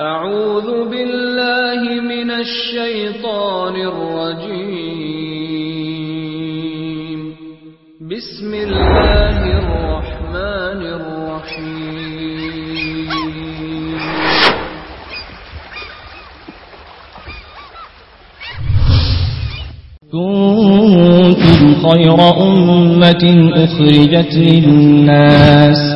أعوذ بالله من الشيطان الرجيم. بسم الله الرحمن الرحيم. كنتم خير أمة أخرجت للناس.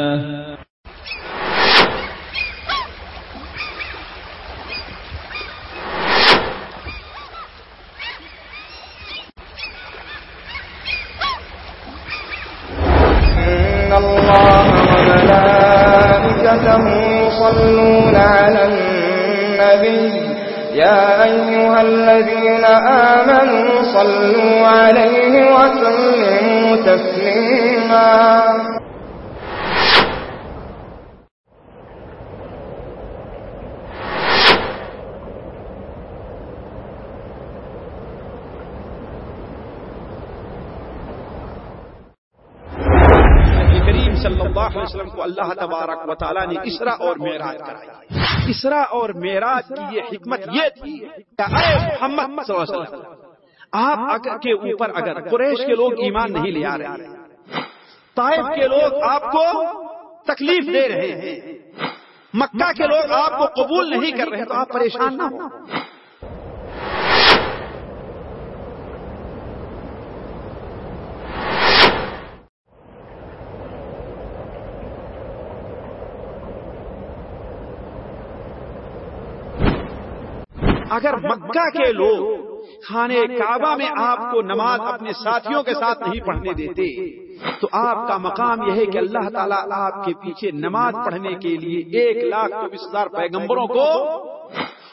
نے اسرا اور معراج کرائی۔ اسرا اور معراج کی یہ حکمت یہ تھی کہ اے محمد صلی اللہ علیہ وسلم، آپ کے اوپر اگر قریش کے لوگ ایمان نہیں لے آ رہے ہیں، طائف کے لوگ آپ کو تکلیف دے رہے ہیں، مکہ کے لوگ آپ کو قبول نہیں کر رہے تو آپ پریشان نہ ہو اگر مکہ کے لوگ خانے کعبہ میں آپ کو نماز اپنے ساتھیوں کے ساتھ نہیں پڑھنے دیتے۔ تو آپ کا مقام یہ ہے کہ اللہ تعالیٰ آپ کے پیچھے نماز پڑھنے کے لیے ایک لاکھ چوبیس ہزار پیغمبروں کو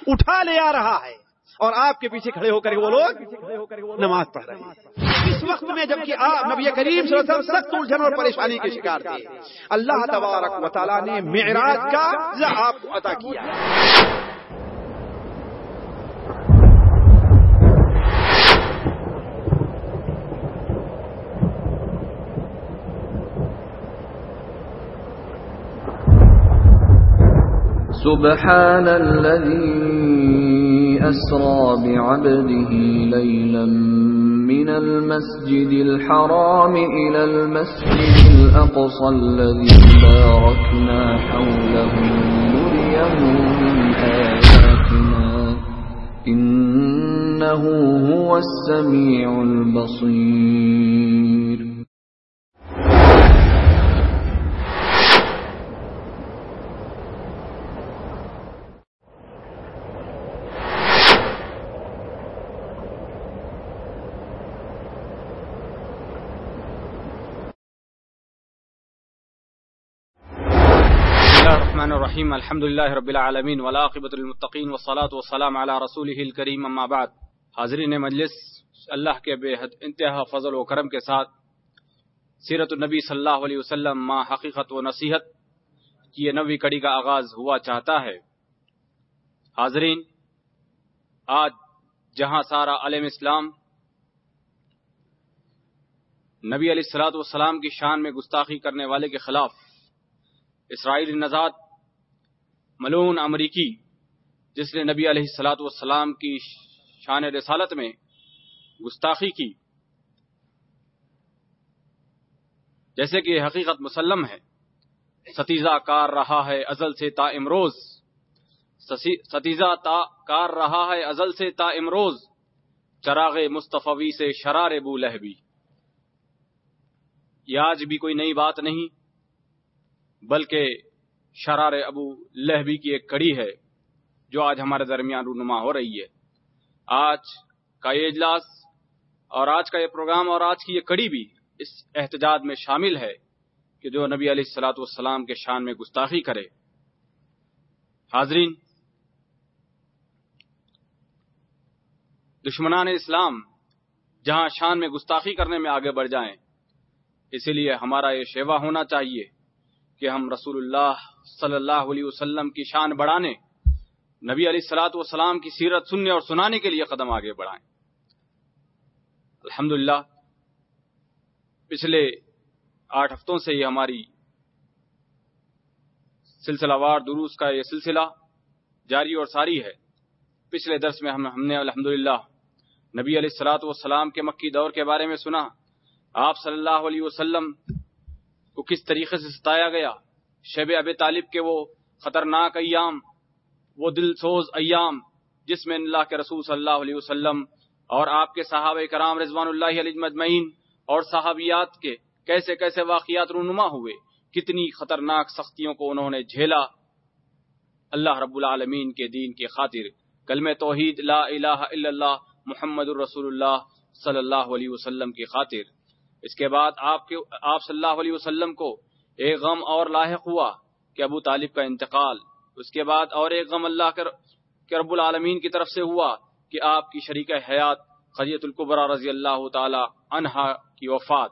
اٹھا لے آ رہا ہے۔ اور آپ کے پیچھے کھڑے ہو کر وہ لوگ نماز پڑھ رہے ہیں۔ اس وقت میں جبکہ آپ نبی کریم صلی اللہ علیہ وسلم سخت الجھن اور پریشانی کے شکار تھے۔ اللہ تبارک و تعالیٰ نے معراج کا آپ کو عطا کیا۔ سبحان الذي أسرى بعبده ليلا من المسجد الحرام إلى المسجد الأقصى الذي باركنا حوله نريه من آياتنا. إنه هو السميع البصير بسم الله الرحمن الرحيم، الحمد لله رب العالمين، والعاقبة للمتقين، والصلاة والسلام على رسوله الكريم اما بعد. حاضرین مجلس، اللہ کے بے حد انتہا فضل و کرم کے ساتھ سیرت النبی صلی اللہ علیہ وسلم ما حقیقت و نصیحت کی یہ نوی کڑی کا آغاز ہوا چاہتا ہے۔ حاضرین، آج جہاں سارا علم اسلام نبی علیہ السلاۃ والسلام کی شان میں گستاخی کرنے والے کے خلاف اسرائیلی نژاد ملون امریکی، جس نے نبی علیہ السلاۃ والسلام کی شان رسالت میں گستاخی کی۔ جیسے کہ حقیقت مسلم ہے، ستیزہ کار رہا ہے ازل سے تا امروز۔ ستیزہ تا، کار رہا ہے ازل سے تا امروز۔ چراغ مصطفی سے شرار بو لہبی۔ یہ آج بھی کوئی نئی بات نہیں، بلکہ شرار ابو لہبی کی ایک کڑی ہے جو آج ہمارے درمیان رونما ہو رہی ہے۔ آج کا یہ اجلاس اور آج کا یہ پروگرام اور آج کی یہ کڑی بھی اس احتجاج میں شامل ہے کہ جو نبی علیہ السلاۃ والسلام کے شان میں گستاخی کرے۔ حاضرین، دشمنان اسلام جہاں شان میں گستاخی کرنے میں آگے بڑھ جائیں، اسی لیے ہمارا یہ شیوا ہونا چاہیے۔ کہ ہم رسول اللہ صلی اللہ علیہ وسلم کی شان بڑھانے، نبی علیہ السلاۃ والسلام کی سیرت سننے اور سنانے کے لیے قدم آگے بڑھائیں۔ الحمد پچھلے آٹھ ہفتوں سے یہ ہماری سلسلہ وار دروس کا یہ سلسلہ جاری اور ساری ہے۔ پچھلے درس میں ہم ہم نے الحمد نبی علیہ السلاۃ والسلام کے مکی دور کے بارے میں سنا۔ آپ صلی اللہ علیہ وسلم کو کس طریقے سے ستایا گیا؟ شب اب طالب کے وہ خطرناک ایام، وہ دل سوز ایام جس میں اللہ کے رسول صلی اللہ علیہ وسلم اور آپ کے صحابہ کرام رضوان اللہ علیہ مجمعین اور صحابیات کے کیسے کیسے واقعات رونما ہوئے، کتنی خطرناک سختیوں کو انہوں نے جھیلا۔ اللہ رب العالمین کے دین کی خاطر کلم توحید لا الہ الا اللہ محمد الرسول اللہ صلی اللہ علیہ وسلم کی خاطر اس کے بعد آپ کے آپ صلی اللہ علیہ وسلم کو ایک غم اور لاحق ہوا کہ ابو طالب کا انتقال۔ اس کے بعد اور ایک غم اللہ کے رب العالمین کی طرف سے ہوا کہ آپ کی شریک حیات خجیت القبرہ رضی اللہ تعالی عنہا کی وفات۔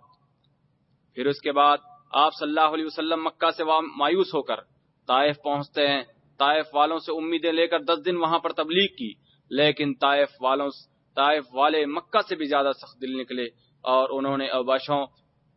پھر اس کے بعد آپ صلی اللہ علیہ وسلم مکہ سے مایوس ہو کر طائف پہنچتے ہیں۔ طائف والوں سے امیدیں لے کر دس دن وہاں پر تبلیغ کی، لیکن طائف والوں طائف والے مکہ سے بھی زیادہ سخت دل نکلے۔ اور انہوں نے اباشوں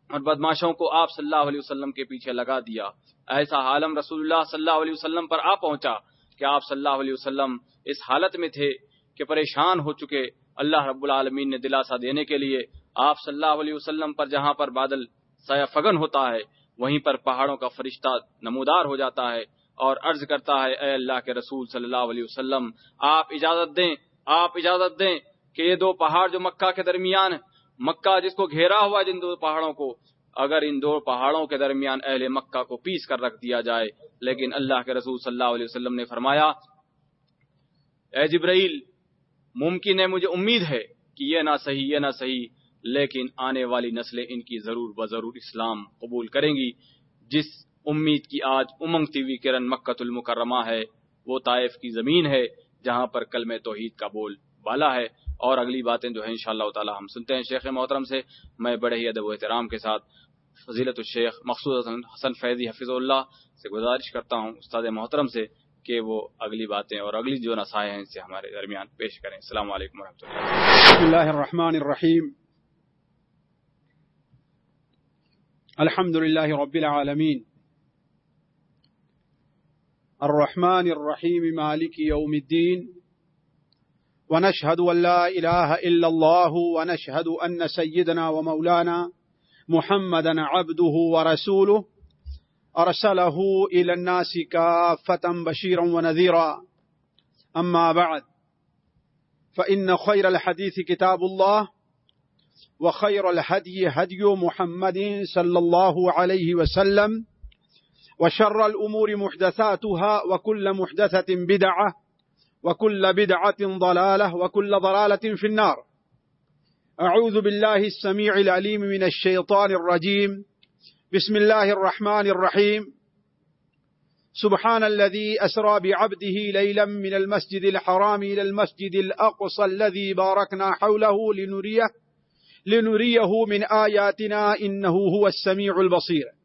اور بدماشوں کو آپ صلی اللہ علیہ وسلم کے پیچھے لگا دیا۔ ایسا عالم رسول اللہ صلی اللہ علیہ وسلم پر آ پہنچا کہ آپ صلی اللہ علیہ وسلم اس حالت میں تھے کہ پریشان ہو چکے۔ اللہ رب العالمین نے دلاسا دینے کے لیے آپ صلی اللہ علیہ وسلم پر جہاں پر بادل سایہ فگن ہوتا ہے، وہیں پر پہاڑوں کا فرشتہ نمودار ہو جاتا ہے اور عرض کرتا ہے، اے اللہ کے رسول صلی اللہ علیہ وسلم، آپ اجازت دیں، آپ اجازت دیں کہ یہ دو پہاڑ جو مکہ کے درمیان مکہ جس کو گھیرا ہوا جن دو پہاڑوں کو، اگر ان دو پہاڑوں کے درمیان اہل مکہ کو پیس کر رکھ دیا جائے۔ لیکن اللہ کے رسول صلی اللہ علیہ وسلم نے فرمایا، اے جبرائیل، ممکن ہے مجھے امید ہے کہ یہ نہ صحیح، یہ نہ صحیح، لیکن آنے والی نسلیں ان کی ضرور بضرور اسلام قبول کریں گی۔ جس امید کی آج امنگتی ہوئی کرن مکت المکرمہ ہے، وہ طائف کی زمین ہے جہاں پر کلم توحید کا بول بالا ہے۔ اور اگلی باتیں جو ہیں انشاءاللہ تعالی ہم سنتے ہیں شیخ محترم سے، میں بڑے ہی ادب و احترام کے ساتھ فضیلت الشیخ مخصوص حسن فیضی حفظ اللہ سے گزارش کرتا ہوں استاد محترم سے کہ وہ اگلی باتیں اور اگلی جو نسائیں ہیں سے ہمارے درمیان پیش کریں۔ السلام علیکم ورحمۃ اللہ۔ بسم اللہ الرحمن الرحیم۔ الحمد للہ رب العالمین۔ الرحمن الرحیم، مالک یوم الدین۔ ونشهد أن لا إله إلا الله ونشهد أن سيدنا ومولانا محمدا عبده ورسوله. أرسله إلى الناس كافة بشيرا ونذيرا. أما بعد، فإن خير الحديث كتاب الله، وخير الهدي هدي محمد صلى الله عليه وسلم، وشر الأمور محدثاتها، وكل محدثة بدعة وكل بدعة ضلالة وكل ضلالة في النار. أعوذ بالله السميع العليم من الشيطان الرجيم. بسم الله الرحمن الرحيم. سبحان الذي أسرى بعبده ليلا من المسجد الحرام إلى المسجد الأقصى الذي باركنا حوله لنريه, لنريه من آياتنا إنه هو السميع البصير.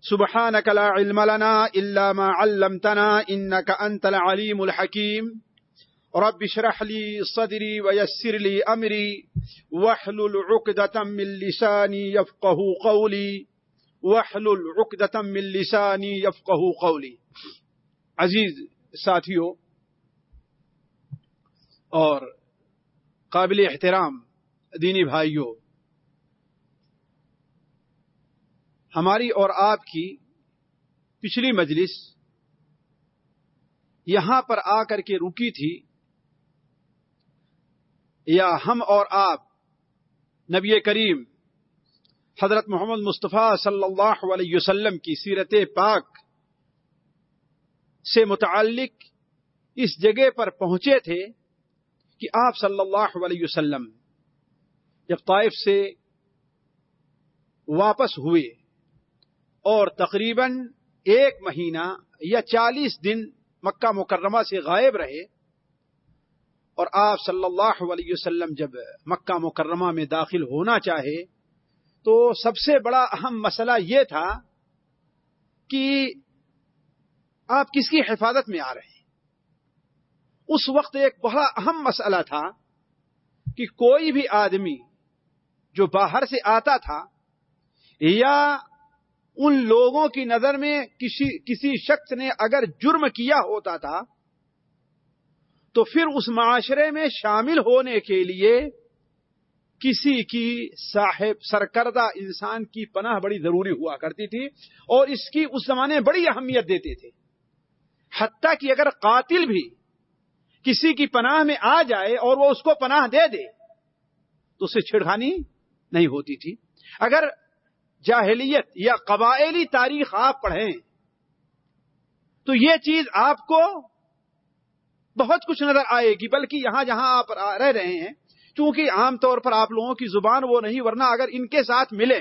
سبحانك لا علم لنا إلا ما علمتنا إنك أنت العليم الحكيم. رب اشرح لي صدري ويسر لي أمري. واحلل عقدة من لساني يفقه قولي. واحلل عقدة من لساني يفقه قولي. عزیز ساتھیوں اور قابل احترام دینی بھائیوں ہماری اور آپ کی پچھلی مجلس یہاں پر آ کر کے رکی تھی یا ہم اور آپ نبی کریم حضرت محمد مصطفیٰ صلی اللہ علیہ وسلم کی سیرت پاک سے متعلق اس جگہ پر پہنچے تھے کہ آپ صلی اللہ علیہ وسلم جب طائف سے واپس ہوئے۔ اور تقریباً ایک مہینہ یا چالیس دن مکہ مکرمہ سے غائب رہے اور آپ صلی اللہ علیہ وسلم جب مکہ مکرمہ میں داخل ہونا چاہے تو سب سے بڑا اہم مسئلہ یہ تھا کہ آپ کس کی حفاظت میں آ رہے ہیں؟ اس وقت ایک بڑا اہم مسئلہ تھا کہ کوئی بھی آدمی جو باہر سے آتا تھا یا ان لوگوں کی نظر میں کسی کسی شخص نے اگر جرم کیا ہوتا تھا، تو پھر اس معاشرے میں شامل ہونے کے لیے کسی کی صاحب، سرکردہ انسان کی پناہ بڑی ضروری ہوا کرتی تھی اور اس کی اس زمانے بڑی اہمیت دیتے تھے۔ حتیٰ کہ اگر قاتل بھی کسی کی پناہ میں آ جائے اور وہ اس کو پناہ دے دے، تو اسے چھڑخانی نہیں ہوتی تھی۔ اگر جاہلیت یا قبائلی تاریخ آپ پڑھیں، تو یہ چیز آپ کو بہت کچھ نظر آئے گی، بلکہ یہاں جہاں آپ رہ رہے ہیں، چونکہ عام طور پر آپ لوگوں کی زبان وہ نہیں، ورنہ اگر ان کے ساتھ ملے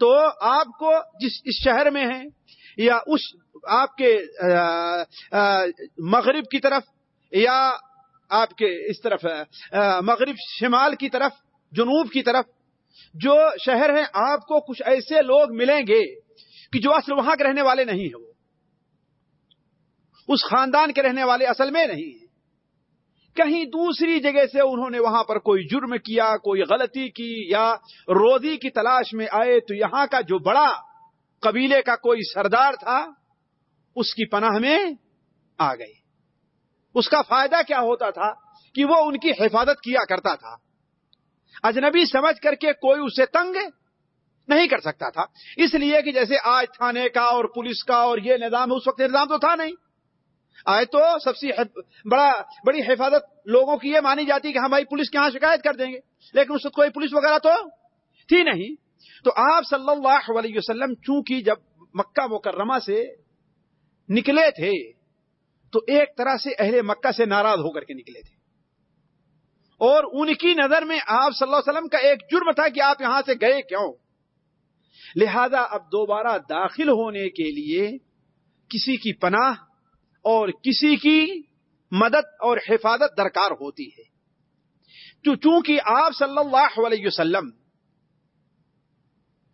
تو آپ کو جس اس شہر میں ہیں یا اس آپ کے مغرب کی طرف یا آپ کے اس طرف مغرب شمال کی طرف، جنوب کی طرف جو شہر ہیں، آپ کو کچھ ایسے لوگ ملیں گے کہ جو اصل وہاں کے رہنے والے نہیں ہیں وہ۔ اس خاندان کے رہنے والے اصل میں نہیں ہیں۔ کہیں دوسری جگہ سے انہوں نے وہاں پر کوئی جرم کیا، کوئی غلطی کی یا روزی کی تلاش میں آئے تو یہاں کا جو بڑا قبیلے کا کوئی سردار تھا، اس کی پناہ میں آ گئے۔ اس کا فائدہ کیا ہوتا تھا کہ وہ ان کی حفاظت کیا کرتا تھا؟ اجنبی سمجھ کر کے کوئی اسے تنگ نہیں کر سکتا تھا۔ اس لیے کہ جیسے آج تھانے کا اور پولیس کا اور یہ نظام اس وقت نظام تو تھا نہیں۔ آئے تو سب سے بڑا بڑی حفاظت لوگوں کی یہ مانی جاتی کہ ہم بھائی، پولیس کے ہاں شکایت کر دیں گے۔ لیکن اس وقت کوئی پولیس وغیرہ تو تھی نہیں۔ تو آپ صلی اللہ علیہ وسلم چونکہ جب مکہ مکرمہ سے نکلے تھے، تو ایک طرح سے اہل مکہ سے ناراض ہو کر کے نکلے تھے۔ اور ان کی نظر میں آپ صلی اللہ علیہ وسلم کا ایک جرم تھا کہ آپ یہاں سے گئے کیوں؟ لہذا اب دوبارہ داخل ہونے کے لیے کسی کی پناہ اور کسی کی مدد اور حفاظت درکار ہوتی ہے۔ تو چونکہ آپ صلی اللہ علیہ وسلم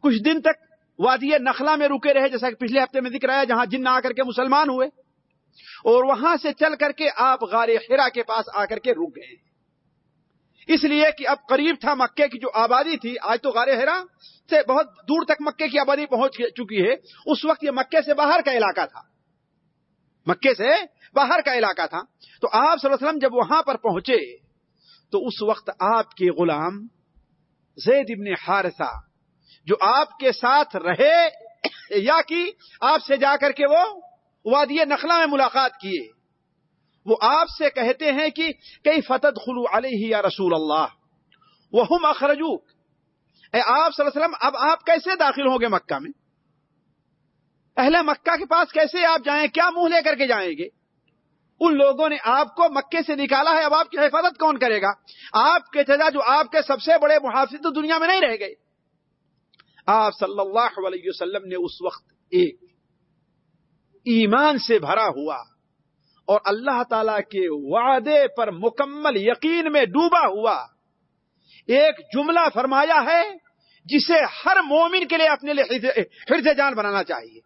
کچھ دن تک وادی نخلا میں رکے رہے، جیسا کہ پچھلے ہفتے میں ذکر آیا، جہاں جن آ کر کے مسلمان ہوئے، اور وہاں سے چل کر کے آپ غار خیرا کے پاس آ کر کے رک گئے۔ اس لیے کہ اب قریب تھا مکے کی جو آبادی تھی، آج تو غار ہیرا سے بہت دور تک مکے کی آبادی پہنچ چکی ہے۔ اس وقت یہ مکے سے باہر کا علاقہ تھا۔ مکے سے باہر کا علاقہ تھا۔ تو آپ صلی اللہ علیہ وسلم جب وہاں پر پہنچے، تو اس وقت آپ کے غلام زید ابن حارثہ، جو آپ کے ساتھ رہے، یا کہ آپ سے جا کر کے وہ وادی نخلا میں ملاقات کیے۔ وہ آپ سے کہتے ہیں کہ کئی فتح خلو علیہ یا رسول اللہ؟ وہ ہم اخرجوک۔ اے آپ صلی اللہ علیہ وسلم، اب آپ کیسے داخل ہوں گے مکہ میں؟ اہل مکہ کے پاس کیسے آپ جائیں؟ کیا منہ لے کر کے جائیں گے؟ ان لوگوں نے آپ کو مکے سے نکالا ہے، اب آپ کی حفاظت کون کرے گا؟ آپ کے چچا جو آپ کے سب سے بڑے محافظ تو دنیا میں نہیں رہ گئے۔ آپ صلی اللہ علیہ وسلم نے اس وقت ایک ایمان سے بھرا ہوا اور اللہ تعالی کے وعدے پر مکمل یقین میں ڈوبا ہوا۔ ایک جملہ فرمایا ہے جسے ہر مومن کے لیے اپنے لیے حرز جان بنانا چاہیے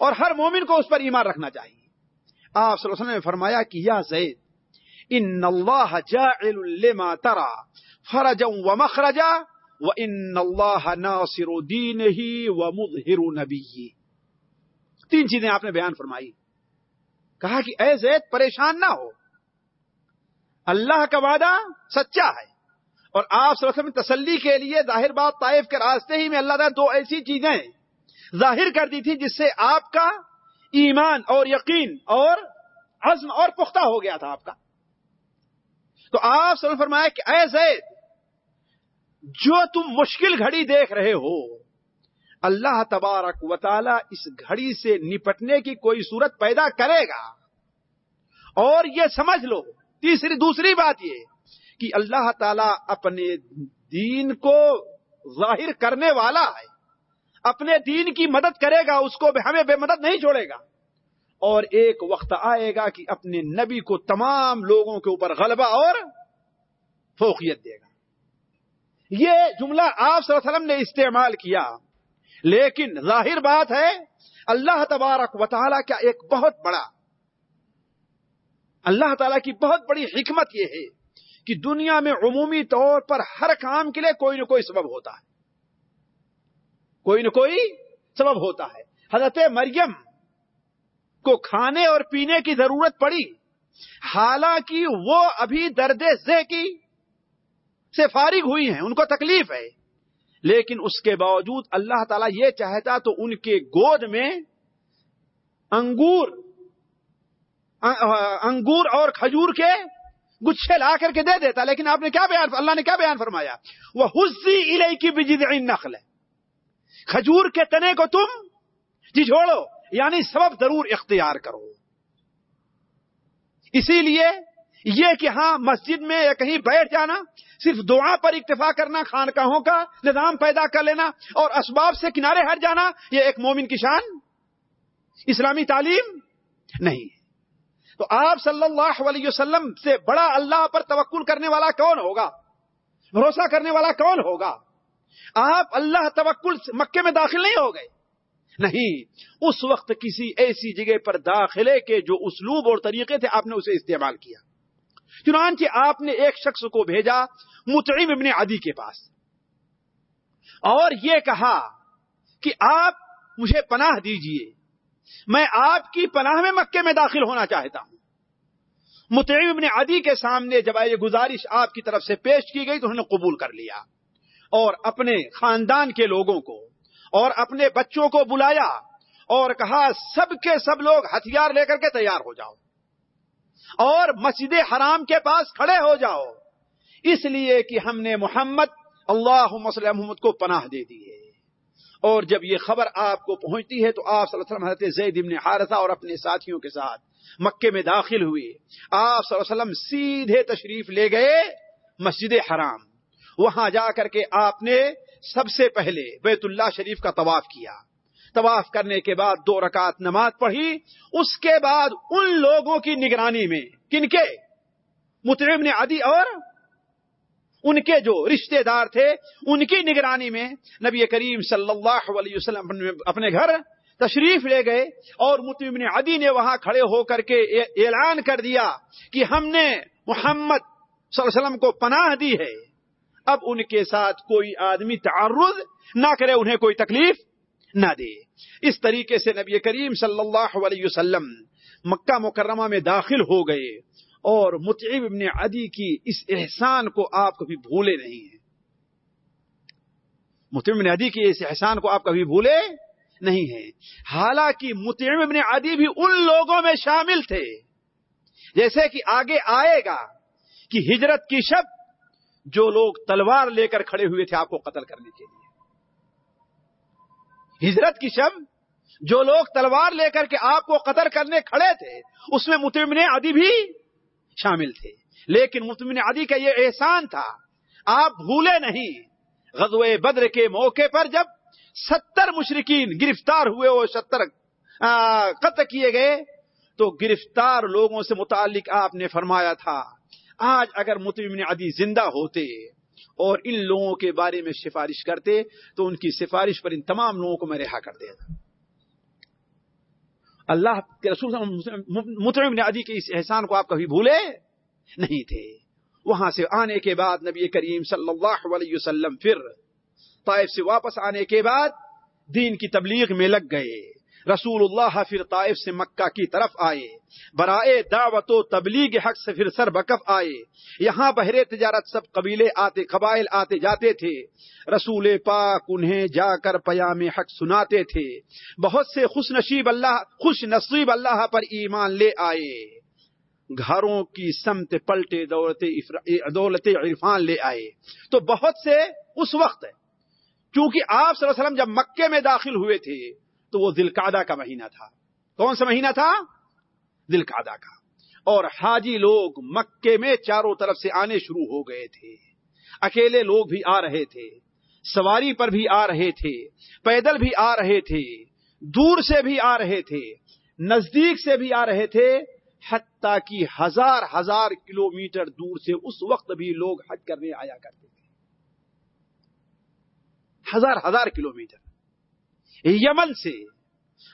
اور ہر مومن کو اس پر ایمان رکھنا چاہیے۔ آپ صلی اللہ علیہ وسلم نے فرمایا کہ یا زید، ان اللہ جاعل لما ترى فرجا ومخرجا وان اللہ ناصر دینه ومظهر نبیه تین چیزیں آپ نے بیان فرمائی۔ کہا کہ اے زید، پریشان نہ ہو۔ اللہ کا وعدہ سچا ہے۔ اور آپ صلی اللہ علیہ وسلم تسلی کے لیے ظاہر بات طائف کے راستے ہی میں اللہ تعالیٰ دو ایسی چیزیں ظاہر کر دی تھی جس سے آپ کا ایمان اور یقین اور عزم اور پختہ ہو گیا تھا آپ کا۔ تو آپ فرمایا کہ اے زید، جو تم مشکل گھڑی دیکھ رہے ہو اللہ تبارک و تعالی اس گھڑی سے نپٹنے کی کوئی صورت پیدا کرے گا۔ اور یہ سمجھ لو، تیسری، دوسری بات یہ کہ اللہ تعالی اپنے دین کو ظاہر کرنے والا ہے۔ اپنے دین کی مدد کرے گا، اس کو ہمیں بے مدد نہیں چھوڑے گا۔ اور ایک وقت آئے گا کہ اپنے نبی کو تمام لوگوں کے اوپر غلبہ اور فوقیت دے گا۔ یہ جملہ آپ صلی اللہ علیہ وسلم نے استعمال کیا۔ لیکن ظاہر بات ہے اللہ تبارک و تعالی کا ایک بہت بڑا اللہ تعالی کی بہت بڑی حکمت یہ ہے کہ دنیا میں عمومی طور پر ہر کام کے لیے کوئی نہ کوئی سبب ہوتا ہے۔ کوئی نہ کوئی سبب ہوتا ہے۔ حضرت مریم کو کھانے اور پینے کی ضرورت پڑی۔ حالانکہ وہ ابھی درد زہ کی سے فارغ ہوئی ہیں، ان کو تکلیف ہے۔ لیکن اس کے باوجود اللہ تعالیٰ یہ چاہتا تو ان کے گود میں انگور انگور اور کھجور کے گچھے لا کر کے دے دیتا۔ لیکن آپ نے کیا بیان اللہ نے کیا بیان فرمایا؟ وہ حسی الہی کی بجد نقل ہے کھجور کے تنے کو تم جی چھوڑو یعنی سبب ضرور اختیار کرو۔ اسی لیے یہ کہ ہاں مسجد میں یا کہیں بیٹھ جانا، صرف دعا پر اکتفا کرنا، خانقاہوں کا نظام پیدا کر لینا اور اسباب سے کنارے ہٹ جانا، یہ ایک مومن کی شان؟ اسلامی تعلیم؟ نہیں۔ تو آپ صلی اللہ علیہ وسلم سے بڑا اللہ پر توکل کرنے والا کون ہوگا؟ بھروسہ کرنے والا کون ہوگا؟ آپ اللہ توکل مکے میں داخل نہیں ہو گئے۔ نہیں، اس وقت کسی ایسی جگہ پر داخلے کے جو اسلوب اور طریقے تھے، آپ نے اسے استعمال کیا۔ چنانچہ آپ نے ایک شخص کو بھیجا متعیم ابن عدی کے پاس۔ اور یہ کہا کہ آپ مجھے پناہ دیجیے۔ میں آپ کی پناہ میں مکے میں داخل ہونا چاہتا ہوں۔ متعیم ابن عدی کے سامنے جب یہ گزارش آپ کی طرف سے پیش کی گئی تو انہوں نے قبول کر لیا۔ اور اپنے خاندان کے لوگوں کو اور اپنے بچوں کو بلایا اور کہا، سب کے سب لوگ ہتھیار لے کر کے تیار ہو جاؤ۔ اور مسجد حرام کے پاس کھڑے ہو جاؤ۔ اس لیے کہ ہم نے محمد، اللہ مسلم محمد کو پناہ دے دی ہے۔ اور جب یہ خبر آپ کو پہنچتی ہے تو آپ صلی اللہ علیہ وسلم حضرت زید ابن حارثہ اور اپنے ساتھیوں کے ساتھ مکے میں داخل ہوئے۔ آپ صلی اللہ علیہ وسلم سیدھے تشریف لے گئے مسجد حرام۔ وہاں جا کر کے آپ نے سب سے پہلے بیت اللہ شریف کا طواف کیا۔ طواف کرنے کے بعد دو رکعت نماز پڑھی، اس کے بعد ان لوگوں کی نگرانی میں، کن کے؟ مترم نے عدی اور ان کے جو رشتہ دار تھے، ان کی نگرانی میں نبی کریم صلی اللہ علیہ وسلم اپنے گھر تشریف لے گئے اور متم عدی نے وہاں کھڑے ہو کر کے اعلان کر دیا کہ ہم نے محمد صلی اللہ علیہ وسلم کو پناہ دی ہے۔ اب ان کے ساتھ کوئی آدمی تعرض نہ کرے، انہیں کوئی تکلیف نہ دے۔ اس طریقے سے نبی کریم صلی اللہ علیہ وسلم مکہ مکرمہ میں داخل ہو گئے اور متعب ابن عدی کی اس احسان کو آپ کبھی بھولے نہیں ہیں۔ متعب ابن عدی کی اس احسان کو آپ کبھی بھولے نہیں ہیں۔ حالانکہ متعب ابن عدی بھی ان لوگوں میں شامل تھے۔ جیسے کہ آگے آئے گا کہ ہجرت کی شب جو لوگ تلوار لے کر کھڑے ہوئے تھے آپ کو قتل کرنے کے لیے۔ ہجرت کی شب جو لوگ تلوار لے کر کے آپ کو قتل کرنے کھڑے تھے، اس میں متمن عدی بھی شامل تھے۔ لیکن متمن عدی کا یہ احسان تھا، آپ بھولے نہیں۔ غزوہ بدر کے موقع پر جب ستر مشرقین گرفتار ہوئے وہ ستر قتل کیے گئے، تو گرفتار لوگوں سے متعلق آپ نے فرمایا تھا، آج اگر متمن عدی زندہ ہوتے اور ان لوگوں کے بارے میں سفارش کرتے تو ان کی سفارش پر ان تمام لوگوں کو میں رہا کر دیتا اللہ کے رسول متعم عدی کے اس احسان کو آپ کبھی بھولے؟ نہیں تھے۔ وہاں سے آنے کے بعد نبی کریم صلی اللہ علیہ وسلم پھر طائف سے واپس آنے کے بعد دین کی تبلیغ میں لگ گئے۔ رسول اللہ پھر طائف سے مکہ کی طرف آئے۔ برائے دعوت و تبلیغ حق سے پھر سر بکف آئے۔ یہاں بہرے تجارت سب قبیلے آتے قبائل آتے جاتے تھے۔ رسول پاک انہیں جا کر پیام حق سناتے تھے۔ بہت سے خوش نصیب اللہ، خوش نصیب اللہ پر ایمان لے آئے۔ گھروں کی سمت پلٹے دولت دولت عرفان لے آئے۔ تو بہت سے اس وقت، چونکہ آپ صلی اللہ علیہ وسلم جب مکے میں داخل ہوئے تھے تو وہ دل کا مہینہ تھا۔ کون سا مہینہ تھا؟ دل کا۔ اور حاجی لوگ مکے میں چاروں طرف سے آنے شروع ہو گئے تھے۔ اکیلے لوگ بھی آ رہے تھے، سواری پر بھی آ رہے تھے، پیدل بھی آ رہے تھے، دور سے بھی آ رہے تھے، نزدیک سے بھی آ رہے تھے، حتیٰ کی ہزار ہزار کلو میٹر دور سے اس وقت بھی لوگ حج کرنے آیا کرتے تھے۔ ہزار ہزار کلو میٹر یمن سے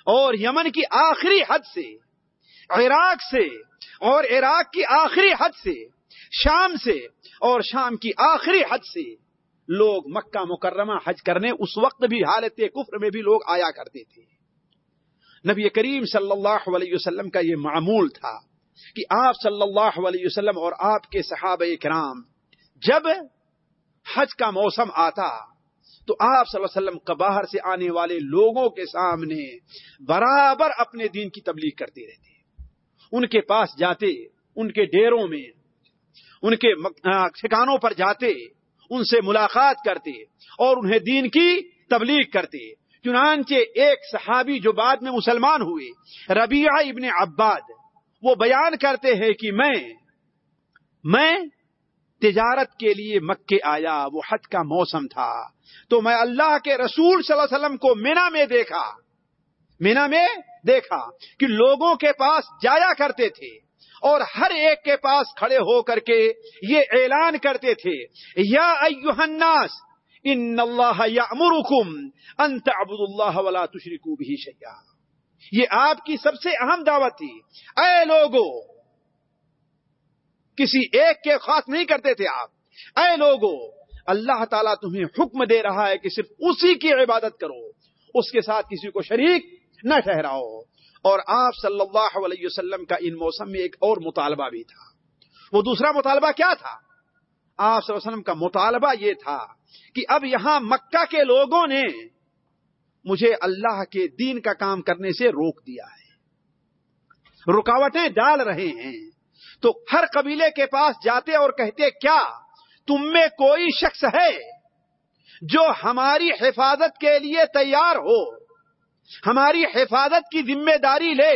اور یمن کی آخری حد سے، عراق سے اور عراق کی آخری حد سے، شام سے اور شام کی آخری حد سے لوگ مکہ مکرمہ حج کرنے اس وقت بھی حالت کفر میں بھی لوگ آیا کرتے تھے۔ نبی کریم صلی اللہ علیہ وسلم کا یہ معمول تھا کہ آپ صلی اللہ علیہ وسلم اور آپ کے صحابہ کرام جب حج کا موسم آتا تو آپ صلی اللہ علیہ وسلم کا باہر سے آنے والے لوگوں کے سامنے برابر اپنے دین کی تبلیغ کرتے رہتے ان کے پاس جاتے، ان کے ڈیروں میں، ان کے ٹھکانوں پر جاتے، ان سے ملاقات کرتے اور انہیں دین کی تبلیغ کرتے۔ چنانچہ ایک صحابی جو بعد میں مسلمان ہوئے، ربیعہ ابن عباد، وہ بیان کرتے ہیں کہ میں میں تجارت کے لیے مکے آیا، وہ حج کا موسم تھا۔ تو میں اللہ کے رسول صلی اللہ علیہ وسلم کو مینا میں دیکھا، مینا میں دیکھا کہ لوگوں کے پاس جایا کرتے تھے اور ہر ایک کے پاس کھڑے ہو کر کے یہ اعلان کرتے تھے، یا الناس، ان اللہ یامرکم ان تعبدوا اللہ ولا تشرکوا به شیئا۔ یہ آپ کی سب سے اہم دعوت تھی۔ اے لوگوں کسی ایک کے خاص نہیں کرتے تھے آپ۔ اے لوگوں اللہ تعالیٰ تمہیں حکم دے رہا ہے کہ صرف اسی کی عبادت کرو، اس کے ساتھ کسی کو شریک نہ ٹھہراؤ۔ اور آپ صلی اللہ علیہ وسلم کا ان موسم میں ایک اور مطالبہ بھی تھا۔ وہ دوسرا مطالبہ کیا تھا؟ آپ صلی اللہ علیہ وسلم کا مطالبہ یہ تھا کہ اب یہاں مکہ کے لوگوں نے مجھے اللہ کے دین کا کام کرنے سے روک دیا ہے۔ رکاوٹیں ڈال رہے ہیں۔ تو ہر قبیلے کے پاس جاتے اور کہتے، کیا تم میں کوئی شخص ہے جو ہماری حفاظت کے لیے تیار ہو، ہماری حفاظت کی ذمہ داری لے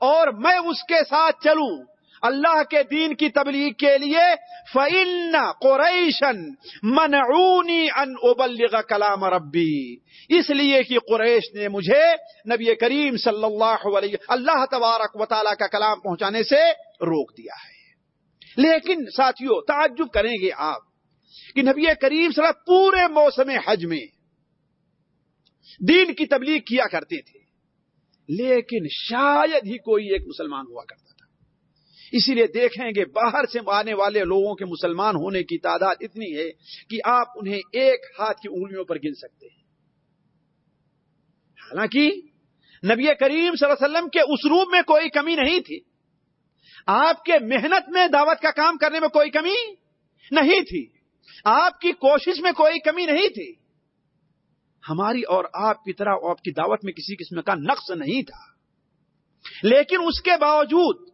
اور میں اس کے ساتھ چلوں۔ اللہ کے دین کی تبلیغ کے لیے فعن قریشن منعونی ان ابلغ کلام ربی اس لیے کہ قریش نے مجھے نبی کریم صلی اللہ علیہ، اللہ تبارک و تعالی کا کلام پہنچانے سے روک دیا ہے۔ لیکن ساتھیوں تعجب کریں گے آپ کہ نبی کریم صلی اللہ پورے موسم حج میں دین کی تبلیغ کیا کرتے تھے۔ لیکن شاید ہی کوئی ایک مسلمان ہوا کرتا تھا۔ اسی لیے دیکھیں گے باہر سے آنے والے لوگوں کے مسلمان ہونے کی تعداد اتنی ہے کہ آپ انہیں ایک ہاتھ کی انگلیوں پر گن سکتے ہیں۔ حالانکہ نبی کریم صلی اللہ علیہ وسلم کے اسروب میں کوئی کمی نہیں تھی۔ آپ کے محنت میں دعوت کا کام کرنے میں کوئی کمی نہیں تھی۔ آپ کی کوشش میں کوئی کمی نہیں تھی۔ ہماری اور آپ کی طرح آپ کی دعوت میں کسی قسم کا نقص نہیں تھا۔ لیکن اس کے باوجود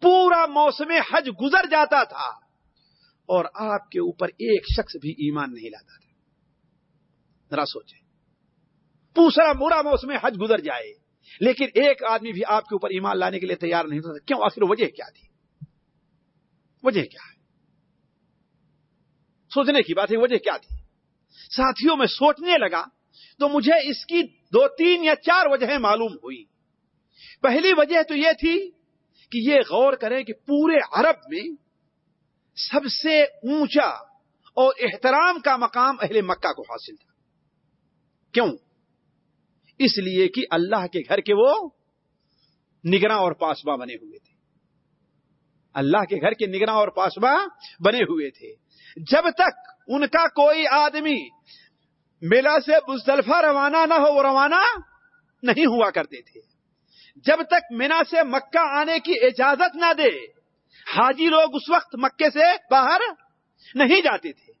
پورا موسم حج گزر جاتا تھا اور آپ کے اوپر ایک شخص بھی ایمان نہیں لاتا تھا۔ ذرا سوچے پورا برا موسم حج گزر جائے۔ لیکن ایک آدمی بھی آپ کے اوپر ایمان لانے کے لیے تیار نہیں ہوتا کیوں؟ آخر وجہ کیا تھی؟ وجہ کیا ہے؟ سوچنے کی بات ہے، وجہ کیا تھی؟ ساتھیوں میں سوچنے لگا تو مجھے اس کی دو، تین یا چار وجہیں معلوم ہوئی۔ پہلی وجہ تو یہ تھی کہ یہ غور کریں کہ پورے عرب میں سب سے اونچا اور احترام کا مقام اہل مکہ کو حاصل تھا۔ کیوں؟ اس لیے کہ اللہ کے گھر کے وہ نگراں اور پاسباں بنے ہوئے تھے۔ اللہ کے گھر کے نگراں اور پاسباں بنے ہوئے تھے۔ جب تک ان کا کوئی آدمی میلا سے مزدلفہ روانہ نہ ہو، وہ روانہ نہیں ہوا کرتے تھے۔ جب تک مینا سے مکہ آنے کی اجازت نہ دے، حاجی لوگ اس وقت مکے سے باہر نہیں جاتے تھے۔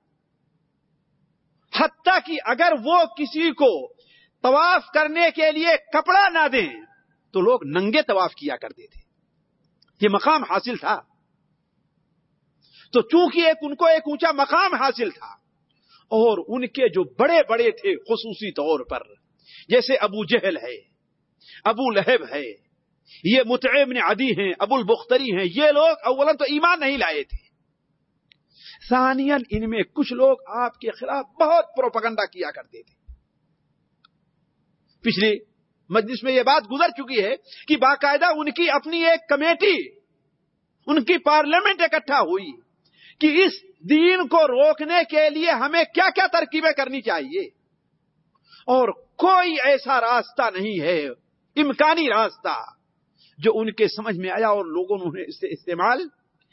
حتیٰ کہ اگر وہ کسی کو طواف کرنے کے لیے کپڑا نہ دیں تو لوگ ننگے طواف کیا کرتے تھے۔ یہ مقام حاصل تھا۔ تو چونکہ ایک ان کو ایک اونچا مقام حاصل تھا اور ان کے جو بڑے بڑے تھے خصوصی طور پر، جیسے ابو جہل ہے، ابو لہب ہے، یہ متعب عدی ہیں، ابو البختری ہیں، یہ لوگ اولا تو ایمان نہیں لائے تھے۔ ثانین ان میں کچھ لوگ آپ کے خلاف بہت پروپگنڈا کیا کرتے تھے۔ پچھلی مجلس میں یہ بات گزر چکی ہے کہ باقاعدہ ان کی اپنی ایک کمیٹی، ان کی پارلیمنٹ اکٹھا ہوئی کہ اس دین کو روکنے کے لیے ہمیں کیا کیا ترکیبیں کرنی چاہیے۔ اور کوئی ایسا راستہ نہیں ہے، امکانی راستہ جو ان کے سمجھ میں آیا اور لوگوں نے اسے استعمال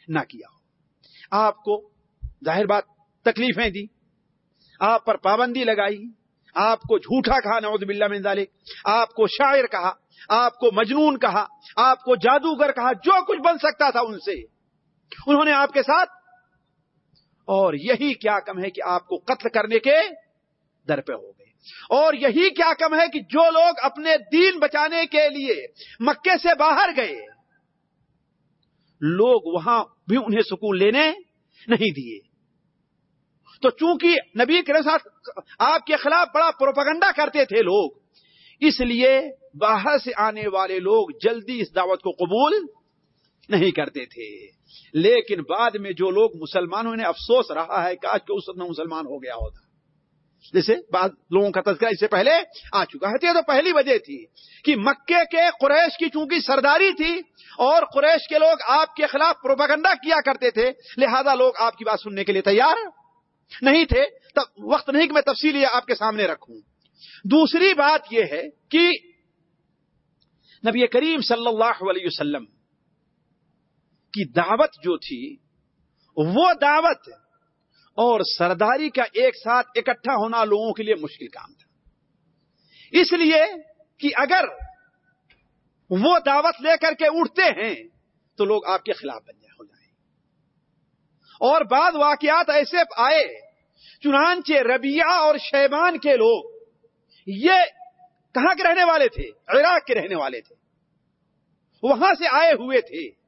نہ کیا ہو۔ آپ کو ظاہر بات تکلیفیں دی آپ پر پابندی لگائی۔ آپ کو جھوٹا کہا، نعوذ باللہ من ذالک، آپ کو شاعر کہا، آپ کو مجنون کہا، آپ کو جادوگر کہا، جو کچھ بن سکتا تھا ان سے۔ انہوں نے آپ کے ساتھ، اور یہی کیا کم ہے کہ آپ کو قتل کرنے کے در پہ ہو گئے۔ اور یہی کیا کم ہے کہ جو لوگ اپنے دین بچانے کے لیے مکے سے باہر گئے، لوگ وہاں بھی انہیں سکون لینے نہیں دیے۔ تو چونکہ نبی کے ساتھ آپ کے خلاف بڑا پروپگنڈا کرتے تھے لوگ، اس لیے باہر سے آنے والے لوگ جلدی اس دعوت کو قبول نہیں کرتے تھے۔ لیکن بعد میں جو لوگ مسلمانوں نے افسوس رہا ہے کہ آج کے اس وقت میں مسلمان ہو گیا ہوتا۔ جیسے بعض لوگوں کا تذکرہ اس سے پہلے آ چکا ہے۔ تو پہلی وجہ تھی کہ مکے کے قریش کی چونکہ سرداری تھی اور قریش کے لوگ آپ کے خلاف پروپگنڈا کیا کرتے تھے، لہذا لوگ آپ کی بات سننے کے لیے تیار نہیں تھے، تب وقت نہیں کہ میں تفصیل یہ آپ کے سامنے رکھوں۔ دوسری بات یہ ہے کہ نبی کریم صلی اللہ علیہ وسلم کی دعوت جو تھی، وہ دعوت اور سرداری کا ایک ساتھ اکٹھا ہونا لوگوں کے لیے مشکل کام تھا۔ اس لیے کہ اگر وہ دعوت لے کر کے اٹھتے ہیں تو لوگ آپ کے خلاف بن ہو جائیں۔ اور بعض واقعات ایسے آئے چنانچہ ربیہ اور شیبان کے لوگ یہ کہاں کے رہنے والے تھے؟ عراق کے رہنے والے تھے۔ وہاں سے آئے ہوئے تھے۔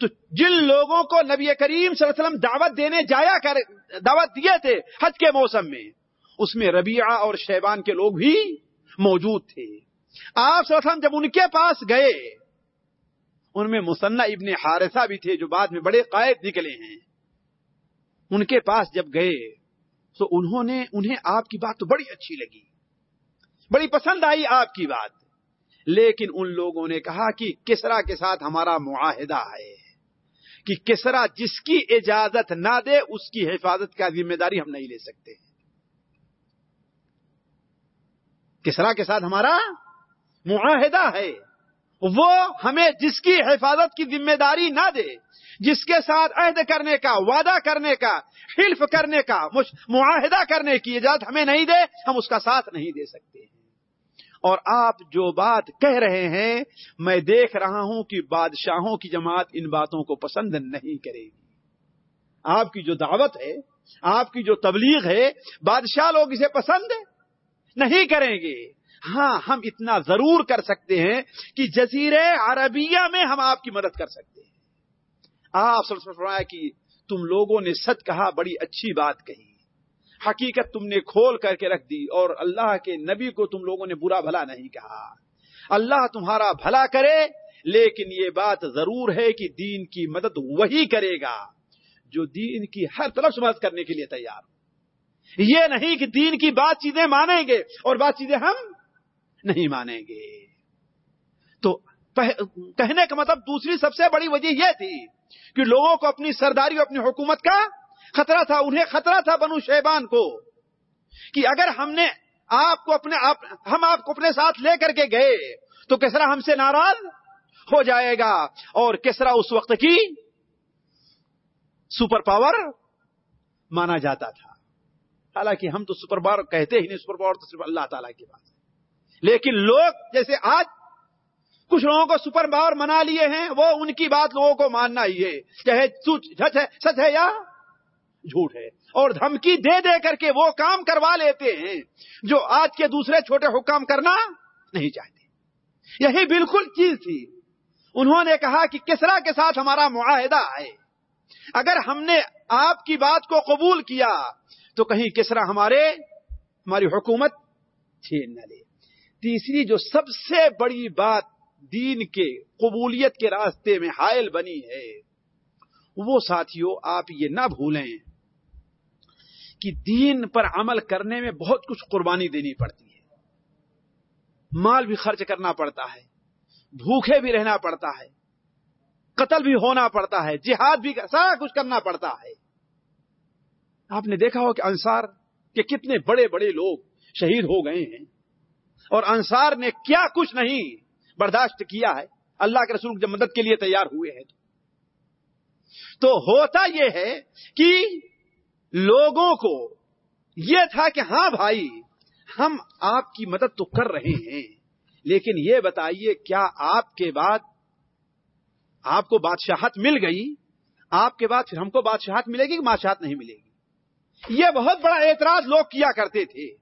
تو جن لوگوں کو نبی کریم صلی اللہ علیہ وسلم دعوت دینے جایا کر، دعوت دیے تھے حج کے موسم میں، اس میں ربیعہ اور شیبان کے لوگ بھی موجود تھے۔ آپ صلی اللہ علیہ وسلم جب ان کے پاس گئے، ان میں مسنہ ابن حارثہ بھی تھے جو بعد میں بڑے قائد نکلے ہیں۔ ان کے پاس جب گئے، تو انہوں نے انہیں آپ کی بات تو بڑی اچھی لگی۔ بڑی پسند آئی آپ کی بات۔ لیکن ان لوگوں نے کہا کہ کسرا کے ساتھ ہمارا معاہدہ ہے، کہ کسرا جس کی اجازت نہ دے، اس کی حفاظت کا ذمہ داری ہم نہیں لے سکتے۔ کسرا کے ساتھ ہمارا معاہدہ ہے، وہ ہمیں جس کی حفاظت کی ذمہ داری نہ دے جس کے ساتھ عہد کرنے کا، وعدہ کرنے کا، حلف کرنے کا معاہدہ کرنے کی اجازت ہمیں نہیں دے، ہم اس کا ساتھ نہیں دے سکتے اور آپ جو بات کہہ رہے ہیں، میں دیکھ رہا ہوں کہ بادشاہوں کی جماعت ان باتوں کو پسند نہیں کرے گی۔ آپ کی جو دعوت ہے، آپ کی جو تبلیغ ہے، بادشاہ لوگ اسے پسند نہیں کریں گے۔ ہاں ہم اتنا ضرور کر سکتے ہیں کہ جزیر عربیہ میں ہم آپ کی مدد کر سکتے ہیں۔ آپ فرمایا کہ تم لوگوں نے سچ کہا، بڑی اچھی بات کہی۔ حقیقت تم نے کھول کر کے رکھ دی اور اللہ کے نبی کو تم لوگوں نے برا بھلا نہیں کہا۔ اللہ تمہارا بھلا کرے، لیکن یہ بات ضرور ہے کہ دین کی مدد وہی کرے گا جو دین کی ہر طرف سے مدد کرنے کے لیے تیار ہو۔ یہ نہیں کہ دین کی بات چیزیں مانیں گے اور بات چیزیں ہم نہیں مانیں گے۔ تو کہنے کا مطلب دوسری سب سے بڑی وجہ یہ تھی کہ لوگوں کو اپنی سرداری اور اپنی حکومت کا خطرہ تھا، انہیں خطرہ تھا بنو شیبان کو کہ اگر ہم نے آپ کو اپنے آپ، ہم آپ کو اپنے ساتھ لے کر کے گئے تو کسرا ہم سے ناراض ہو جائے گا؟ اور کسرا اس وقت کی سپر پاور مانا جاتا تھا۔ حالانکہ ہم تو سپر پاور کہتے ہی نہیں، سپر پاور تو صرف اللہ تعالی کی بات ہے۔ لیکن لوگ جیسے آج کچھ لوگوں کو سپر پاور منا لیے ہیں، وہ ان کی بات لوگوں کو ماننا ہی ہے۔ چاہے سچ ہے یا جھوٹ ہے۔ اور دھمکی دے دے کر کے وہ کام کروا لیتے ہیں جو آج کے دوسرے چھوٹے حکام کرنا نہیں چاہتے۔ یہی بالکل چیز تھی۔ انہوں نے کہا کہ کسرا کے ساتھ ہمارا معاہدہ ہے۔ اگر ہم نے آپ کی بات کو قبول کیا تو کہیں کسرا ہمارے، ہماری حکومت چھین نہ لے۔ تیسری جو سب سے بڑی بات دین کے قبولیت کے راستے میں حائل بنی ہے۔ وہ ساتھیوں آپ یہ نہ بھولیں کہ دین پر عمل کرنے میں بہت کچھ قربانی دینی پڑتی ہے۔ مال بھی خرچ کرنا پڑتا ہے، بھوکے بھی رہنا پڑتا ہے، قتل بھی ہونا پڑتا ہے، جہاد بھی سارا کچھ کرنا پڑتا ہے۔ آپ نے دیکھا ہو کہ انصار کے کتنے بڑے بڑے لوگ شہید ہو گئے ہیں اور انصار نے کیا کچھ نہیں برداشت کیا ہے۔ اللہ کے رسول جب مدد کے لیے تیار ہوئے ہیں تو۔ ہوتا یہ ہے کہ لوگوں کو یہ تھا کہ ہاں بھائی، ہم آپ کی مدد تو کر رہے ہیں، لیکن یہ بتائیے کیا آپ کے بعد آپ کو بادشاہت مل گئی؟ آپ کے بعد پھر ہم کو بادشاہت ملے گی کہ بادشاہت نہیں ملے گی؟ یہ بہت بڑا اعتراض لوگ کیا کرتے تھے۔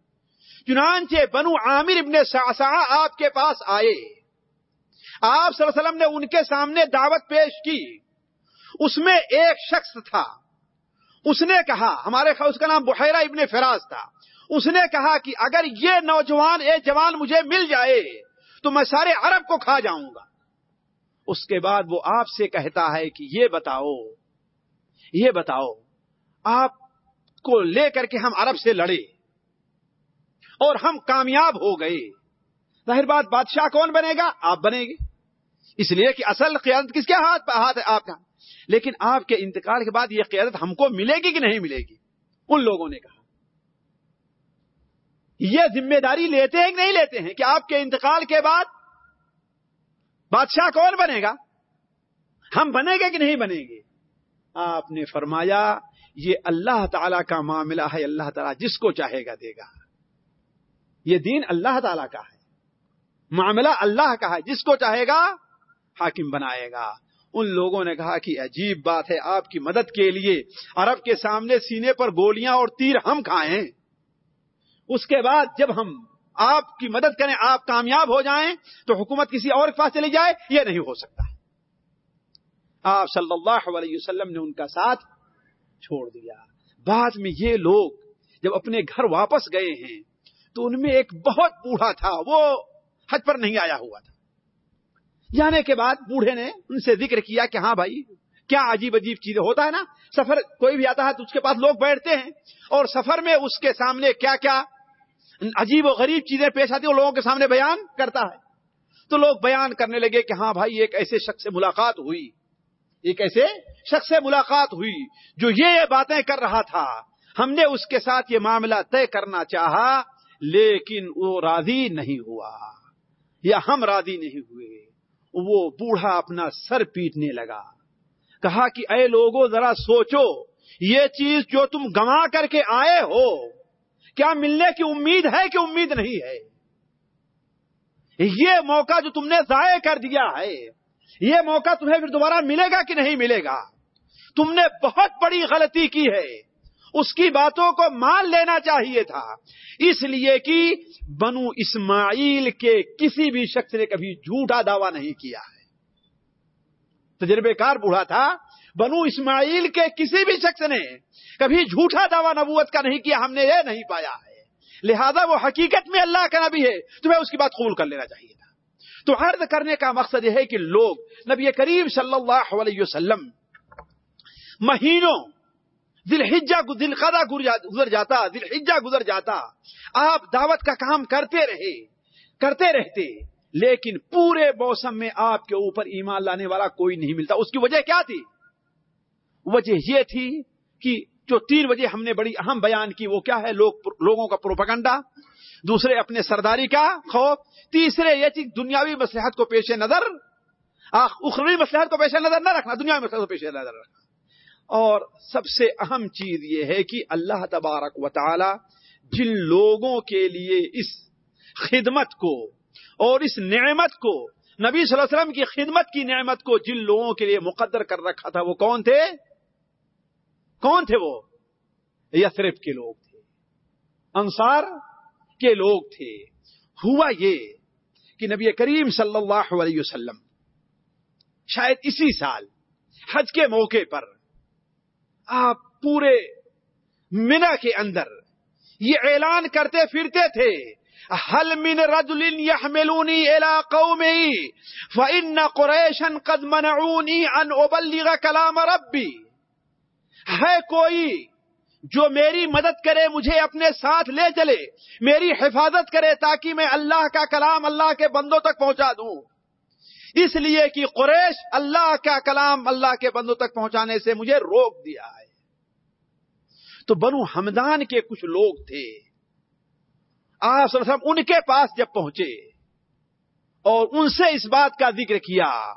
چنانچہ بنو عامر ابن ساسا آپ کے پاس آئے۔ آپ صلی اللہ علیہ وسلم نے ان کے سامنے دعوت پیش کی۔ اس میں ایک شخص تھا۔ اس نے کہا، ہمارے اس کا نام بحیرہ ابن فراز تھا۔ اس نے کہا کہ اگر یہ نوجوان، اے جوان مجھے مل جائے، تو میں سارے عرب کو کھا جاؤں گا۔ اس کے بعد وہ آپ سے کہتا ہے کہ یہ بتاؤ یہ بتاؤ، آپ کو لے کر کے ہم عرب سے لڑے اور ہم کامیاب ہو گئے۔ ظاہر بات، بادشاہ کون بنے گا؟ آپ بنے گے۔ اس لیے کہ اصل قیادت کس کے ہاتھ پہ ہاتھ ہے؟ آپ کا۔ لیکن آپ کے انتقال کے بعد یہ قیادت ہم کو ملے گی کہ نہیں ملے گی؟ ان لوگوں نے کہا۔ یہ ذمہ داری لیتے ہیں کہ نہیں لیتے ہیں؟ کہ آپ کے انتقال کے بعد بادشاہ کون بنے گا؟ ہم بنے گے کہ نہیں بنے گے؟ آپ نے فرمایا، یہ اللہ تعالی کا معاملہ ہے، اللہ تعالیٰ جس کو چاہے گا دے گا۔ یہ دین اللہ تعالی کا ہے۔ معاملہ اللہ کا ہے، جس کو چاہے گا حاکم بنائے گا۔ ان لوگوں نے کہا کہ عجیب بات ہے، آپ کی مدد کے لیے عرب کے سامنے سینے پر گولیاں اور تیر ہم کھائیں۔ اس کے بعد جب ہم آپ کی مدد کریں، آپ کامیاب ہو جائیں، تو حکومت کسی اور کے پاس چلی جائے، یہ نہیں ہو سکتا۔ آپ صلی اللہ علیہ وسلم نے ان کا ساتھ چھوڑ دیا۔ بعد میں یہ لوگ جب اپنے گھر واپس گئے ہیں، تو ان میں ایک بہت بوڑھا تھا، وہ حج پر نہیں آیا ہوا تھا۔ جانے کے بعد بوڑھے نے ان سے ذکر کیا کہ ہاں بھائی، کیا عجیب عجیب چیزیں ہوتا ہے نا؟ سفر کوئی بھی آتا ہے تو اس کے پاس لوگ بیٹھتے ہیں اور سفر میں اس کے سامنے کیا کیا عجیب و غریب چیزیں پیش آتی ہیں لوگوں کے سامنے بیان کرتا ہے۔ تو لوگ بیان کرنے لگے کہ ہاں بھائی، ایک ایسے شخص سے ملاقات ہوئی۔ ایک ایسے شخص سے ملاقات ہوئی جو یہ باتیں کر رہا تھا۔ ہم نے اس کے ساتھ یہ معاملہ طے کرنا چاہا، لیکن وہ راضی نہیں ہوا۔ یا ہم راضی نہیں ہوئے۔ وہ بوڑھا اپنا سر پیٹنے لگا۔ کہا کہ اے لوگوں ذرا سوچو، یہ چیز جو تم گما کر کے آئے ہو، کیا ملنے کی امید ہے کہ امید نہیں ہے؟ یہ موقع جو تم نے ضائع کر دیا ہے، یہ موقع تمہیں پھر دوبارہ ملے گا کہ نہیں ملے گا؟ تم نے بہت بڑی غلطی کی ہے۔ اس کی باتوں کو مان لینا چاہیے تھا۔ اس لیے کہ بنو اسماعیل کے کسی بھی شخص نے کبھی جھوٹا دعویٰ نہیں کیا ہے۔ تجربے کار بوڑھا تھا۔ بنو اسماعیل کے کسی بھی شخص نے کبھی جھوٹا دعویٰ نبوت کا نہیں کیا، ہم نے یہ نہیں پایا ہے۔ لہذا وہ حقیقت میں اللہ کا نبی ہے تمہیں اس کی بات قبول کر لینا چاہیے تھا۔ تو عرض کرنے کا مقصد یہ ہے کہ لوگ، نبی کریم صلی اللہ علیہ وسلم، مہینوں دل ہجا دل قدا گزر جاتا دل ہجا گزر جاتا۔ آپ دعوت کا کام کرتے رہے، کرتے رہتے، لیکن پورے موسم میں آپ کے اوپر ایمان لانے والا کوئی نہیں ملتا۔ اس کی وجہ کیا تھی؟ وجہ یہ تھی کہ جو تین وجہ ہم نے بڑی اہم بیان کی، وہ کیا ہے؟ لوگ لوگوں کا پروپگنڈا، دوسرے اپنے سرداری کا خوف، تیسرے یہ چیز دنیاوی مسلحت کو پیش نظر اخروی مسلحت کو پیش نظر نہ رکھنا، دنیاوی مسلحت کو پیش نظر رکھنا۔ اور سب سے اہم چیز یہ ہے کہ اللہ تبارک و تعالی جن لوگوں کے لیے اس خدمت کو اور اس نعمت کو، نبی صلی اللہ علیہ وسلم کی خدمت کی نعمت کو جن لوگوں کے لیے مقدر کر رکھا تھا، وہ کون تھے؟ کون تھے وہ؟ یسرف کے لوگ تھے، انصار کے لوگ تھے۔ ہوا یہ کہ نبی کریم صلی اللہ علیہ وسلم شاید اسی سال حج کے موقع پر آپ پورے منا کے اندر یہ اعلان کرتے پھرتے تھے حل من رجل يحملوني الى قومي؟ فان قريشا قد منعوني ان ابلغ كلام ربي. ہے کوئی جو میری مدد کرے مجھے اپنے ساتھ لے چلے، میری حفاظت کرے تاکہ میں اللہ کا کلام اللہ کے بندوں تک پہنچا دوں۔ اس لیے کہ قریش اللہ کا کلام اللہ کے بندوں تک پہنچانے سے مجھے روک دیا ہے۔ تو بنو ہمدان کے کچھ لوگ تھے۔ آپ ان کے پاس جب پہنچے اور ان سے اس بات کا ذکر کیا،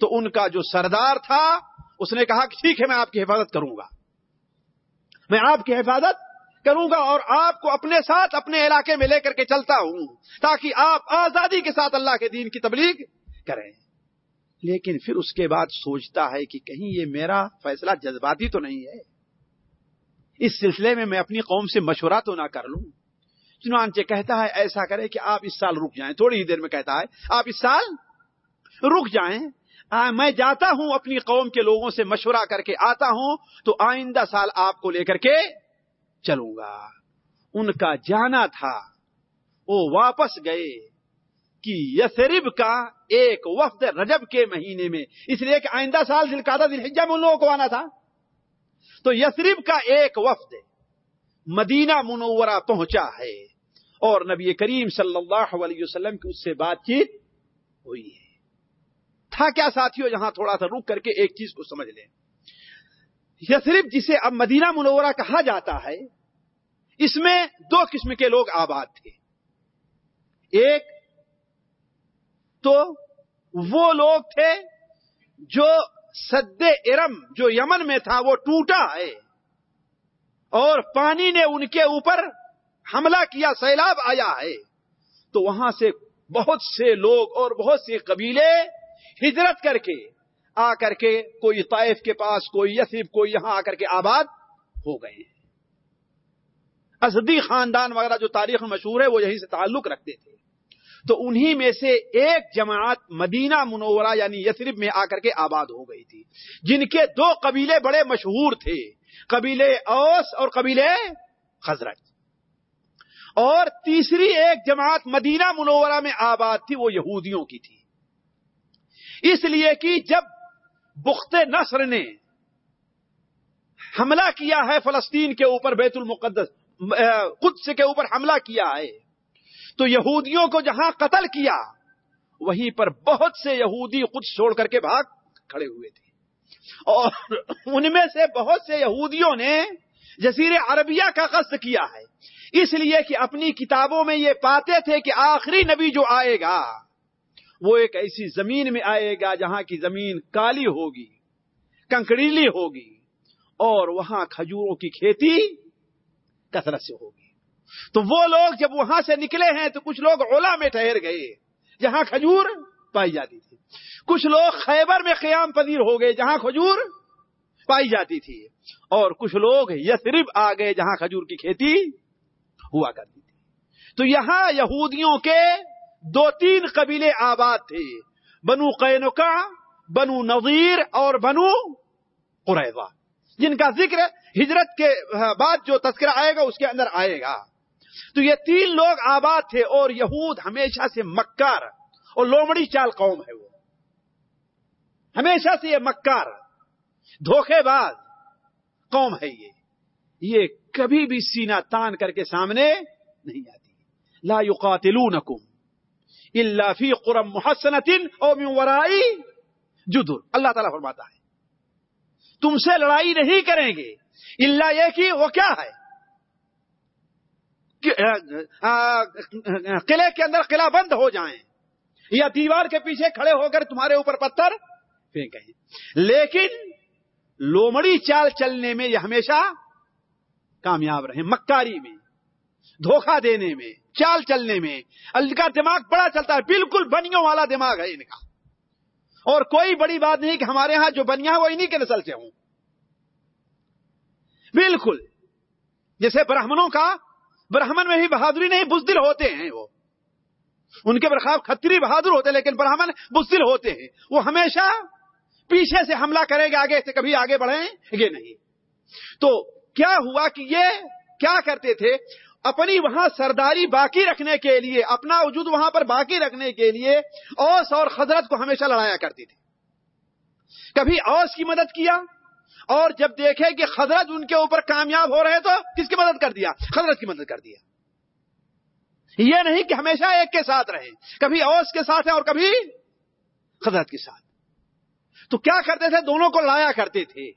تو ان کا جو سردار تھا، اس نے کہا کہ ٹھیک ہے، میں آپ کی حفاظت کروں گا۔ میں آپ کی حفاظت کروں گا اور آپ کو اپنے ساتھ اپنے علاقے میں لے کر کے چلتا ہوں، تاکہ آپ آزادی کے ساتھ اللہ کے دین کی تبلیغ کریں۔ لیکن پھر اس کے بعد سوچتا ہے کہ کہیں یہ میرا فیصلہ جذباتی تو نہیں ہے۔ اس سلسلے میں میں اپنی قوم سے مشورہ تو نہ کر لوں۔ چنانچہ کہتا ہے، ایسا کرے کہ آپ اس سال رک جائیں۔ تھوڑی ہی دیر میں کہتا ہے، آپ اس سال رک جائیں۔ میں جاتا ہوں اپنی قوم کے لوگوں سے مشورہ کر کے آتا ہوں، تو آئندہ سال آپ کو لے کر کے چلوں گا۔ ان کا جانا تھا، وہ واپس گئے کہ یسرب کا ایک وفد رجب کے مہینے میں۔ اس لیے کہ آئندہ سال دل کا دل میں ان لوگوں کو آنا تھا۔ تو یسرب کا ایک وفد مدینہ منورہ پہنچا ہے اور نبی کریم صلی اللہ علیہ وسلم کی اس سے بات چیت ہوئی ہے۔ تھا کیا ساتھیوں یہاں تھوڑا سا رک کر کے ایک چیز کو سمجھ لیں۔ یسرف جسے اب مدینہ منورہ کہا جاتا ہے، اس میں دو قسم کے لوگ آباد تھے۔ ایک تو وہ لوگ تھے جو سد ارم جو یمن میں تھا، وہ ٹوٹا ہے۔ اور پانی نے ان کے اوپر حملہ کیا، سیلاب آیا ہے۔ تو وہاں سے بہت سے لوگ اور بہت سے قبیلے ہجرت کر کے، آ کر کے کوئی طائف کے پاس، کوئی یسیب کوئی یہاں آ کر کے آباد ہو گئے۔ ہیں ازدی خاندان وغیرہ جو تاریخ میں مشہور ہے، وہ یہیں سے تعلق رکھتے تھے۔ تو انہی میں سے ایک جماعت مدینہ منورہ یعنی یسرف میں آ کر کے آباد ہو گئی تھی، جن کے دو قبیلے بڑے مشہور تھے، قبیلے اوس اور قبیلے خزرت اور تیسری ایک جماعت مدینہ منورہ میں آباد تھی، وہ یہودیوں کی تھی۔ اس لیے کہ جب بخت نصر نے حملہ کیا ہے فلسطین کے اوپر، بیت المقدس قدس کے اوپر حملہ کیا ہے تو یہودیوں کو جہاں قتل کیا، وہیں پر بہت سے یہودی قدس چھوڑ کر کے بھاگ کھڑے ہوئے تھے۔ اور ان میں سے بہت سے یہودیوں نے جزیر عربیہ کا قصد کیا ہے۔ اس لیے کہ اپنی کتابوں میں یہ پاتے تھے کہ آخری نبی جو آئے گا، وہ ایک ایسی زمین میں آئے گا جہاں کی زمین کالی ہوگی کنکڑیلی ہوگی اور وہاں کھجوروں کی کھیتی کثرت سے ہوگی۔ تو وہ لوگ جب وہاں سے نکلے ہیں تو کچھ لوگ اولا میں ٹھہر گئے۔ جہاں کھجور پائی جاتی تھی۔ کچھ لوگ خیبر میں قیام پذیر ہو گئے جہاں کھجور پائی جاتی تھی۔ اور کچھ لوگ یسرب آ گئے جہاں کھجور کی کھیتی ہوا کرتی تھی۔ تو یہاں یہودیوں کے دو تین قبیلے آباد تھے۔ بنو قینقا بنو نظیر اور بنو قریضہ جن کا ذکر ہجرت کے بعد جو تذکرہ آئے گا، اس کے اندر آئے گا۔ تو یہ تین لوگ آباد تھے اور یہود ہمیشہ سے مکار اور لومڑی چال قوم ہے وہ۔ ہمیشہ سے یہ مکار، دھوکے باز قوم ہے یہ۔ یہ کبھی بھی سینا تان کر کے سامنے نہیں آتی۔ لا يقاتلونکم الا فی قرم محسنت او من ورائی جدر۔ اللہ تعالیٰ فرماتا ہے، تم سے لڑائی نہیں کریں گے۔ اللہ یہ کہ وہ کیا ہے؟ قلعے کے اندر قلعہ بند ہو جائیں یا دیوار کے پیچھے کھڑے ہو کر تمہارے اوپر پتھر پھینکیں لیکن لومڑی چال چلنے میں یہ ہمیشہ کامیاب رہے، مکاری میں، دھوکہ دینے میں، چال چلنے میں۔ ان کا دماغ بڑا چلتا ہے، بالکل بنیوں والا دماغ ہے ان کا۔ اور کوئی بڑی بات نہیں کہ ہمارے ہاں جو بنیا وہ انہی کے نسل سے ہوں۔ بالکل، جیسے برہمنوں کا برہمن میں بھی بہادری نہیں، بزدل ہوتے ہیں وہ۔ ان کے برخلاف کھتری بہادر ہوتے ہیں، لیکن برہمن بزدل ہوتے ہیں۔ وہ ہمیشہ پیچھے سے حملہ کرے گا آگے سے کبھی آگے بڑھیں گے نہیں۔ تو کیا ہوا کہ یہ کیا کرتے تھے؟ اپنی وہاں سرداری باقی رکھنے کے لیے، اپنا وجود وہاں پر باقی رکھنے کے لیے اوس اور خزرت کو ہمیشہ لڑایا کرتی تھی۔ کبھی اوس کی مدد کیا؟ اور جب دیکھے کہ خزرت ان کے اوپر کامیاب ہو رہے تو کس کی مدد کر دیا؟ خزرت کی مدد کر دیا۔ یہ نہیں کہ ہمیشہ ایک کے ساتھ رہے، کبھی اوس کے ساتھ ہے اور کبھی خزرت کے ساتھ۔ تو کیا کرتے تھے؟ دونوں کو لایا کرتے تھے۔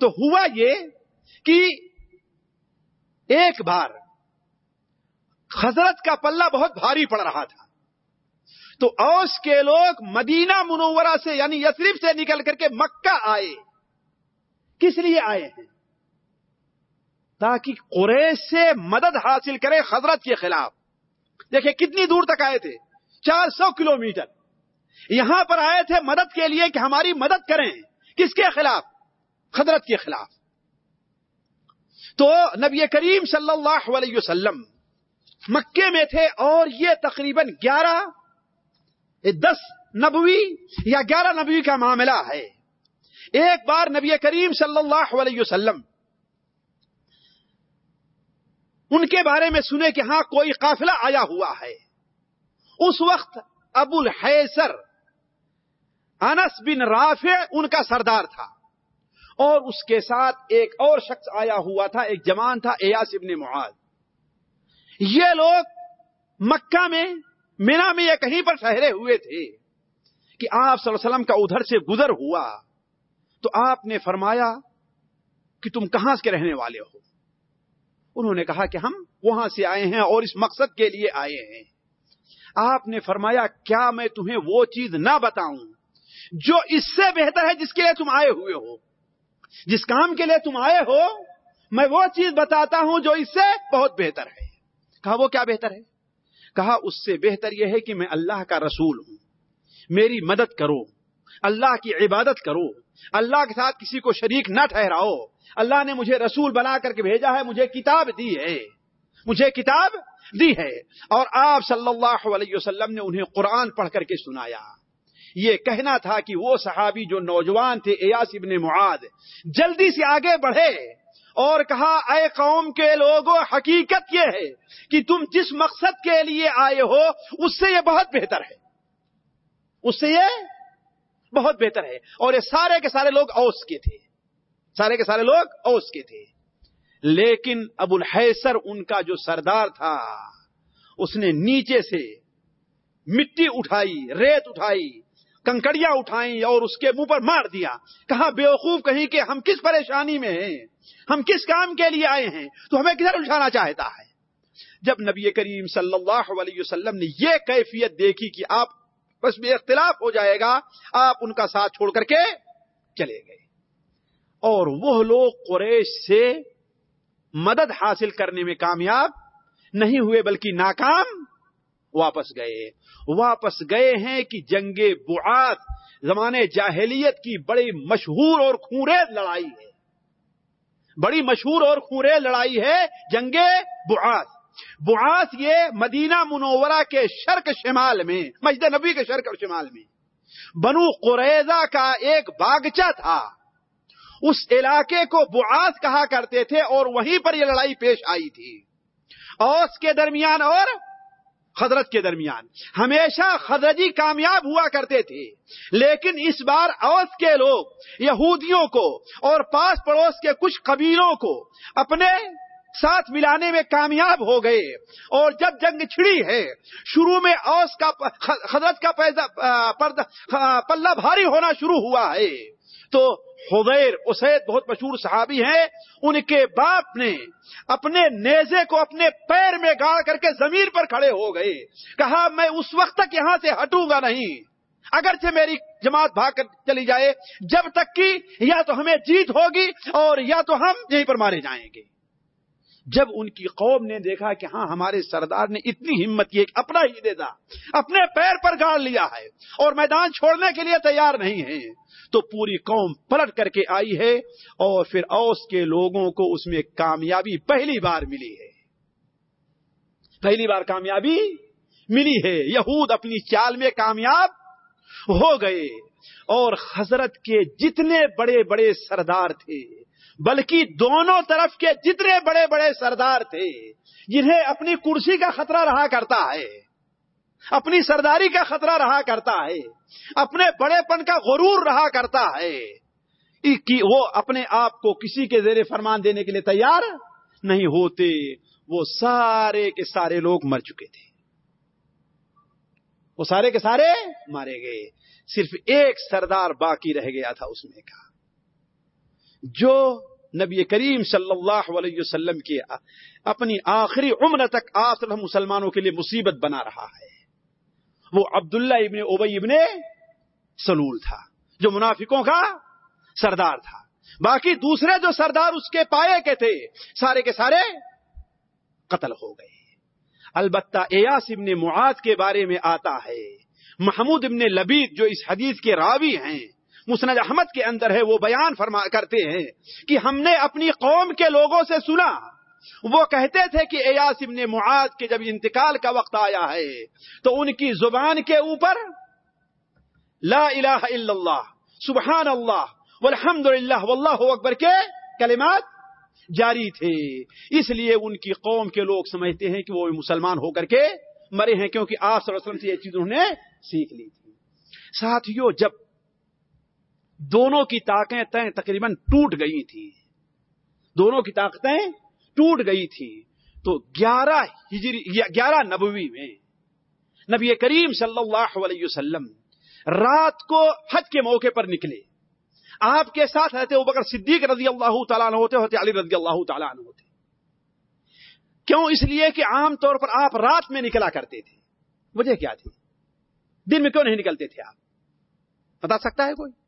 تو ہوا یہ کہ ایک بار حضرت کا پلہ بہت بھاری پڑ رہا تھا۔ تو اوس کے لوگ مدینہ منورہ سے یعنی یسریف سے نکل کر کے مکہ آئے۔ کس لیے آئے ہیں؟ تاکہ قریش سے مدد حاصل کرے حضرت کے خلاف۔ دیکھیں کتنی دور تک آئے تھے؟ چار سو کلو میٹر یہاں پر آئے تھے مدد کے لیے کہ ہماری مدد کریں۔ کس کے خلاف؟ حضرت کے خلاف۔ تو نبی کریم صلی اللہ علیہ وسلم مکے میں تھے اور یہ تقریباً گیارہ دس نبوی یا گیارہ نبوی کا معاملہ ہے۔ ایک بار نبی کریم صلی اللہ علیہ وسلم ان کے بارے میں سنے کہ ہاں کوئی قافلہ آیا ہوا ہے۔ اس وقت ابو الحیسر انس بن رافع ان کا سردار تھا۔ اور اس کے ساتھ ایک اور شخص آیا ہوا تھا، ایک جوان تھا، ایاس ابن معاذ۔ یہ لوگ مکہ میں، مینا میں یہ کہیں پر ٹھہرے ہوئے تھے کہ آپ صلی اللہ علیہ وسلم کا ادھر سے گزر ہوا۔ تو آپ نے فرمایا کہ تم کہاں کے رہنے والے ہو؟ انہوں نے کہا کہ ہم وہاں سے آئے ہیں اور اس مقصد کے لیے آئے ہیں۔ آپ نے فرمایا، کیا میں تمہیں وہ چیز نہ بتاؤں جو اس سے بہتر ہے جس کے لیے تم آئے ہوئے ہو؟ جس کام کے لیے تم آئے ہو، میں وہ چیز بتاتا ہوں جو اس سے بہت بہتر ہے۔ کہا، وہ کیا بہتر ہے؟ کہا، اس سے بہتر یہ ہے کہ میں اللہ کا رسول ہوں۔ میری مدد کرو، اللہ کی عبادت کرو۔ اللہ کے ساتھ کسی کو شریک نہ ٹھہراؤ۔ اللہ نے مجھے رسول بنا کر کے بھیجا ہے، مجھے کتاب دی ہے۔ مجھے کتاب دی ہے۔ اور آپ صلی اللہ علیہ وسلم نے انہیں قرآن پڑھ کر کے سنایا۔ یہ کہنا تھا کہ وہ صحابی جو نوجوان تھے، ایاس ابن معاد جلدی سے آگے بڑھے اور کہا، اے قوم کے لوگوں حقیقت یہ ہے کہ تم جس مقصد کے لیے آئے ہو، اس سے یہ بہت بہتر ہے۔ اس سے یہ بہت بہتر ہے۔ اور یہ سارے کے سارے لوگ اوس کے تھے۔ سارے کے سارے لوگ اوس کے تھے۔ لیکن ابو الحیسر ان کا جو سردار تھا، اس نے نیچے سے مٹی اٹھائی، ریت اٹھائی، کنکڑیاں اٹھائیں اور اس کے منہ پر مار دیا۔ کہا بیوقوف کہیں کہ ہم کس پریشانی میں ہیں؟ ہم کس کام کے لیے آئے ہیں؟ تو ہمیں کدھر اٹھانا چاہتا ہے؟ جب نبی کریم صلی اللہ علیہ وسلم نے یہ کیفیت دیکھی کہ آپ بس میں اختلاف ہو جائے گا، آپ ان کا ساتھ چھوڑ کر کے چلے گئے۔ اور وہ لوگ قریش سے مدد حاصل کرنے میں کامیاب نہیں ہوئے، بلکہ ناکام واپس گئے۔ واپس گئے ہیں کہ جنگ بعات زمانے جاہلیت کی بڑی مشہور اور خونریز لڑائی ہے۔ بڑی مشہور اور خونریز لڑائی ہے جنگ بعات بعات یہ مدینہ منورہ کے شرق شمال میں، مسجد نبی کے شرق شمال میں۔ بنو قریضہ کا ایک باغچہ تھا۔ اس علاقے کو بعات کہا کرتے تھے اور وہیں پر یہ لڑائی پیش آئی تھی۔ اوس کے درمیان اور حضرت کے درمیان۔ ہمیشہ خدرجی کامیاب ہوا کرتے تھے۔ لیکن اس بار اوس کے لوگ، یہودیوں کو اور پاس پڑوس کے کچھ قبیلوں کو اپنے ساتھ ملانے میں کامیاب ہو گئے۔ اور جب جنگ چھڑی ہے، شروع میں اوس کا حضرت کا پلہ بھاری ہونا شروع ہوا ہے۔ تو حضیر اسید بہت مشہور صحابی ہیں۔ ان کے باپ نے اپنے نیزے کو اپنے پیر میں گاڑ کر کے زمین پر کھڑے ہو گئے۔ کہا، میں اس وقت تک یہاں سے ہٹوں گا نہیں۔ اگرچہ میری جماعت بھاگ کر چلی جائے، جب تک کہ یا تو ہمیں جیت ہوگی اور یا تو ہم یہیں پر مارے جائیں گے۔ جب ان کی قوم نے دیکھا کہ ہاں ہمارے سردار نے اتنی ہمت کی اپنا ہی دے دا، اپنے پیر پر گاڑ لیا ہے اور میدان چھوڑنے کے لیے تیار نہیں ہے، تو پوری قوم پلٹ کر کے آئی ہے اور پھر اوس کے لوگوں کو اس میں کامیابی پہلی بار ملی ہے۔ پہلی بار کامیابی ملی ہے۔ یہود اپنی چال میں کامیاب ہو گئے اور حضرت کے جتنے بڑے بڑے سردار تھے بلکہ دونوں طرف کے جتنے بڑے بڑے سردار تھے، جنہیں اپنی کرسی کا خطرہ رہا کرتا ہے، اپنی سرداری کا خطرہ رہا کرتا ہے، اپنے بڑے پن کا غرور رہا کرتا ہے کہ وہ اپنے آپ کو کسی کے زیر فرمان دینے کے لیے تیار نہیں ہوتے، وہ سارے کے سارے لوگ مر چکے تھے۔ وہ سارے کے سارے مارے گئے، صرف ایک سردار باقی رہ گیا تھا اس میں کا۔ جو نبی کریم صلی اللہ علیہ وسلم کے اپنی آخری عمر تک آپ مسلمانوں کے لیے مصیبت بنا رہا ہے۔ وہ عبداللہ ابن ابئی ابن سلول تھا، جو منافقوں کا سردار تھا۔ باقی دوسرے جو سردار اس کے پائے کے تھے، سارے کے سارے قتل ہو گئے۔ البتہ ایاس ابن معاد کے بارے میں آتا ہے، محمود ابن لبید جو اس حدیث کے راوی ہیں مسند احمد کے اندر ہے، وہ بیان فرما کرتے ہیں کہ ہم نے اپنی قوم کے لوگوں سے سنا۔ وہ کہتے تھے کہ ایاس ابن معاد کے جب انتقال کا وقت آیا ہے، تو ان کی زبان کے اوپر لا الہ الا اللہ، سبحان اللہ والحمد للہ واللہ اکبر کے کلمات جاری تھے۔ اس لیے ان کی قوم کے لوگ سمجھتے ہیں کہ وہ مسلمان ہو کر کے مرے ہیں، کیونکہ آپ وسلم سے یہ چیز انہوں نے سیکھ لی تھی۔ ساتھیوں جب دونوں کی طاقتیں تقریباً ٹوٹ گئی تھی دونوں کی طاقتیں ٹوٹ گئی تھی تو گیارہ ہجری، گیارہ نبوی میں نبی کریم صلی اللہ علیہ وسلم رات کو حج کے موقع پر نکلے۔ آپ کے ساتھ رہتے وہ بکر صدیق رضی اللہ تعالیٰ عنہ ہوتے ہوتے علی رضی اللہ تعالیٰ عنہ ہوتے۔ کیوں؟ اس لیے کہ عام طور پر آپ رات میں نکلا کرتے تھے۔ وجہ کیا تھی؟ دن میں کیوں نہیں نکلتے تھے آپ؟ بتا سکتا ہے کوئی؟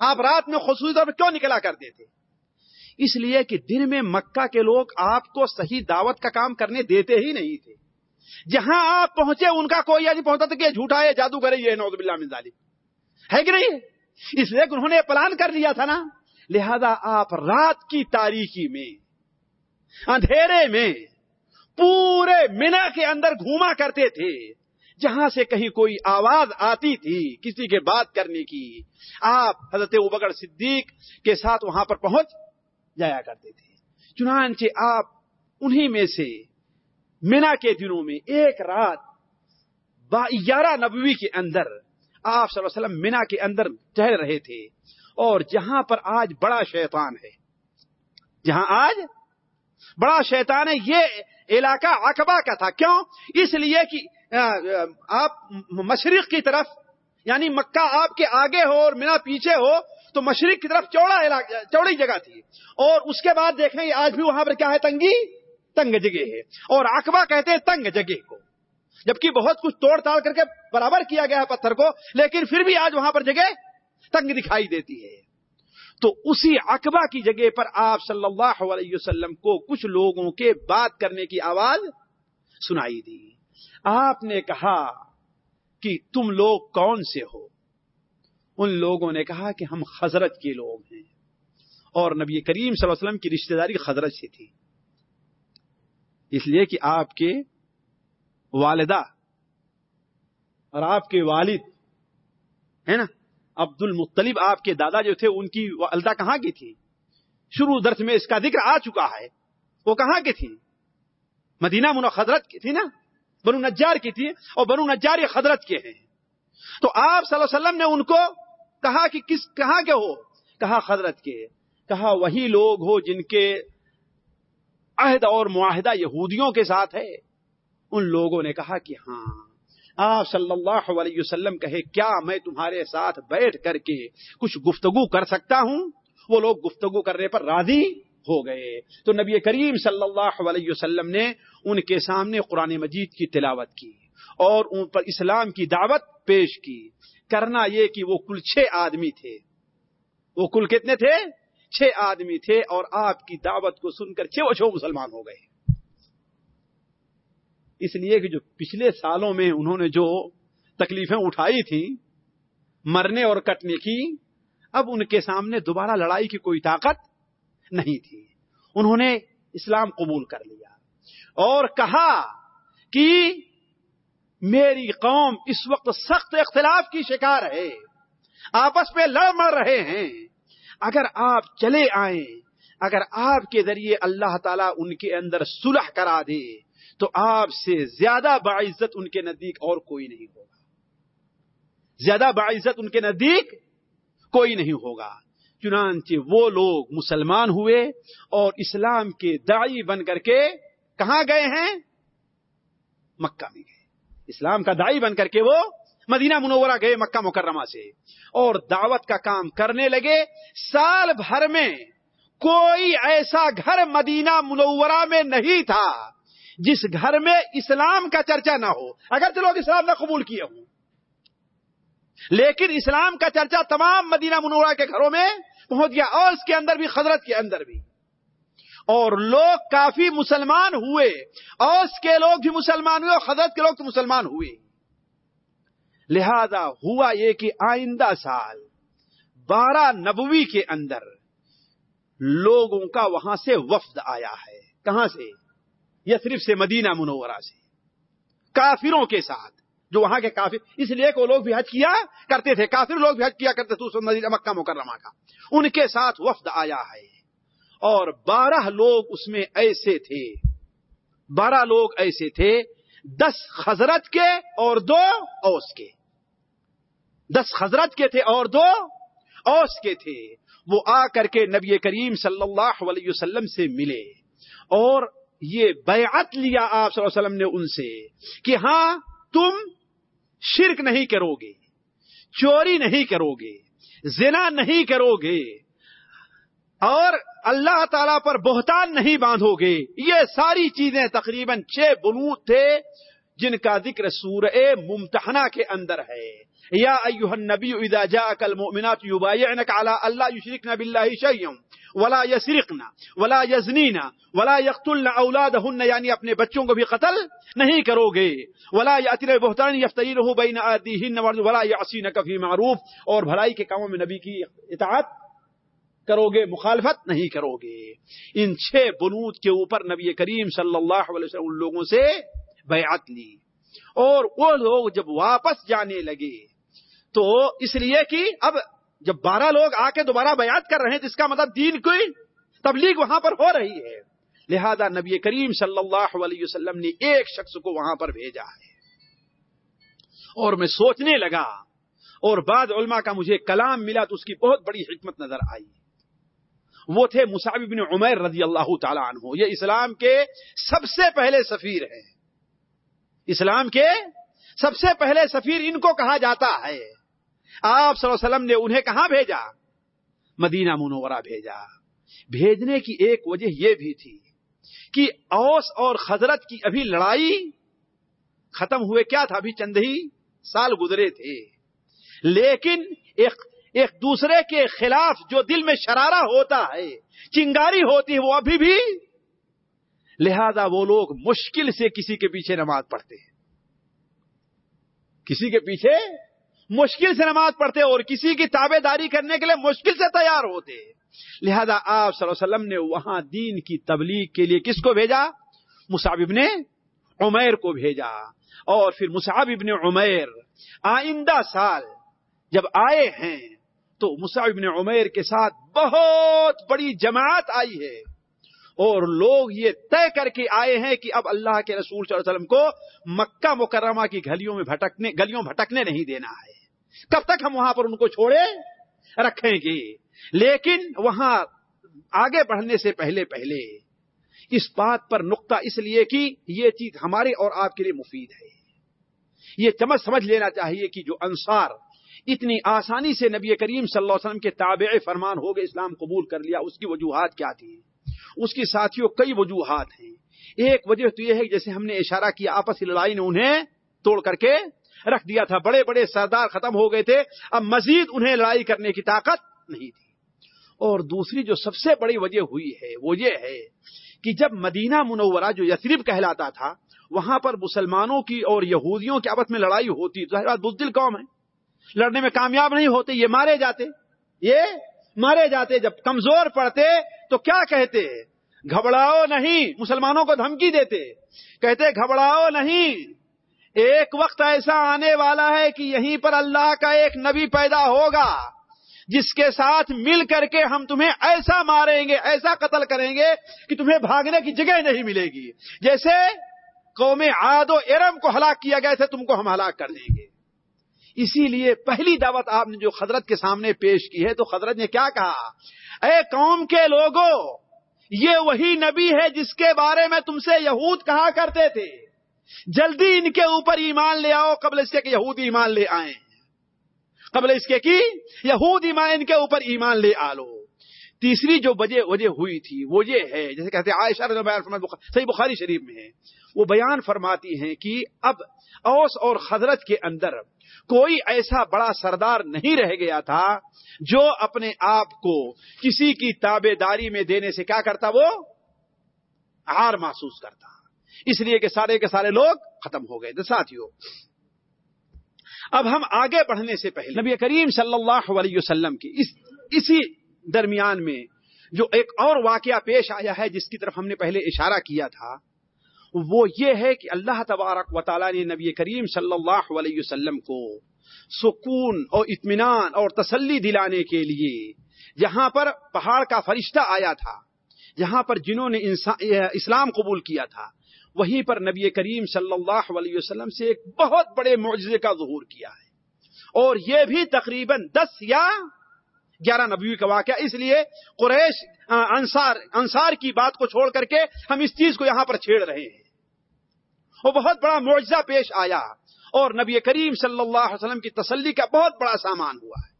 آپ رات میں خصوصی طور پر کیوں نکلا کرتے تھے اس لیے کہ دن میں مکہ کے لوگ آپ کو صحیح دعوت کا کام کرنے دیتے ہی نہیں تھے۔ جہاں آپ پہنچے، ان کا کوئی نہیں پہنچا تھا کہ جھوٹا ہے جادو کرے، یہ نوز بلّہ مزالی ہے کہ نہیں؟ اس لیے کہ انہوں نے پلان کر لیا تھا نا۔ لہذا آپ رات کی تاریخی میں، اندھیرے میں، پورے مینا کے اندر گھوما کرتے تھے۔ جہاں سے کہیں کوئی آواز آتی تھی، کسی کے بات کرنے کی، آپ حضرت ابکر صدیق کے ساتھ وہاں پر پہنچ جایا کرتے تھے۔ چنانچہ آپ انہی میں سے مینا کے دنوں میں ایک رات گیارہ نبوی کے اندر آپ صلی اللہ علیہ وسلم مینا کے اندر ٹہل رہے تھے اور جہاں پر آج بڑا شیطان ہے۔ جہاں آج بڑا شیطان ہے، یہ علاقہ اقبا کا تھا۔ کیوں؟ اس لیے کہ آپ مشرق کی طرف یعنی مکہ آپ کے آگے ہو اور مینا پیچھے ہو، تو مشرق کی طرف چوڑا چوڑی جگہ تھی۔ اور اس کے بعد دیکھیں آج بھی وہاں پر کیا ہے، تنگی، تنگ جگہ ہے۔ اور اقبا کہتے ہیں تنگ جگہ کو۔ جبکہ بہت کچھ توڑ تاڑ کر کے برابر کیا گیا ہے پتھر کو، لیکن پھر بھی آج وہاں پر جگہ تنگ دکھائی دیتی ہے۔ تو اسی اقبا کی جگہ پر آپ صلی اللہ علیہ وسلم کو کچھ لوگوں کے بات کرنے کی آواز سنائی دی۔ آپ نے کہا کہ تم لوگ کون سے ہو؟ ان لوگوں نے کہا کہ ہم حضرت کے لوگ ہیں۔ اور نبی کریم صلی اللہ علیہ وسلم کی رشتہ داری حضرت سے تھی۔ اس لیے کہ آپ کے والدہ اور آپ کے والد، ہے نا؟ عبد المطلب آپ کے دادا جو تھے، ان کی والدہ کہاں کی تھی؟ شروع درس میں اس کا ذکر آ چکا ہے۔ وہ کہاں کی تھی؟ مدینہ من خدرت کی تھی نا؟ بنو نجار کی تھی اور بنو نجار یہ خدرت کے ہیں۔ تو آپ صلی اللہ علیہ وسلم نے ان کو کہا کہ کس، کہاں کے ہو؟ کہا خدرت کے۔ کہا وہی لوگ ہو جن کے عہد اور معاہدہ یہودیوں کے ساتھ ہے۔ ان لوگوں نے کہا کہ ہاں آپ صلی اللہ علیہ وسلم کہے، کیا میں تمہارے ساتھ بیٹھ کر کے کچھ گفتگو کر سکتا ہوں؟ وہ لوگ گفتگو کرنے پر راضی ہو گئے۔ تو نبی کریم صلی اللہ علیہ وسلم نے ان کے سامنے قرآن مجید کی تلاوت کی اور ان پر اسلام کی دعوت پیش کی۔ کرنا یہ کہ وہ کل چھ آدمی تھے۔ وہ کل کتنے تھے؟ چھ آدمی تھے اور آپ کی دعوت کو سن کر چھ چھ مسلمان ہو گئے۔ اس لیے کہ جو پچھلے سالوں میں انہوں نے جو تکلیفیں اٹھائی تھیں، مرنے اور کٹنے کی، اب ان کے سامنے دوبارہ لڑائی کی کوئی طاقت نہیں تھی۔ انہوں نے اسلام قبول کر لیا اور کہا کہ میری قوم اس وقت سخت اختلاف کی شکار ہے۔ آپس میں لڑ مر رہے ہیں۔ اگر آپ چلے آئیں، اگر آپ کے ذریعے اللہ تعالیٰ ان کے اندر صلح کرا دے، تو آپ سے زیادہ باعزت ان کے نزدیک اور کوئی نہیں ہوگا۔ زیادہ باعزت ان کے نزدیک کوئی نہیں ہوگا۔ چنانچہ وہ لوگ مسلمان ہوئے اور اسلام کے دائی بن کر کے کہاں گئے ہیں؟ مکہ میں گئے۔ اسلام کا دائی بن کر کے وہ مدینہ منورہ گئے مکہ مکرمہ سے۔ اور دعوت کا کام کرنے لگے۔ سال بھر میں کوئی ایسا گھر مدینہ منورہ میں نہیں تھا جس گھر میں اسلام کا چرچا نہ ہو۔ اگر تو لوگ اسلام نہ قبول کیے ہوں۔ لیکن اسلام کا چرچا تمام مدینہ منورہ کے گھروں میں پہنچ گیا اور اس کے اندر بھی، خضرت کے اندر بھی۔ اور لوگ کافی مسلمان ہوئے۔ اوس کے لوگ بھی مسلمان ہوئے اور خضرت کے لوگ تو مسلمان ہوئے۔ لہذا ہوا یہ کہ آئندہ سال بارہ نبوی کے اندر لوگوں کا وہاں سے وفد آیا ہے۔ کہاں سے؟ یثرف سے مدینہ منورہ سے۔ کافروں کے ساتھ۔ جو وہاں کے کافر، اس لیے کہ وہ لوگ بھی حج کیا کرتے تھے۔ کافر لوگ بھی حج کیا کرتے تھے مدینہ مکہ مکرمہ کا۔ ان کے ساتھ وفد آیا ہے۔ اور بارہ لوگ اس میں ایسے تھے۔ بارہ لوگ ایسے تھے، دس خزرت کے اور دو اوس کے۔ دس خزرت کے تھے اور دو اوس کے تھے۔ وہ آ کر کے نبی کریم صلی اللہ علیہ وسلم سے ملے۔ اور یہ بیعت لیا آپ صلی اللہ علیہ وسلم نے ان سے کہ ہاں تم شرک نہیں کرو گے چوری نہیں کرو گے زنا نہیں کرو گے اور اللہ تعالی پر بہتان نہیں باندھو گے یہ ساری چیزیں تقریباً چھ بنود تھے جن کا ذکر سورہ ممتحنہ کے اندر ہے۔ یا ایوہ النبی اذا جاءک المؤمنات یبایعنک علی اللہ یشرکن باللہ شیئا۔ ولا یسرقن ولا یزنین ولا یقتلن اولادہن یعنی اپنے بچوں کو بھی قتل نہیں کرو گے ولا یاتین بہتان یفترینہ بین آدیہن ولا یعصینک فی معروف. اور بھلائی کے کاموں میں نبی کی اطاعت کرو گے مخالفت نہیں کرو گے ان چھ بنود کے اوپر نبی کریم صلی اللہ علیہ وسلم ان لوگوں سے بیعت لی. اور وہ لوگ جب واپس جانے لگے، تو اس لیے کہ اب جب بارہ لوگ آ کے دوبارہ بیعت کر رہے ہیں جس کا مطلب دین کوئی تبلیغ وہاں پر ہو رہی ہے۔ لہذا نبی کریم صلی اللہ علیہ وسلم نے ایک شخص کو وہاں پر بھیجا ہے۔ اور میں سوچنے لگا، اور بعد علماء کا مجھے کلام ملا تو اس کی بہت بڑی حکمت نظر آئی۔ وہ تھے مصعب بن عمیر رضی اللہ تعالی عنہ۔ یہ اسلام کے سب سے پہلے سفیر ہیں۔ اسلام کے سب سے پہلے سفیر ان کو کہا جاتا ہے۔ آپ صلی اللہ علیہ وسلم نے انہیں کہاں بھیجا؟ مدینہ منورہ بھیجا۔ بھیجنے کی ایک وجہ یہ بھی تھی کہ اوس اور خزرت کی ابھی لڑائی ختم ہوئے کیا تھا؟ ابھی چند ہی سال گزرے تھے۔ لیکن ایک ایک دوسرے کے خلاف جو دل میں شرارہ ہوتا ہے، چنگاری ہوتی ہے، وہ ابھی بھی۔ لہذا وہ لوگ مشکل سے کسی کے پیچھے نماز پڑھتے ہیں۔ کسی کے پیچھے مشکل سے نماز پڑھتے اور کسی کی تابے داری کرنے کے لیے مشکل سے تیار ہوتے۔ لہذا آپ صلی اللہ علیہ وسلم نے وہاں دین کی تبلیغ کے لیے کس کو بھیجا؟ مصعب ابن عمیر کو بھیجا۔ اور پھر مصعب ابن عمیر آئندہ سال جب آئے ہیں تو مصعب ابن عمیر کے ساتھ بہت بڑی جماعت آئی ہے۔ اور لوگ یہ طے کر کے آئے ہیں کہ اب اللہ کے رسول صلی اللہ علیہ وسلم کو مکہ مکرمہ کی گلیوں میں بھٹکنے گلیوں بھٹکنے نہیں دینا ہے۔ کب تک ہم وہاں پر ان کو چھوڑے رکھیں گے؟ لیکن وہاں آگے بڑھنے سے پہلے پہلے اس بات پر نقطہ اس لیے کہ یہ چیز ہمارے اور آپ کے لیے مفید ہے۔ یہ چمچ سمجھ لینا چاہیے کہ جو انصار اتنی آسانی سے نبی کریم صلی اللہ علیہ وسلم کے تابع فرمان ہو گئے، اسلام قبول کر لیا، اس کی وجوہات کیا تھی اس کی ساتھیوں کئی وجوہات ہیں۔ ایک وجہ تو یہ ہے جیسے ہم نے اشارہ کیا، آپس لڑائی نے انہیں توڑ کر کے رکھ دیا تھا۔ بڑے بڑے سردار ختم ہو گئے تھے۔ اب مزید انہیں لڑائی کرنے کی طاقت نہیں تھی۔ اور دوسری جو سب سے بڑی وجہ ہوئی ہے، وہ یہ ہے کہ جب مدینہ منورہ جو یسریف کہلاتا تھا، وہاں پر مسلمانوں کی اور یہودیوں کی آپس میں لڑائی ہوتی۔ تو بات، بزدل قوم ہے لڑنے میں کامیاب نہیں ہوتے، یہ مارے جاتے۔ یہ مارے جاتے۔ جب کمزور پڑتے تو کیا کہتے؟ گھبراؤ نہیں، مسلمانوں کو دھمکی دیتے۔ کہتے، گھبراؤ نہیں۔ ایک وقت ایسا آنے والا ہے کہ یہیں پر اللہ کا ایک نبی پیدا ہوگا، جس کے ساتھ مل کر کے ہم تمہیں ایسا ماریں گے، ایسا قتل کریں گے کہ تمہیں بھاگنے کی جگہ نہیں ملے گی۔ جیسے قوم عاد و ارم کو ہلاک کیا گیا تھے تم کو ہم ہلاک کر دیں گے۔ اسی لیے پہلی دعوت آپ نے جو خدرت کے سامنے پیش کی ہے، تو خدرت نے کیا کہا؟ اے قوم کے لوگوں یہ وہی نبی ہے جس کے بارے میں تم سے یہود کہا کرتے تھے۔ جلدی ان کے اوپر ایمان لے آؤ قبل اس کے کہ یہود ایمان لے آئیں۔ قبل اس کے کی یہود ایمان ان کے اوپر ایمان لے آ لو تیسری جو وجہ وجہ ہوئی تھی، وہ یہ ہے، جیسے کہتے ہیں، عائشہ رضی اللہ صحیح بخاری شریف میں ہے۔ وہ بیان فرماتی ہیں کہ اب اوس اور خزرت کے اندر کوئی ایسا بڑا سردار نہیں رہ گیا تھا جو اپنے آپ کو کسی کی تابے داری میں دینے سے کیا کرتا، وہ ہار محسوس کرتا۔ اس لیے کہ سارے کے سارے لوگ ختم ہو گئے۔ تھے ساتھیوں اب ہم آگے بڑھنے سے پہلے نبی کریم صلی اللہ علیہ وسلم کی اس، اسی درمیان میں جو ایک اور واقعہ پیش آیا ہے، جس کی طرف ہم نے پہلے اشارہ کیا تھا، وہ یہ ہے کہ اللہ تبارک و تعالی نے نبی کریم صلی اللہ علیہ وسلم کو سکون اور اطمینان اور تسلی دلانے کے لیے جہاں پر پہاڑ کا فرشتہ آیا تھا، جہاں پر جنہوں نے اسلام قبول کیا تھا۔ وہیں پر نبی کریم صلی اللہ علیہ وسلم سے ایک بہت بڑے معجزے کا ظہور کیا ہے۔ اور یہ بھی تقریباً دس یا گیارہ نبی کا واقعہ۔ اس لیے قریش انصار انصار کی بات کو چھوڑ کر کے ہم اس چیز کو یہاں پر چھیڑ رہے ہیں۔ وہ بہت بڑا معجزہ پیش آیا۔ اور نبی کریم صلی اللہ علیہ وسلم کی تسلی کا بہت بڑا سامان ہوا ہے۔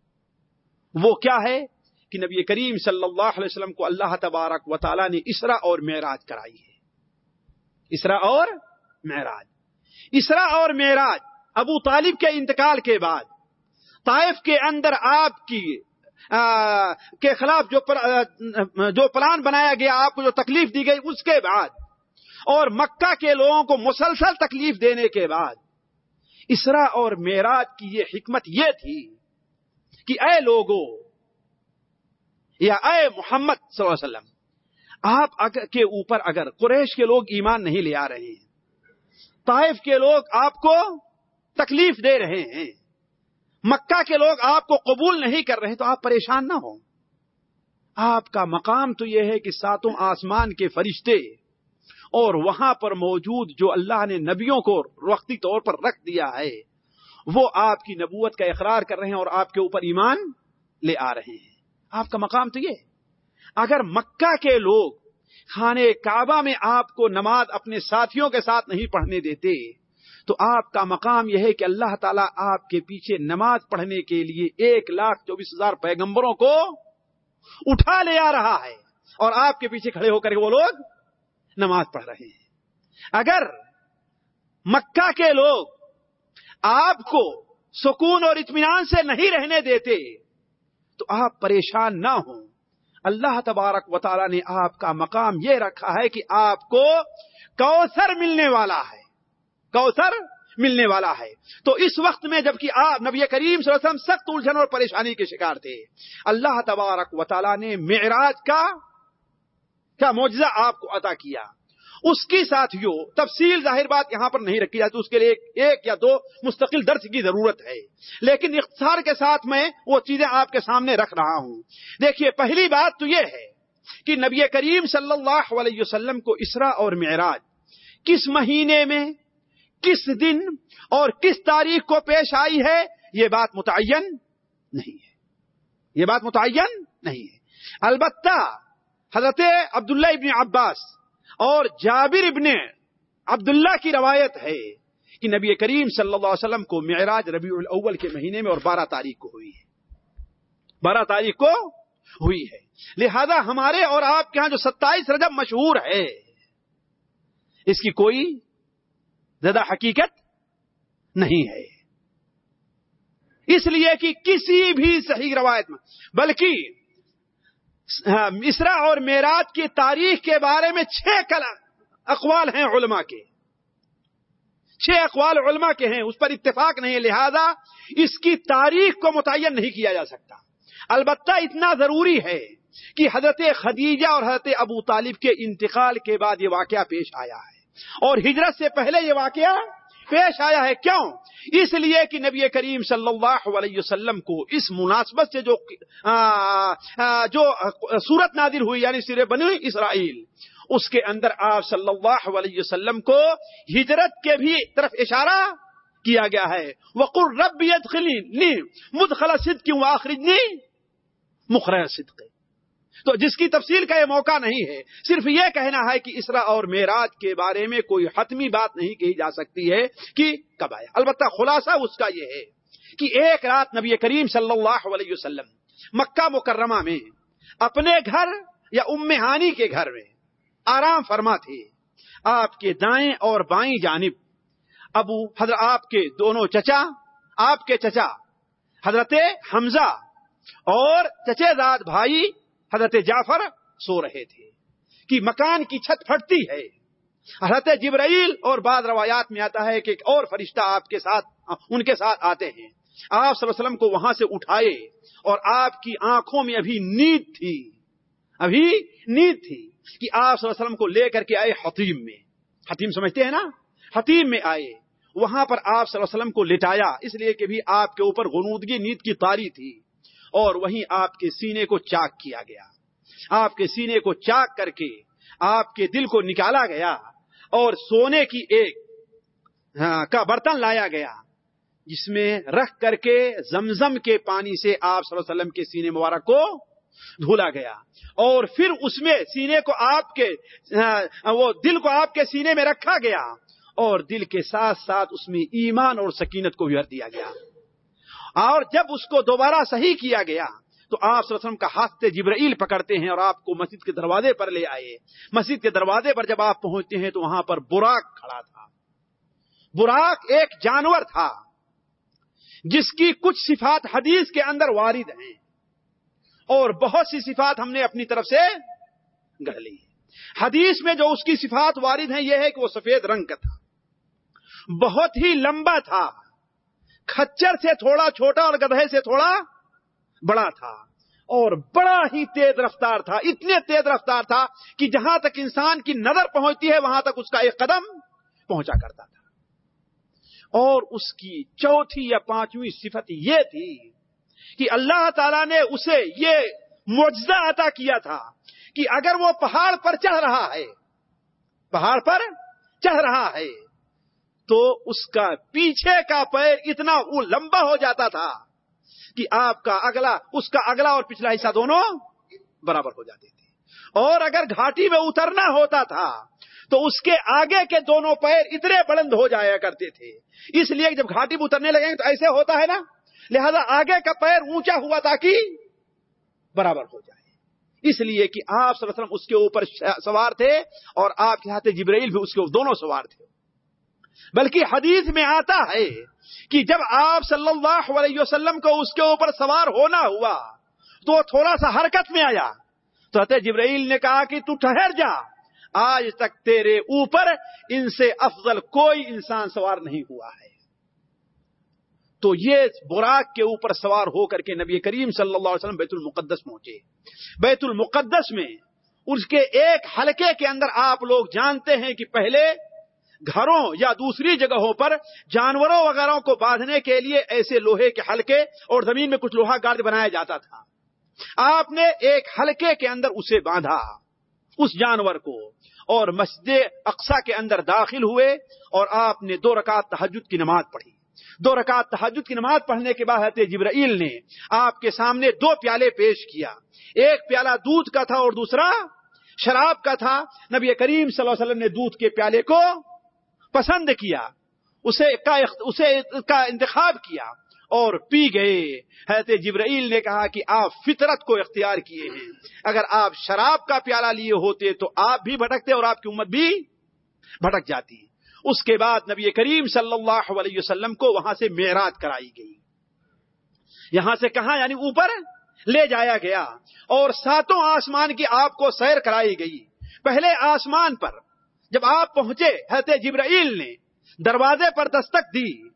وہ کیا ہے؟ کہ نبی کریم صلی اللہ علیہ وسلم کو اللہ تبارک و تعالی نے اسرا اور معراج کرائی ہے۔ اسرا اور معراج۔ اسرا اور معراج ابو طالب کے انتقال کے بعد طائف کے اندر آپ کی آ، کے خلاف جو پر- آ، جو پلان بنایا گیا آپ کو جو تکلیف دی گئی اس کے بعد اور مکہ کے لوگوں کو مسلسل تکلیف دینے کے بعد اسرا اور معراج کی یہ حکمت یہ تھی کہ اے لوگوں یا اے محمد صلی اللہ علیہ وسلم آپ کے اوپر اگر قریش کے لوگ ایمان نہیں لے آ رہے ہیں، طائف کے لوگ آپ کو تکلیف دے رہے ہیں، مکہ کے لوگ آپ کو قبول نہیں کر رہے تو آپ پریشان نہ ہو آپ کا مقام تو یہ ہے کہ ساتوں آسمان کے فرشتے اور وہاں پر موجود جو اللہ نے نبیوں کو وقتی طور پر رکھ دیا ہے، وہ آپ کی نبوت کا اقرار کر رہے ہیں اور آپ کے اوپر ایمان لے آ رہے ہیں۔ آپ کا مقام تو یہ ہے۔ اگر مکہ کے لوگ خانے کعبہ میں آپ کو نماز اپنے ساتھیوں کے ساتھ نہیں پڑھنے دیتے، تو آپ کا مقام یہ ہے کہ اللہ تعالیٰ آپ کے پیچھے نماز پڑھنے کے لیے ایک لاکھ چوبیس ہزار پیغمبروں کو اٹھا لے آ رہا ہے اور آپ کے پیچھے کھڑے ہو کر کے وہ لوگ نماز پڑھ رہے ہیں۔ اگر مکہ کے لوگ آپ کو سکون اور اطمینان سے نہیں رہنے دیتے، تو آپ پریشان نہ ہوں۔ اللہ تبارک و تعالی نے آپ کا مقام یہ رکھا ہے کہ آپ کو کوثر ملنے والا ہے۔ کوثر ملنے والا ہے۔ تو اس وقت میں جبکہ آپ نبی کریم صلی اللہ علیہ وسلم سخت الجھن اور پریشانی کے شکار تھے، اللہ تبارک و تعالی نے معراج کا کیا معجزہ آپ کو عطا کیا۔ اس کی ساتھیوں تفصیل ظاہر بات یہاں پر نہیں رکھی جاتی اس کے لیے ایک, ایک یا دو مستقل درس کی ضرورت ہے۔ لیکن اختصار کے ساتھ میں وہ چیزیں آپ کے سامنے رکھ رہا ہوں۔ دیکھیے پہلی بات تو یہ ہے کہ نبی کریم صلی اللہ علیہ وسلم کو اسرا اور معراج کس مہینے میں کس دن اور کس تاریخ کو پیش آئی ہے یہ بات متعین نہیں ہے۔ یہ بات متعین نہیں ہے۔ البتہ حضرت عبداللہ ابن عباس اور جابر ابن عبداللہ کی روایت ہے کہ نبی کریم صلی اللہ علیہ وسلم کو معراج ربیع الاول کے مہینے میں اور بارہ تاریخ کو ہوئی ہے۔ بارہ تاریخ کو ہوئی ہے۔ لہذا ہمارے اور آپ کے ہاں جو ستائیس رجب مشہور ہے، اس کی کوئی زیادہ حقیقت نہیں ہے۔ اس لیے کہ کسی بھی صحیح روایت میں، بلکہ ہاں، مصرا اور میراج کی تاریخ کے بارے میں چھ کلا اقوال ہیں علماء کے۔ چھ اقوال علماء کے ہیں، اس پر اتفاق نہیں، لہذا اس کی تاریخ کو متعین نہیں کیا جا سکتا۔ البتہ اتنا ضروری ہے کہ حضرت خدیجہ اور حضرت ابو طالب کے انتقال کے بعد یہ واقعہ پیش آیا ہے۔ اور ہجرت سے پہلے یہ واقعہ پیش آیا ہے کیوں؟ اس لیے کہ نبی کریم صلی اللہ علیہ وسلم کو اس مناسبت سے جو آ, آ, جو صورت نادر ہوئی یعنی سر بنی اسرائیل اس کے اندر آپ صلی اللہ علیہ وسلم کو ہجرت کے بھی طرف اشارہ کیا گیا ہے۔ وقر رب ادخلنی مدخل صدق واخرجنی مخرج صدق۔ تو جس کی تفصیل کا یہ موقع نہیں ہے، صرف یہ کہنا ہے کہ اسرا اور معراج کے بارے میں کوئی حتمی بات نہیں کہی جا سکتی ہے کہ کب آیا۔ البتہ خلاصہ اس کا یہ ہے کہ ایک رات نبی کریم صلی اللہ علیہ وسلم مکہ مکرمہ میں اپنے گھر یا ام ہانی کے گھر میں آرام فرما تھے۔ آپ کے دائیں اور بائیں جانب ابو، حضرت آپ کے دونوں چچا، آپ کے چچا، حضرت حمزہ اور چچے داد بھائی حضرت جعفر سو رہے تھے، کہ مکان کی چھت پھٹتی ہے۔ حضرت جبرائیل اور بعض روایات میں آتا ہے کہ ایک اور فرشتہ آپ کے ساتھ، ان کے ساتھ آتے ہیں۔ آپ صلی اللہ علیہ وسلم کو وہاں سے اٹھائے اور آپ کی آنکھوں میں ابھی نیند تھی، ابھی نیند تھی کہ آپ صلی اللہ علیہ وسلم کو لے کر کے آئے حتیم میں۔ حتیم سمجھتے ہیں نا؟ حتیم میں آئے۔ وہاں پر آپ صلی اللہ علیہ وسلم کو لٹایا، اس لیے کہ بھی آپ کے اوپر غنودگی، نیند کی تاری تھی۔ اور وہیں آپ کے سینے کو چاک کیا گیا۔ آپ کے سینے کو چاک کر کے آپ کے دل کو نکالا گیا اور سونے کی ایک ہاں، کا برتن لایا گیا، جس میں رکھ کر کے زمزم کے پانی سے آپ صلی اللہ علیہ وسلم کے سینے مبارک کو دھولا گیا۔ اور پھر اس میں سینے کو آپ کے ہاں، وہ دل کو آپ کے سینے میں رکھا گیا اور دل کے ساتھ ساتھ اس میں ایمان اور سکینت کو بھی دیا گیا۔ اور جب اس کو دوبارہ صحیح کیا گیا، تو آپ صلی اللہ علیہ وسلم کا ہاتھ سے جبرائیل پکڑتے ہیں اور آپ کو مسجد کے دروازے پر لے آئے۔ مسجد کے دروازے پر جب آپ پہنچتے ہیں تو وہاں پر براق کھڑا تھا۔ براق ایک جانور تھا، جس کی کچھ صفات حدیث کے اندر وارد ہیں۔ اور بہت سی صفات ہم نے اپنی طرف سے گڑھ لی۔ حدیث میں جو اس کی صفات وارد ہیں، یہ ہے کہ وہ سفید رنگ کا تھا۔ بہت ہی لمبا تھا۔ کچر سے تھوڑا چھوٹا اور گدھے سے تھوڑا بڑا تھا اور بڑا ہی تیز رفتار تھا، اتنے تیز رفتار تھا کہ جہاں تک انسان کی نظر پہنچتی ہے، وہاں تک اس کا ایک قدم پہنچا کرتا تھا۔ اور اس کی چوتھی یا پانچویں صفت یہ تھی کہ اللہ تعالی نے اسے یہ معجزہ عطا کیا تھا کہ اگر وہ پہاڑ پر چڑھ رہا ہے، پہاڑ پر چڑھ رہا ہے تو اس کا پیچھے کا پیر اتنا وہ لمبا ہو جاتا تھا کہ آپ کا اگلا، اس کا اگلا اور پچھلا حصہ دونوں برابر ہو جاتے تھے۔ اور اگر گھاٹی میں اترنا ہوتا تھا تو اس کے آگے کے دونوں پیر اتنے بلند ہو جایا کرتے تھے۔ اس لیے جب گھاٹی میں اترنے لگیں تو ایسے ہوتا ہے نا۔ لہذا آگے کا پیر اونچا ہوا تاکہ برابر ہو جائے۔ اس لیے کہ آپ وسلم اس کے اوپر سوار تھے اور آپ کے ہاتھ جبرائیل بھی اس کے دونوں سوار تھے۔ بلکہ حدیث میں آتا ہے کہ جب آپ صلی اللہ علیہ وسلم کو اس کے اوپر سوار ہونا ہوا تو وہ تھوڑا سا حرکت میں آیا۔ تو حضرت جبرائیل نے کہا کہ تو ٹھہر جا، آج تک تیرے اوپر ان سے افضل کوئی انسان سوار نہیں ہوا ہے۔ تو یہ براق کے اوپر سوار ہو کر کے نبی کریم صلی اللہ علیہ وسلم بیت المقدس پہنچے۔ بیت المقدس میں اس کے ایک حلقے کے اندر آپ لوگ جانتے ہیں کہ پہلے گھروں یا دوسری جگہوں پر جانوروں وغیرہ کو باندھنے کے لیے ایسے لوہے کے حلقے اور زمین میں کچھ لوہا گارڈ بنایا جاتا تھا۔ آپ نے ایک حلقے کے اندر اسے باندھا، اس جانور کو، اور مسجد اقسا کے اندر داخل ہوئے، اور آپ نے دو رکعت تحجد کی نماز پڑھی۔ دو رکعت تحجد کی نماز پڑھنے کے بعد حضرت جبرائیل نے آپ کے سامنے دو پیالے پیش کیا۔ ایک پیالہ دودھ کا تھا اور دوسرا شراب کا تھا۔ نبی کریم صلی اللہ علیہ وسلم نے دودھ کے پیالے کو پسند کیا، اسے کا اسے کا انتخاب کیا اور پی گئے۔ حضرت جبرائیل نے کہا کہ آپ فطرت کو اختیار کیے ہیں۔ اگر آپ شراب کا پیالہ لیے ہوتے تو آپ بھی بھٹکتے اور آپ کی امت بھی بھٹک جاتی۔ اس کے بعد نبی کریم صلی اللہ علیہ وسلم کو وہاں سے میرات کرائی گئی۔ یہاں سے کہاں؟ یعنی اوپر لے جایا گیا۔ اور ساتوں آسمان کی آپ کو سیر کرائی گئی۔ پہلے آسمان پر جب آپ پہنچے حضرت جبرائیل نے دروازے پر دستک دی،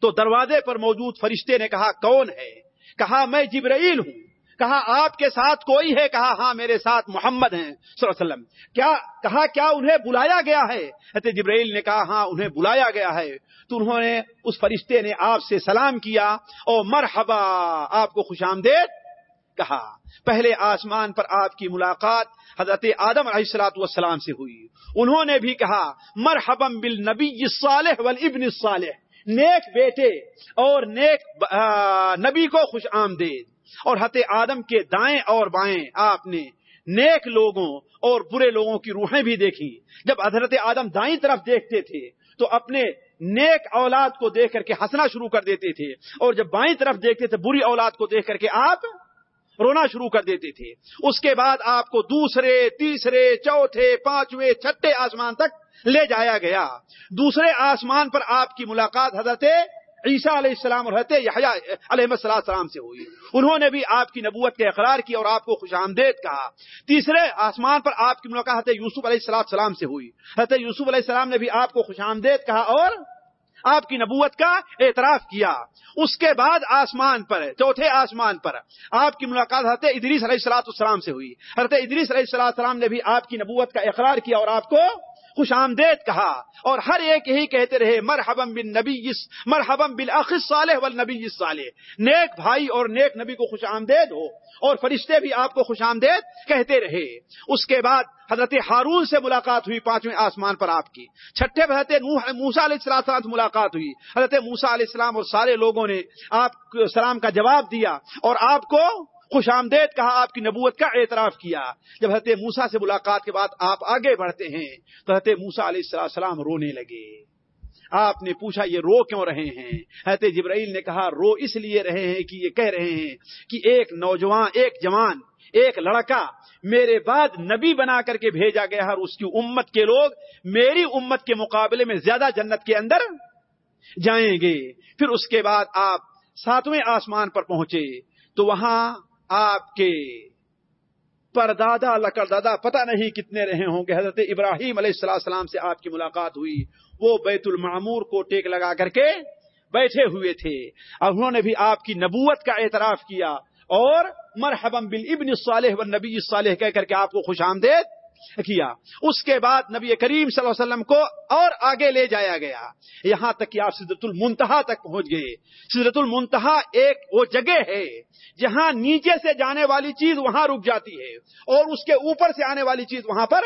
تو دروازے پر موجود فرشتے نے کہا، کون ہے؟ کہا، میں جبرائیل ہوں۔ کہا، آپ کے ساتھ کوئی ہے؟ کہا ہاں میرے ساتھ محمد ہیں۔ صلی اللہ علیہ وسلم۔ کیا، کہا، کیا انہیں بلایا گیا ہے؟ حضرت جبرائیل نے کہا ہاں انہیں بلایا گیا ہے۔ تو انہوں نے، اس فرشتے نے آپ سے سلام کیا اور مرحبا، آپ کو خوش آمدید؟ کہا۔ پہلے آسمان پر آپ کی ملاقات حضرت آدم علیہ السلاۃ والسلام سے ہوئی۔ انہوں نے بھی کہا مرحبم بل نبی صالح ابن صالح نیک بیٹے اور نیک نبی کو خوش آمدید۔ اور حت آدم کے دائیں اور بائیں آپ نے نیک لوگوں اور برے لوگوں کی روحیں بھی دیکھی۔ جب حضرت آدم دائیں طرف دیکھتے تھے، تو اپنے نیک اولاد کو دیکھ کر کے ہنسنا شروع کر دیتے تھے۔ اور جب بائیں طرف دیکھتے تھے، بری اولاد کو دیکھ کر کے آپ رونا شروع کر دیتے تھے۔ اس کے بعد آپ کو دوسرے، تیسرے، چوتھے، پانچویں، چھٹے آسمان تک لے جایا گیا۔ دوسرے آسمان پر آپ کی ملاقات حضرت عیسیٰ علیہ السلام اور حضرت علیہ السلام سے ہوئی۔ انہوں نے بھی آپ کی نبوت کا اقرار کیا اور آپ کو خوش آمدید کہا۔ تیسرے آسمان پر آپ کی ملاقات حضرت یوسف علیہ السلام سے ہوئی۔ حضرت یوسف علیہ السلام نے بھی آپ کو خوش آمدید کہا اور آپ کی نبوت کا اعتراف کیا۔ اس کے بعد آسمان پر، چوتھے آسمان پر آپ کی ملاقات حضرت ادریس علیہ السلاۃ السلام سے ہوئی۔ حضرت ادریس علیہ السلام السلام نے بھی آپ کی نبوت کا اقرار کیا اور آپ کو خوش آمدید کہا اور ہر ایک یہی کہتے رہے مرحبم بن نبی مرحبم بن عقص صالح و صالح نیک بھائی اور نیک نبی کو خوش آمدید ہو اور فرشتے بھی آپ کو خوش آمدید کہتے رہے۔ اس کے بعد حضرت ہارون سے ملاقات ہوئی پانچویں آسمان پر آپ کی۔ چھٹے حضرت موسا علیہ السلام سے ملاقات ہوئی۔ حضرت موسا علیہ السلام اور سارے لوگوں نے آپ سلام کا جواب دیا اور آپ کو خوش آمدید کہا آپ کی نبوت کا اعتراف کیا۔ جب حضرت موسا سے ملاقات کے بعد آپ آگے بڑھتے ہیں تو حضرت موسا علیہ السلام رونے لگے۔ آپ نے پوچھا، یہ رو کیوں رہے ہیں؟ حضرت جبرائیل نے کہا، رو اس لیے رہے ہیں کہ یہ کہہ رہے ہیں کہ ایک نوجوان، ایک جوان، ایک لڑکا میرے بعد نبی بنا کر کے بھیجا گیا اور اس کی امت کے لوگ میری امت کے مقابلے میں زیادہ جنت کے اندر جائیں گے۔ پھر اس کے بعد آپ ساتویں آسمان پر پہنچے تو وہاں آپ کے پردادا لکڑ دادا پتہ نہیں کتنے رہے ہوں گے۔ حضرت ابراہیم علیہ السلام سے آپ کی ملاقات ہوئی۔ وہ بیت المعمور کو ٹیک لگا کر کے بیٹھے ہوئے تھے۔ اور انہوں نے بھی آپ کی نبوت کا اعتراف کیا۔ اور مرحبا بل الصالح والنبی الصالح کہہ کر کے آپ کو خوش آمدید کیا۔ اس کے بعد نبی کریم صلی اللہ علیہ وسلم کو اور آگے لے جایا گیا۔ یہاں تک کہ آپ سدرت المنتہا تک پہنچ گئے۔ سدرت المنتہا ایک وہ جگہ ہے جہاں نیچے سے جانے والی چیز وہاں رک جاتی ہے اور اس کے اوپر سے آنے والی چیز وہاں پر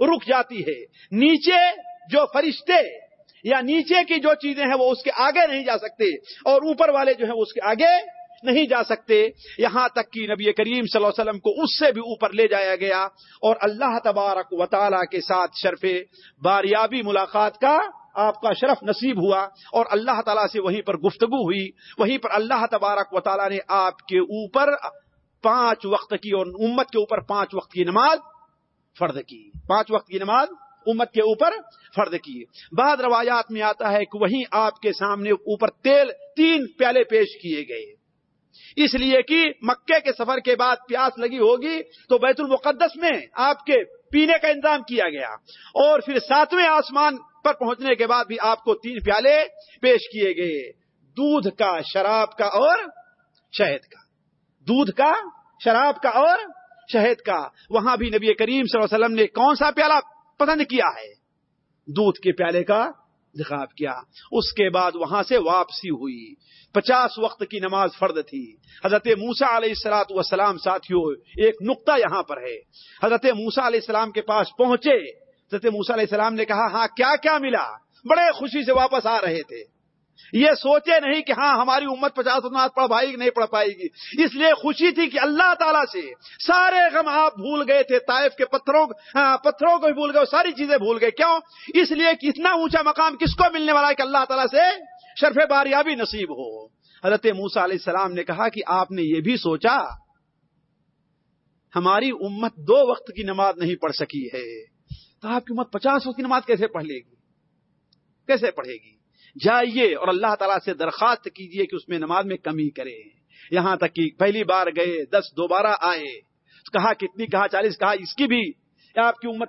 رک جاتی ہے۔ نیچے جو فرشتے یا نیچے کی جو چیزیں ہیں وہ اس کے آگے نہیں جا سکتے اور اوپر والے جو ہیں اس کے آگے نہیں جا سکتے، یہاں تک کہ نبی کریم صلی اللہ علیہ وسلم کو اس سے بھی اوپر لے جایا گیا اور اللہ تبارک و تعالی کے ساتھ شرف باریابی ملاقات کا آپ کا شرف نصیب ہوا اور اللہ تعالیٰ سے وہیں پر گفتگو ہوئی، وہیں پر اللہ تبارک و تعالیٰ نے آپ کے اوپر پانچ وقت کی اور امت کے اوپر پانچ وقت کی نماز فرد کی۔ پانچ وقت کی نماز امت کے اوپر فرد کی۔ بعد روایات میں آتا ہے کہ وہیں آپ کے سامنے اوپر تیل تین پیالے پیش کیے گئے۔ اس لیے کہ مکے کے سفر کے بعد پیاس لگی ہوگی تو بیت المقدس میں آپ کے پینے کا انتظام کیا گیا اور پھر ساتویں آسمان پر پہنچنے کے بعد بھی آپ کو تین پیالے پیش کیے گئے، دودھ کا، شراب کا اور شہد کا۔ دودھ کا، شراب کا اور شہد کا۔ وہاں بھی نبی کریم صلی اللہ علیہ وسلم نے کون سا پیالہ پسند کیا ہے؟ دودھ کے پیالے کا انتخاب کیا۔ اس کے بعد وہاں سے واپسی ہوئی۔ پچاس وقت کی نماز فرد تھی۔ حضرت موسا علیہ السلاط وسلام ساتھیوں ایک نقطہ یہاں پر ہے۔ حضرت موسا علیہ السلام کے پاس پہنچے۔ حضرت موسا علیہ السلام نے کہا ہاں کیا کیا ملا؟ بڑے خوشی سے واپس آ رہے تھے۔ یہ سوچے نہیں کہ ہاں ہماری امت پچاس نماز پڑھ پائے گی نہیں پڑھ پائے گی۔ اس لیے خوشی تھی کہ اللہ تعالیٰ سے سارے غم آپ بھول گئے تھے، طائف کے پتھروں ہاں، پتھروں کو بھی بھول گئے، ساری چیزیں بھول گئے۔ کیوں؟ اس لیے کہ اتنا اونچا مقام کس کو ملنے والا ہے کہ اللہ تعالیٰ سے شرف باریابی نصیب ہو؟ حضرت موسا علیہ السلام نے کہا کہ آپ نے یہ بھی سوچا، ہماری امت دو وقت کی نماز نہیں پڑھ سکی ہے۔ تو آپ کی امت پچاس وقت کی نماز کیسے پڑھ لے گی؟ کیسے پڑھے گی؟ جائیے اور اللہ تعالیٰ سے درخواست کیجیے کہ اس میں نماز میں کمی کرے۔ یہاں تک کہ پہلی بار گئے، دس دوبارہ آئے۔ کہا کتنی، کہا چالیس، کہا اس کی بھی آپ کی امت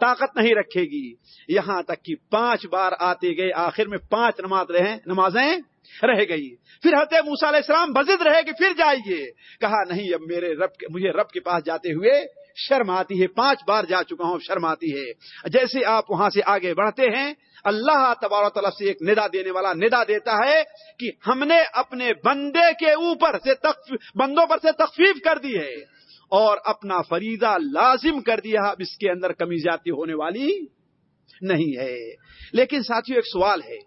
طاقت نہیں رکھے گی۔ یہاں تک کہ پانچ بار آتے گئے، آخر میں پانچ نماز رہے، نمازیں رہ گئی۔ پھر حضرت موسا علیہ السلام بزد رہے کہ پھر جائیے۔ کہا نہیں، اب میرے رب کے، مجھے رب کے پاس جاتے ہوئے شرم آتی ہے، پانچ بار جا چکا ہوں شرم آتی ہے۔ جیسے آپ وہاں سے آگے بڑھتے ہیں، اللہ تبار تعالیٰ سے ایک ندا دینے والا ندا دیتا ہے کہ ہم نے اپنے بندے کے اوپر سے بندوں پر سے تخفیف کر دی ہے اور اپنا فریضہ لازم کر دیا اب اس کے اندر کمی جاتی ہونے والی نہیں ہے۔ لیکن ساتھیوں ایک سوال ہے۔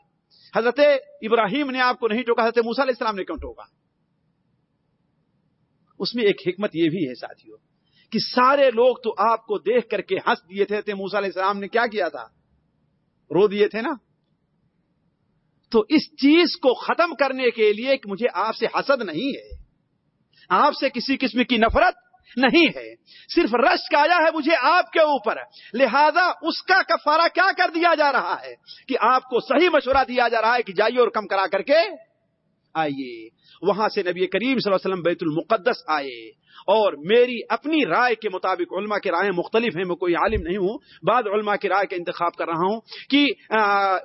حضرت ابراہیم نے آپ کو نہیں ٹوکا، حضرت موسا علیہ السلام نے کیوں ٹوکا؟ اس میں ایک حکمت یہ بھی ہے ساتھیوں کہ سارے لوگ تو آپ کو دیکھ کر کے ہنس دیے تھے موسا علیہ السلام نے کیا کیا تھا؟ رو دیے تھے نا؟ تو اس چیز کو ختم کرنے کے لیے کہ مجھے آپ سے حسد نہیں ہے، آپ سے کسی قسم کی نفرت نہیں ہے، صرف رشک آیا ہے مجھے آپ کے اوپر۔ لہذا اس کا کفارہ کیا کر دیا جا رہا ہے؟ کہ آپ کو صحیح مشورہ دیا جا رہا ہے کہ جائیے اور کم کرا کر کے آئیے۔ وہاں سے نبی کریم صلی اللہ علیہ وسلم بیت المقدس آئے۔ اور میری اپنی رائے کے مطابق علماء کی رائے مختلف ہیں، میں کوئی عالم نہیں ہوں۔ بعد علماء کی رائے کا انتخاب کر رہا ہوں کہ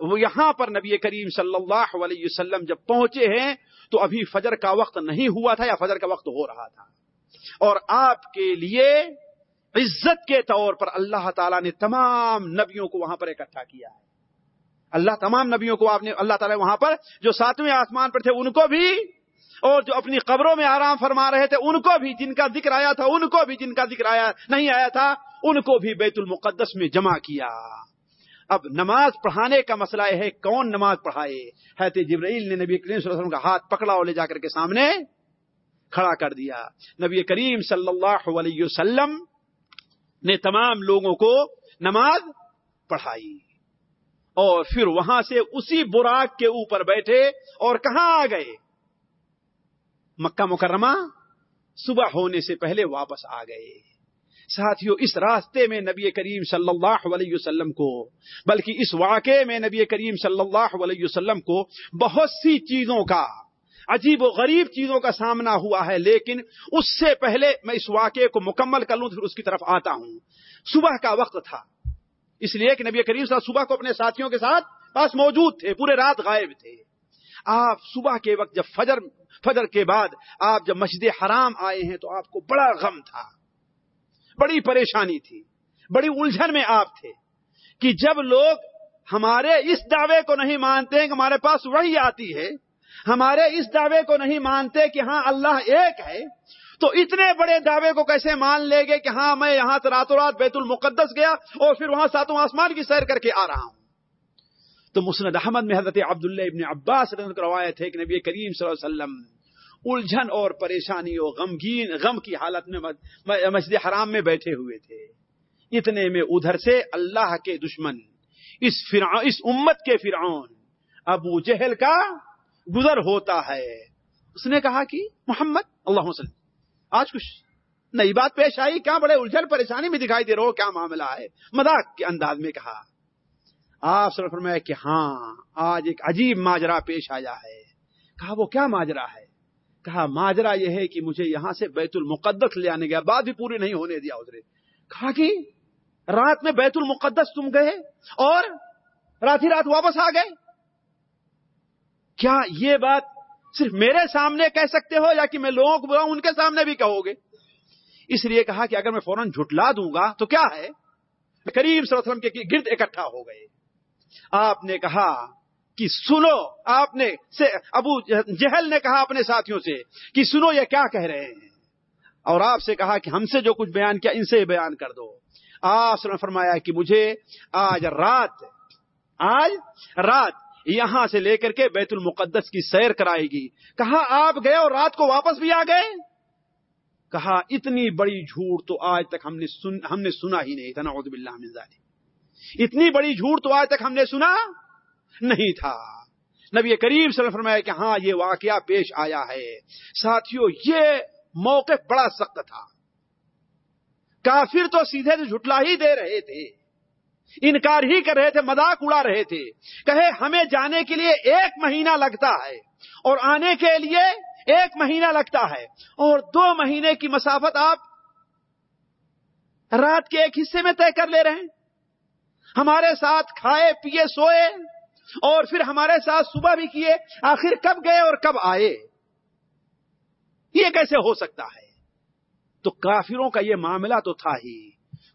وہ یہاں پر نبی کریم صلی اللہ علیہ وسلم جب پہنچے ہیں تو ابھی فجر کا وقت نہیں ہوا تھا یا فجر کا وقت ہو رہا تھا۔ اور آپ کے لیے عزت کے طور پر اللہ تعالیٰ نے تمام نبیوں کو وہاں پر اکٹھا کیا ہے۔ اللہ تمام نبیوں کو آپ نے اللہ تعالیٰ وہاں پر جو ساتویں آسمان پر تھے ان کو بھی اور جو اپنی قبروں میں آرام فرما رہے تھے ان کو بھی جن کا ذکر آیا تھا، ان کو بھی جن کا ذکر آیا نہیں آیا تھا، ان کو بھی بیت المقدس میں جمع کیا۔ اب نماز پڑھانے کا مسئلہ یہ ہے، کون نماز پڑھائے؟ ہے جبرائیل نے نبی کریم صلی اللہ علیہ وسلم کا ہاتھ پکڑا اور لے جا کر کے سامنے کھڑا کر دیا۔ نبی کریم صلی اللہ علیہ وسلم نے تمام لوگوں کو نماز پڑھائی۔ اور پھر وہاں سے اسی براق کے اوپر بیٹھے اور کہاں آ گئے؟ مکہ مکرمہ صبح ہونے سے پہلے واپس آ گئے۔ ساتھیوں اس راستے میں نبی کریم صلی اللہ علیہ وسلم کو، بلکہ اس واقعے میں نبی کریم صلی اللہ علیہ وسلم کو بہت سی چیزوں کا، عجیب و غریب چیزوں کا سامنا ہوا ہے، لیکن اس سے پہلے میں اس واقعے کو مکمل کر لوں، پھر اس کی طرف آتا ہوں۔ صبح کا وقت تھا۔ اس لیے کہ نبی کریم صلی صبح کو اپنے ساتھیوں کے ساتھ پاس موجود تھے، پورے رات غائب تھے۔ آپ صبح کے وقت جب فجر فجر کے بعد آپ جب مسجد حرام آئے ہیں تو آپ کو بڑا غم تھا۔ بڑی پریشانی تھی۔ بڑی الجھن میں آپ تھے کہ جب لوگ ہمارے اس دعوے کو نہیں مانتے کہ ہمارے پاس وہی آتی ہے، ہمارے اس دعوے کو نہیں مانتے کہ ہاں اللہ ایک ہے تو اتنے بڑے دعوے کو کیسے مان لے گے کہ ہاں میں یہاں سے راتوں رات بیت المقدس گیا اور پھر وہاں ساتوں آسمان کی سیر کر کے آ رہا ہوں؟ تو مسند احمد میں حضرت عبداللہ ابن عباس روایت ہے کہ نبی کریم صلی اللہ علیہ وسلم الجھن اور پریشانی اور غمگین غم کی حالت میں مسجد حرام میں بیٹھے ہوئے تھے۔ اتنے میں ادھر سے اللہ کے دشمن، اس فرعون اس امت کے فرعون ابو جہل کا گزر ہوتا ہے۔ اس نے کہا کہ محمد، اللہ وسلم۔ آج کچھ نئی بات پیش آئی کیا بڑے الجھن، پریشانی میں دکھائی دے رہا ہو، کیا معاملہ ہے؟ مذاق کے انداز میں کہا۔ آپ سر فرمایا کہ ہاں آج ایک عجیب ماجرا پیش آیا ہے۔ کہا، وہ کیا ماجرا ہے؟ کہا، ماجرا یہ ہے کہ مجھے یہاں سے بیت المقدس لے آنے گیا بات بھی پوری نہیں ہونے دیا ادھر کہا کہ رات میں بیت المقدس تم گئے اور رات ہی رات واپس آ گئے؟ کیا یہ بات صرف میرے سامنے کہہ سکتے ہو یا کہ میں لوگوں کو بلاؤں، ان کے سامنے بھی کہو گے۔ اس لیے کہا کہ اگر میں فوراً جھٹلا دوں گا تو کیا ہے؟ قریب صلی اللہ علیہ وسلم کے گرد اکٹھا ہو گئے۔ آپ نے کہا کہ سنو، آپ نے ابو جہل نے کہا اپنے ساتھیوں سے کہ سنو یہ کیا کہہ رہے ہیں۔ اور آپ سے کہا کہ ہم سے جو کچھ بیان کیا، ان سے بیان کر دو۔ آپ نے فرمایا کہ مجھے آج رات آج رات یہاں سے لے کر کے بیت المقدس کی سیر کرائے گی کہا، آپ گئے اور رات کو واپس بھی آ گئے؟ کہا، اتنی بڑی جھوٹ تو آج تک ہم نے سن، ہم نے سنا ہی نہیں تھا، نعوذ باللہ من ذالک۔ اتنی بڑی جھوٹ تو آج تک ہم نے سنا نہیں تھا۔ نبی کریم صلی اللہ علیہ وسلم فرمایا کہ ہاں یہ واقعہ پیش آیا ہے۔ ساتھیوں یہ موقع بڑا سخت تھا۔ کافر تو سیدھے سے جھٹلا ہی دے رہے تھے۔ انکار ہی کر رہے تھے، مذاق اڑا رہے تھے۔ کہے، ہمیں جانے کے لیے ایک مہینہ لگتا ہے اور آنے کے لیے ایک مہینہ لگتا ہے اور دو مہینے کی مسافت آپ رات کے ایک حصے میں طے کر لے رہے ہیں۔ ہمارے ساتھ کھائے، پیے، سوئے اور پھر ہمارے ساتھ صبح بھی کیے، آخر کب گئے اور کب آئے۔ یہ کیسے ہو سکتا ہے؟ تو کافروں کا یہ معاملہ تو تھا ہی۔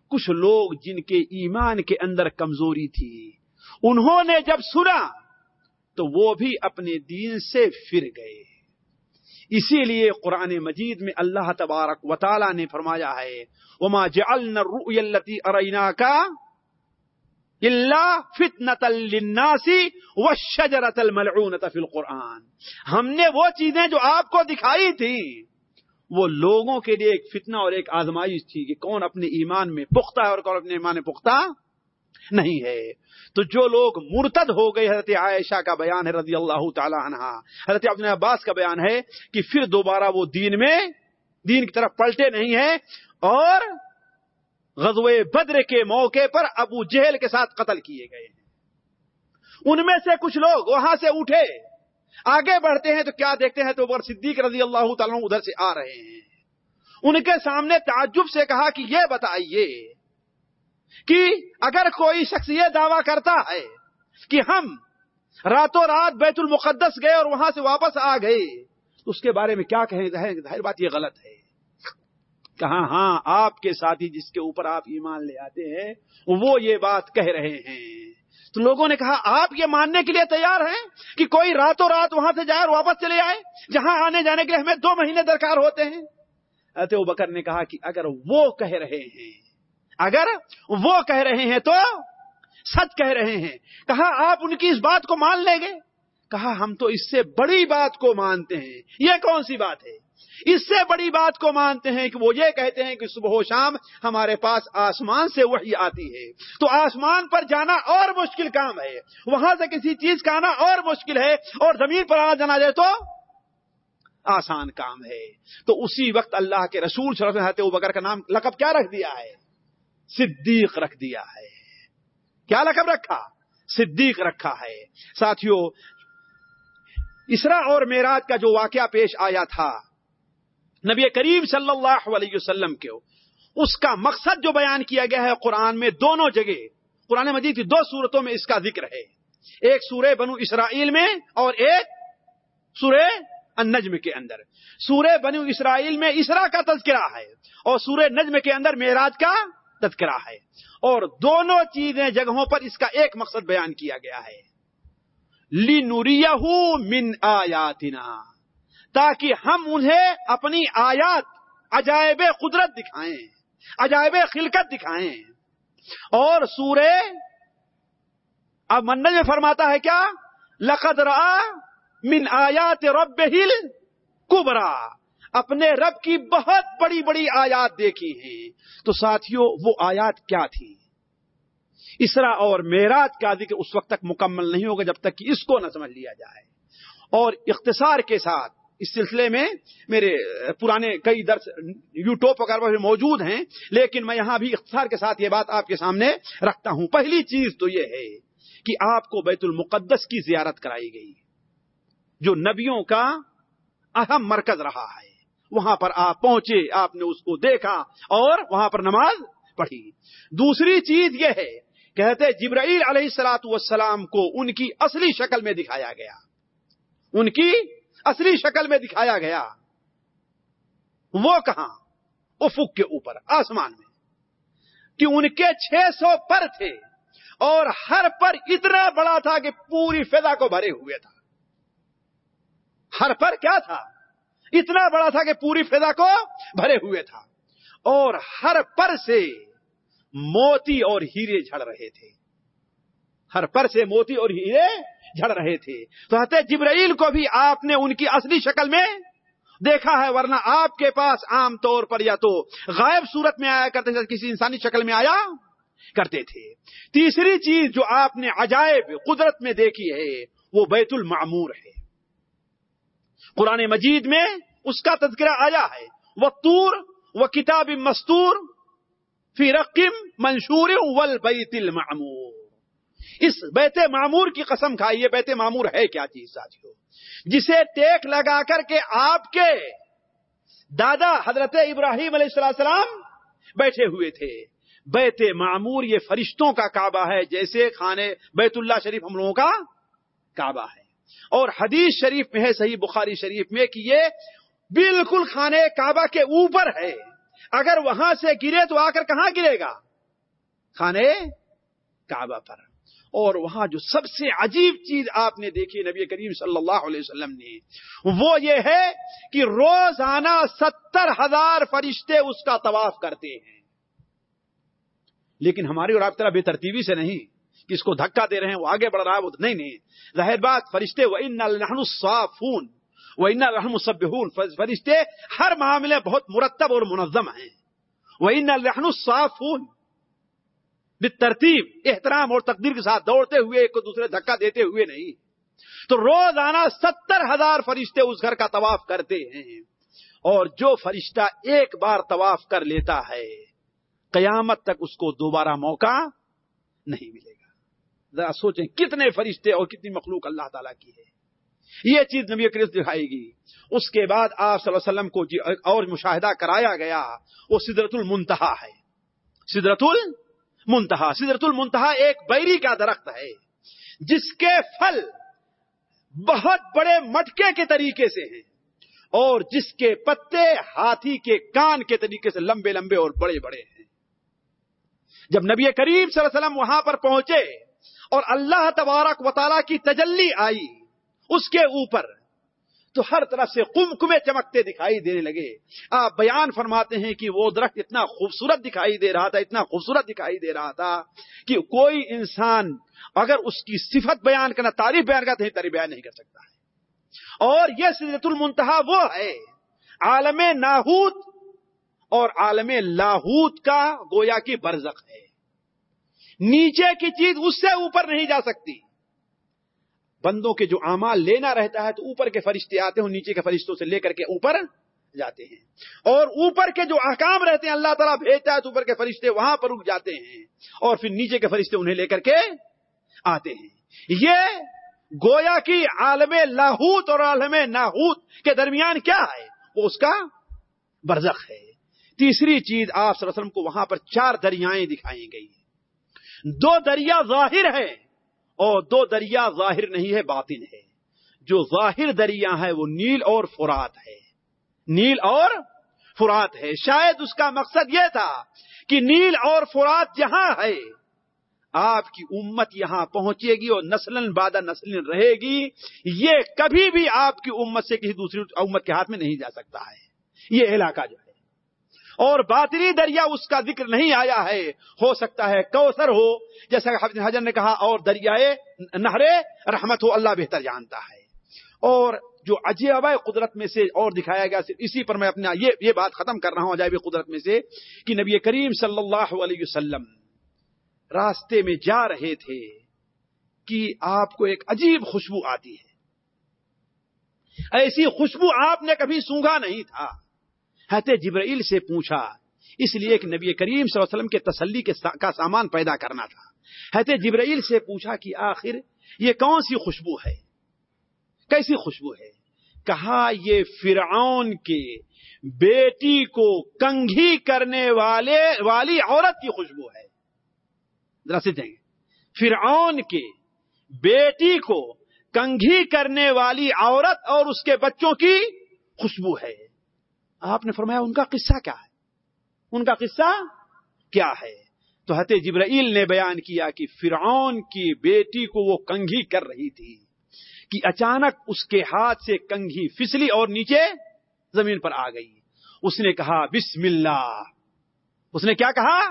کچھ لوگ جن کے ایمان کے اندر کمزوری تھی۔ انہوں نے جب سنا تو وہ بھی اپنے دین سے پھر گئے۔ اسی لیے قرآن مجید میں اللہ تبارک و تعالی نے فرمایا ہے، وما جعلنا الرؤيا التي اريناك الا فتنه للناس والشجره الملعونه في القران ہم نے وہ چیزیں جو آپ کو دکھائی تھی وہ لوگوں کے لیے ایک فتنہ اور ایک آزمائش تھی کہ کون اپنے ایمان میں پختہ ہے اور کون اپنے ایمان میں پختہ نہیں ہے۔ تو جو لوگ مرتد ہو گئے، حضرت عائشہ کا بیان ہے رضی اللہ تعالی عنہ حضرت عبد عباس کا بیان ہے کہ پھر دوبارہ وہ دین میں، دین کی طرف پلٹے نہیں ہیں اور غزوہ بدر کے موقع پر ابو جہل کے ساتھ قتل کیے گئے۔ ان میں سے کچھ لوگ وہاں سے اٹھے۔ آگے بڑھتے ہیں تو کیا دیکھتے ہیں تو بر صدیق رضی اللہ تعالیٰ ادھر سے آ رہے ہیں۔ ان کے سامنے تعجب سے کہا کہ یہ بتائیے کہ اگر کوئی شخص یہ دعویٰ کرتا ہے کہ ہم راتوں رات بیت المقدس گئے اور وہاں سے واپس آ گئے، تو اس کے بارے میں کیا کہیں؟ ظاہر بات یہ غلط ہے۔ کہا ہاں آپ کے ساتھی جس کے اوپر آپ ایمان لے آتے ہیں، وہ یہ بات کہہ رہے ہیں۔ تو لوگوں نے کہا، آپ یہ ماننے کے لیے تیار ہیں کہ کوئی راتوں رات وہاں سے جائے اور واپس چلے آئے؟ جہاں آنے جانے کے لیے ہمیں دو مہینے درکار ہوتے ہیں۔ اتو بکر نے کہا کہ اگر وہ کہہ رہے ہیں، اگر وہ کہہ رہے ہیں تو سچ کہہ رہے ہیں۔ کہا، آپ ان کی اس بات کو مان لیں گے؟ کہا، ہم تو اس سے بڑی بات کو مانتے ہیں۔ یہ کون سی بات ہے؟ اس سے بڑی بات کو مانتے ہیں کہ وہ یہ کہتے ہیں کہ صبح و شام ہمارے پاس آسمان سے وہی آتی ہے۔ تو آسمان پر جانا اور مشکل کام ہے۔ وہاں سے کسی چیز کا آنا اور مشکل ہے اور زمین پر آ جانا جائے تو آسان کام ہے۔ تو اسی وقت اللہ کے رسول صلی اللہ علیہ وسلم بکر کا نام لقب کیا رکھ دیا ہے؟ صدیق رکھ دیا ہے۔ کیا لقب رکھا؟ صدیق رکھا ہے۔ ساتھیوں اسرا اور میراج کا جو واقعہ پیش آیا تھا نبی کریم صلی اللہ علیہ وسلم کے اس کا مقصد جو بیان کیا گیا ہے قرآن میں دونوں جگہ، قرآن مجید کی دو صورتوں میں اس کا ذکر ہے۔ ایک سورہ بنو اسرائیل میں اور ایک سورہ النجم کے اندر۔ سورہ بنو اسرائیل میں اسرا کا تذکرہ ہے اور سورہ نجم کے اندر معراج کا تذکرہ ہے۔ اور دونوں چیزیں جگہوں پر اس کا ایک مقصد بیان کیا گیا ہے۔ لی نوریا من آیاتنا۔ تاکہ ہم انہیں اپنی آیات عجائب قدرت دکھائیں، عجائب خلقت دکھائیں۔ اور سورے اب منل میں فرماتا ہے کیا؟ لقد را من آیات رب ہل کبرا اپنے رب کی بہت بڑی بڑی آیات دیکھی ہیں۔ تو ساتھیوں وہ آیات کیا تھی اسرا اور میراج کا ذکر اس وقت تک مکمل نہیں ہوگا جب تک کہ اس کو نہ سمجھ لیا جائے۔ اور اختصار کے ساتھ اس سلسلے میں میرے پرانے کئی درس یوٹیوب وغیرہ پر موجود ہیں، لیکن میں یہاں بھی اختصار کے ساتھ یہ بات آپ کے سامنے رکھتا ہوں۔ پہلی چیز تو یہ ہے کہ آپ کو بیت المقدس کی زیارت کرائی گئی، جو نبیوں کا اہم مرکز رہا ہے۔ وہاں پر آپ پہنچے، آپ نے اس کو دیکھا اور وہاں پر نماز پڑھی۔ دوسری چیز یہ ہے، کہتے جبرائیل علیہ السلاۃ والسلام کو ان کی اصلی شکل میں دکھایا گیا۔ ان کی اصلی شکل میں دکھایا گیا۔ وہ کہاں؟ افق کے اوپر، آسمان میں۔ کہ ان کے چھ سو پر تھے اور ہر پر اتنا بڑا تھا کہ پوری فضا کو بھرے ہوئے تھا۔ ہر پر کیا تھا؟ اتنا بڑا تھا کہ پوری فضا کو بھرے ہوئے تھا۔ اور ہر پر سے موتی اور ہیرے جھڑ رہے تھے۔ ہر پر سے موتی اور ہیرے جھڑ رہے تھے۔ تو کہتے جبرائیل کو بھی آپ نے ان کی اصلی شکل میں دیکھا ہے، ورنہ آپ کے پاس عام طور پر یا تو غائب صورت میں آیا کرتے تھے کسی انسانی شکل میں آیا کرتے تھے۔ تیسری چیز جو آپ نے عجائب قدرت میں دیکھی ہے، وہ بیت المعمور ہے۔ قرآن مجید میں اس کا تذکرہ آیا ہے۔ وہ تور وہ کتاب مستور فی رقم منشور ول بیت المعمور۔ اس بیت معمور کی قسم کھائیے بیت معمور ہے کیا چیز ساتھیوں جسے ٹیک لگا کر کے آپ کے دادا حضرت ابراہیم علیہ السلام بیٹھے ہوئے تھے۔ بیت معمور یہ فرشتوں کا کعبہ ہے، جیسے خانے بیت اللہ شریف ہم لوگوں کا کعبہ ہے۔ اور حدیث شریف میں ہے، صحیح بخاری شریف میں کہ یہ بالکل خانے کعبہ کے اوپر ہے۔ اگر وہاں سے گرے تو آ کر کہاں گرے گا؟ خانے کعبہ پر۔ اور وہاں جو سب سے عجیب چیز آپ نے دیکھی نبی کریم صلی اللہ علیہ وسلم نے، وہ یہ ہے کہ روزانہ ستر ہزار فرشتے اس کا طواف کرتے ہیں۔ لیکن ہماری اور آپ طرح بے ترتیبی سے نہیں کہ اس کو دھکا دے رہے ہیں، وہ آگے بڑھ رہا ہے، وہ نہیں نہیں۔ ظاہر بات، فرشتے وہ ان صافون وہ ان سب فرشتے ہر معاملے بہت مرتب اور منظم ہیں۔ وہ ان الحن صافون ترتیب احترام اور تقدیر کے ساتھ دوڑتے ہوئے، ایک دوسرے دھکا دیتے ہوئے نہیں۔ تو روزانہ ستر ہزار فرشتے اس گھر کا طواف کرتے ہیں۔ اور جو فرشتہ ایک بار طواف کر لیتا ہے، قیامت تک اس کو دوبارہ موقع نہیں ملے گا۔ ذرا سوچیں کتنے فرشتے اور کتنی مخلوق اللہ تعالیٰ کی ہے۔ یہ چیز نبی کریم دکھائے گی اس کے بعد آپ صلی اللہ علیہ وسلم کو جی- اور مشاہدہ کرایا گیا، وہ سدرت المنتہا ہے۔ سدرت المنتہا سدرت المنتہا ایک بیری کا درخت ہے، جس کے پھل بہت بڑے مٹکے کے طریقے سے ہیں اور جس کے پتے ہاتھی کے کان کے طریقے سے لمبے لمبے اور بڑے بڑے ہیں۔ جب نبی کریم صلی اللہ علیہ وسلم وہاں پر پہنچے اور اللہ تبارک و تعالیٰ کی تجلی آئی، اس کے اوپر تو ہر طرف سے کم کمے چمکتے دکھائی دینے لگے۔ آپ بیان فرماتے ہیں کہ وہ درخت اتنا خوبصورت دکھائی دے رہا تھا، اتنا خوبصورت دکھائی دے رہا تھا کہ کوئی انسان اگر اس کی صفت بیان کرنا، تعریف بیان کرنا تو تعریف بیان نہیں کر سکتا ہے۔ اور یہ سیرت المنتہا وہ ہے، عالم ناہوت اور عالم لاہوت کا گویا کی برزخ ہے۔ نیچے کی چیز اس سے اوپر نہیں جا سکتی۔ بندوں کے جو اعمال لینا رہتا ہے تو اوپر کے فرشتے آتے ہیں نیچے کے فرشتوں سے لے کر کے اوپر جاتے ہیں۔ اور اوپر کے جو احکام رہتے ہیں، اللہ تعالیٰ بھیجتا ہے تو اوپر کے فرشتے وہاں پر رک جاتے ہیں اور پھر نیچے کے فرشتے انہیں لے کر کے آتے ہیں۔ یہ گویا کی عالم لاہوت اور عالم ناہوت کے درمیان کیا ہے؟ وہ اس کا برزخ ہے۔ تیسری چیز آپ وسلم کو وہاں پر چار دریائیں دکھائی گئی۔ دو دریا ظاہر ہے اور دو دریا ظاہر نہیں ہے، باطن ہے۔ جو ظاہر دریا ہے، وہ نیل اور فرات ہے۔ نیل اور فرات ہے۔ شاید اس کا مقصد یہ تھا کہ نیل اور فرات جہاں ہے، آپ کی امت یہاں پہنچے گی اور نسل بادہ نسل رہے گی۔ یہ کبھی بھی آپ کی امت سے کسی دوسری امت کے ہاتھ میں نہیں جا سکتا ہے۔ یہ علاقہ جو ہے۔ اور باطنی دریا اس کا ذکر نہیں آیا ہے۔ ہو سکتا ہے کوثر ہو، جیسا کہ حفظ حجر نے کہا، اور دریائے نہرے رحمت ہو، اللہ بہتر جانتا ہے۔ اور جو عجیب قدرت میں سے اور دکھایا گیا اسی پر میں اپنا یہ یہ بات ختم کر رہا ہوں عجائب قدرت میں سے، کہ نبی کریم صلی اللہ علیہ وسلم راستے میں جا رہے تھے کہ آپ کو ایک عجیب خوشبو آتی ہے۔ ایسی خوشبو آپ نے کبھی سونگا نہیں تھا۔ حت جبرائیل سے پوچھا، اس لیے کہ نبی کریم صلی اللہ علیہ وسلم کے تسلی کے سا، کا سامان پیدا کرنا تھا۔ حت جبرائیل سے پوچھا کہ آخر یہ کون سی خوشبو ہے؟ کیسی خوشبو ہے؟ کہا، یہ فرعون کے بیٹی کو کنگھی کرنے والے، والی عورت کی خوشبو ہے۔ ذرا سے جائیں گے فرعون کے بیٹی کو کنگھی کرنے والی عورت اور اس کے بچوں کی خوشبو ہے۔ آپ نے فرمایا ان کا قصہ کیا ہے؟ ان کا قصہ کیا ہے؟ تو حت جبرائیل نے بیان کیا کہ فرعون کی بیٹی کو وہ کنگھی کر رہی تھی کہ اچانک اس کے ہاتھ سے کنگھی پھسلی اور نیچے زمین پر آ گئی۔ اس نے کہا، بسم اللہ۔ اس نے کیا کہا؟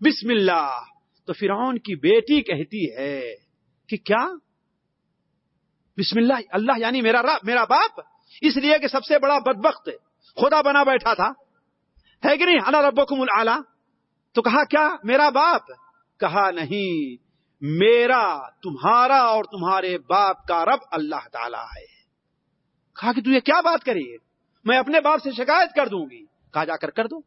بسم اللہ۔ تو فرعون کی بیٹی کہتی ہے کہ کیا؟ بسم اللہ اللہ یعنی میرا رب، میرا باپ۔ اس لیے کہ سب سے بڑا بدبخت خدا بنا بیٹھا تھا۔ ہے کہ نہیں؟ انا ربکم العلا تو کہا، کیا میرا باپ؟ کہا، نہیں، میرا، تمہارا اور تمہارے باپ کا رب اللہ تعالی ہے۔ کہا کہ تو یہ کیا بات کری میں اپنے باپ سے شکایت کر دوں گی۔ کہا، جا کر کر دو۔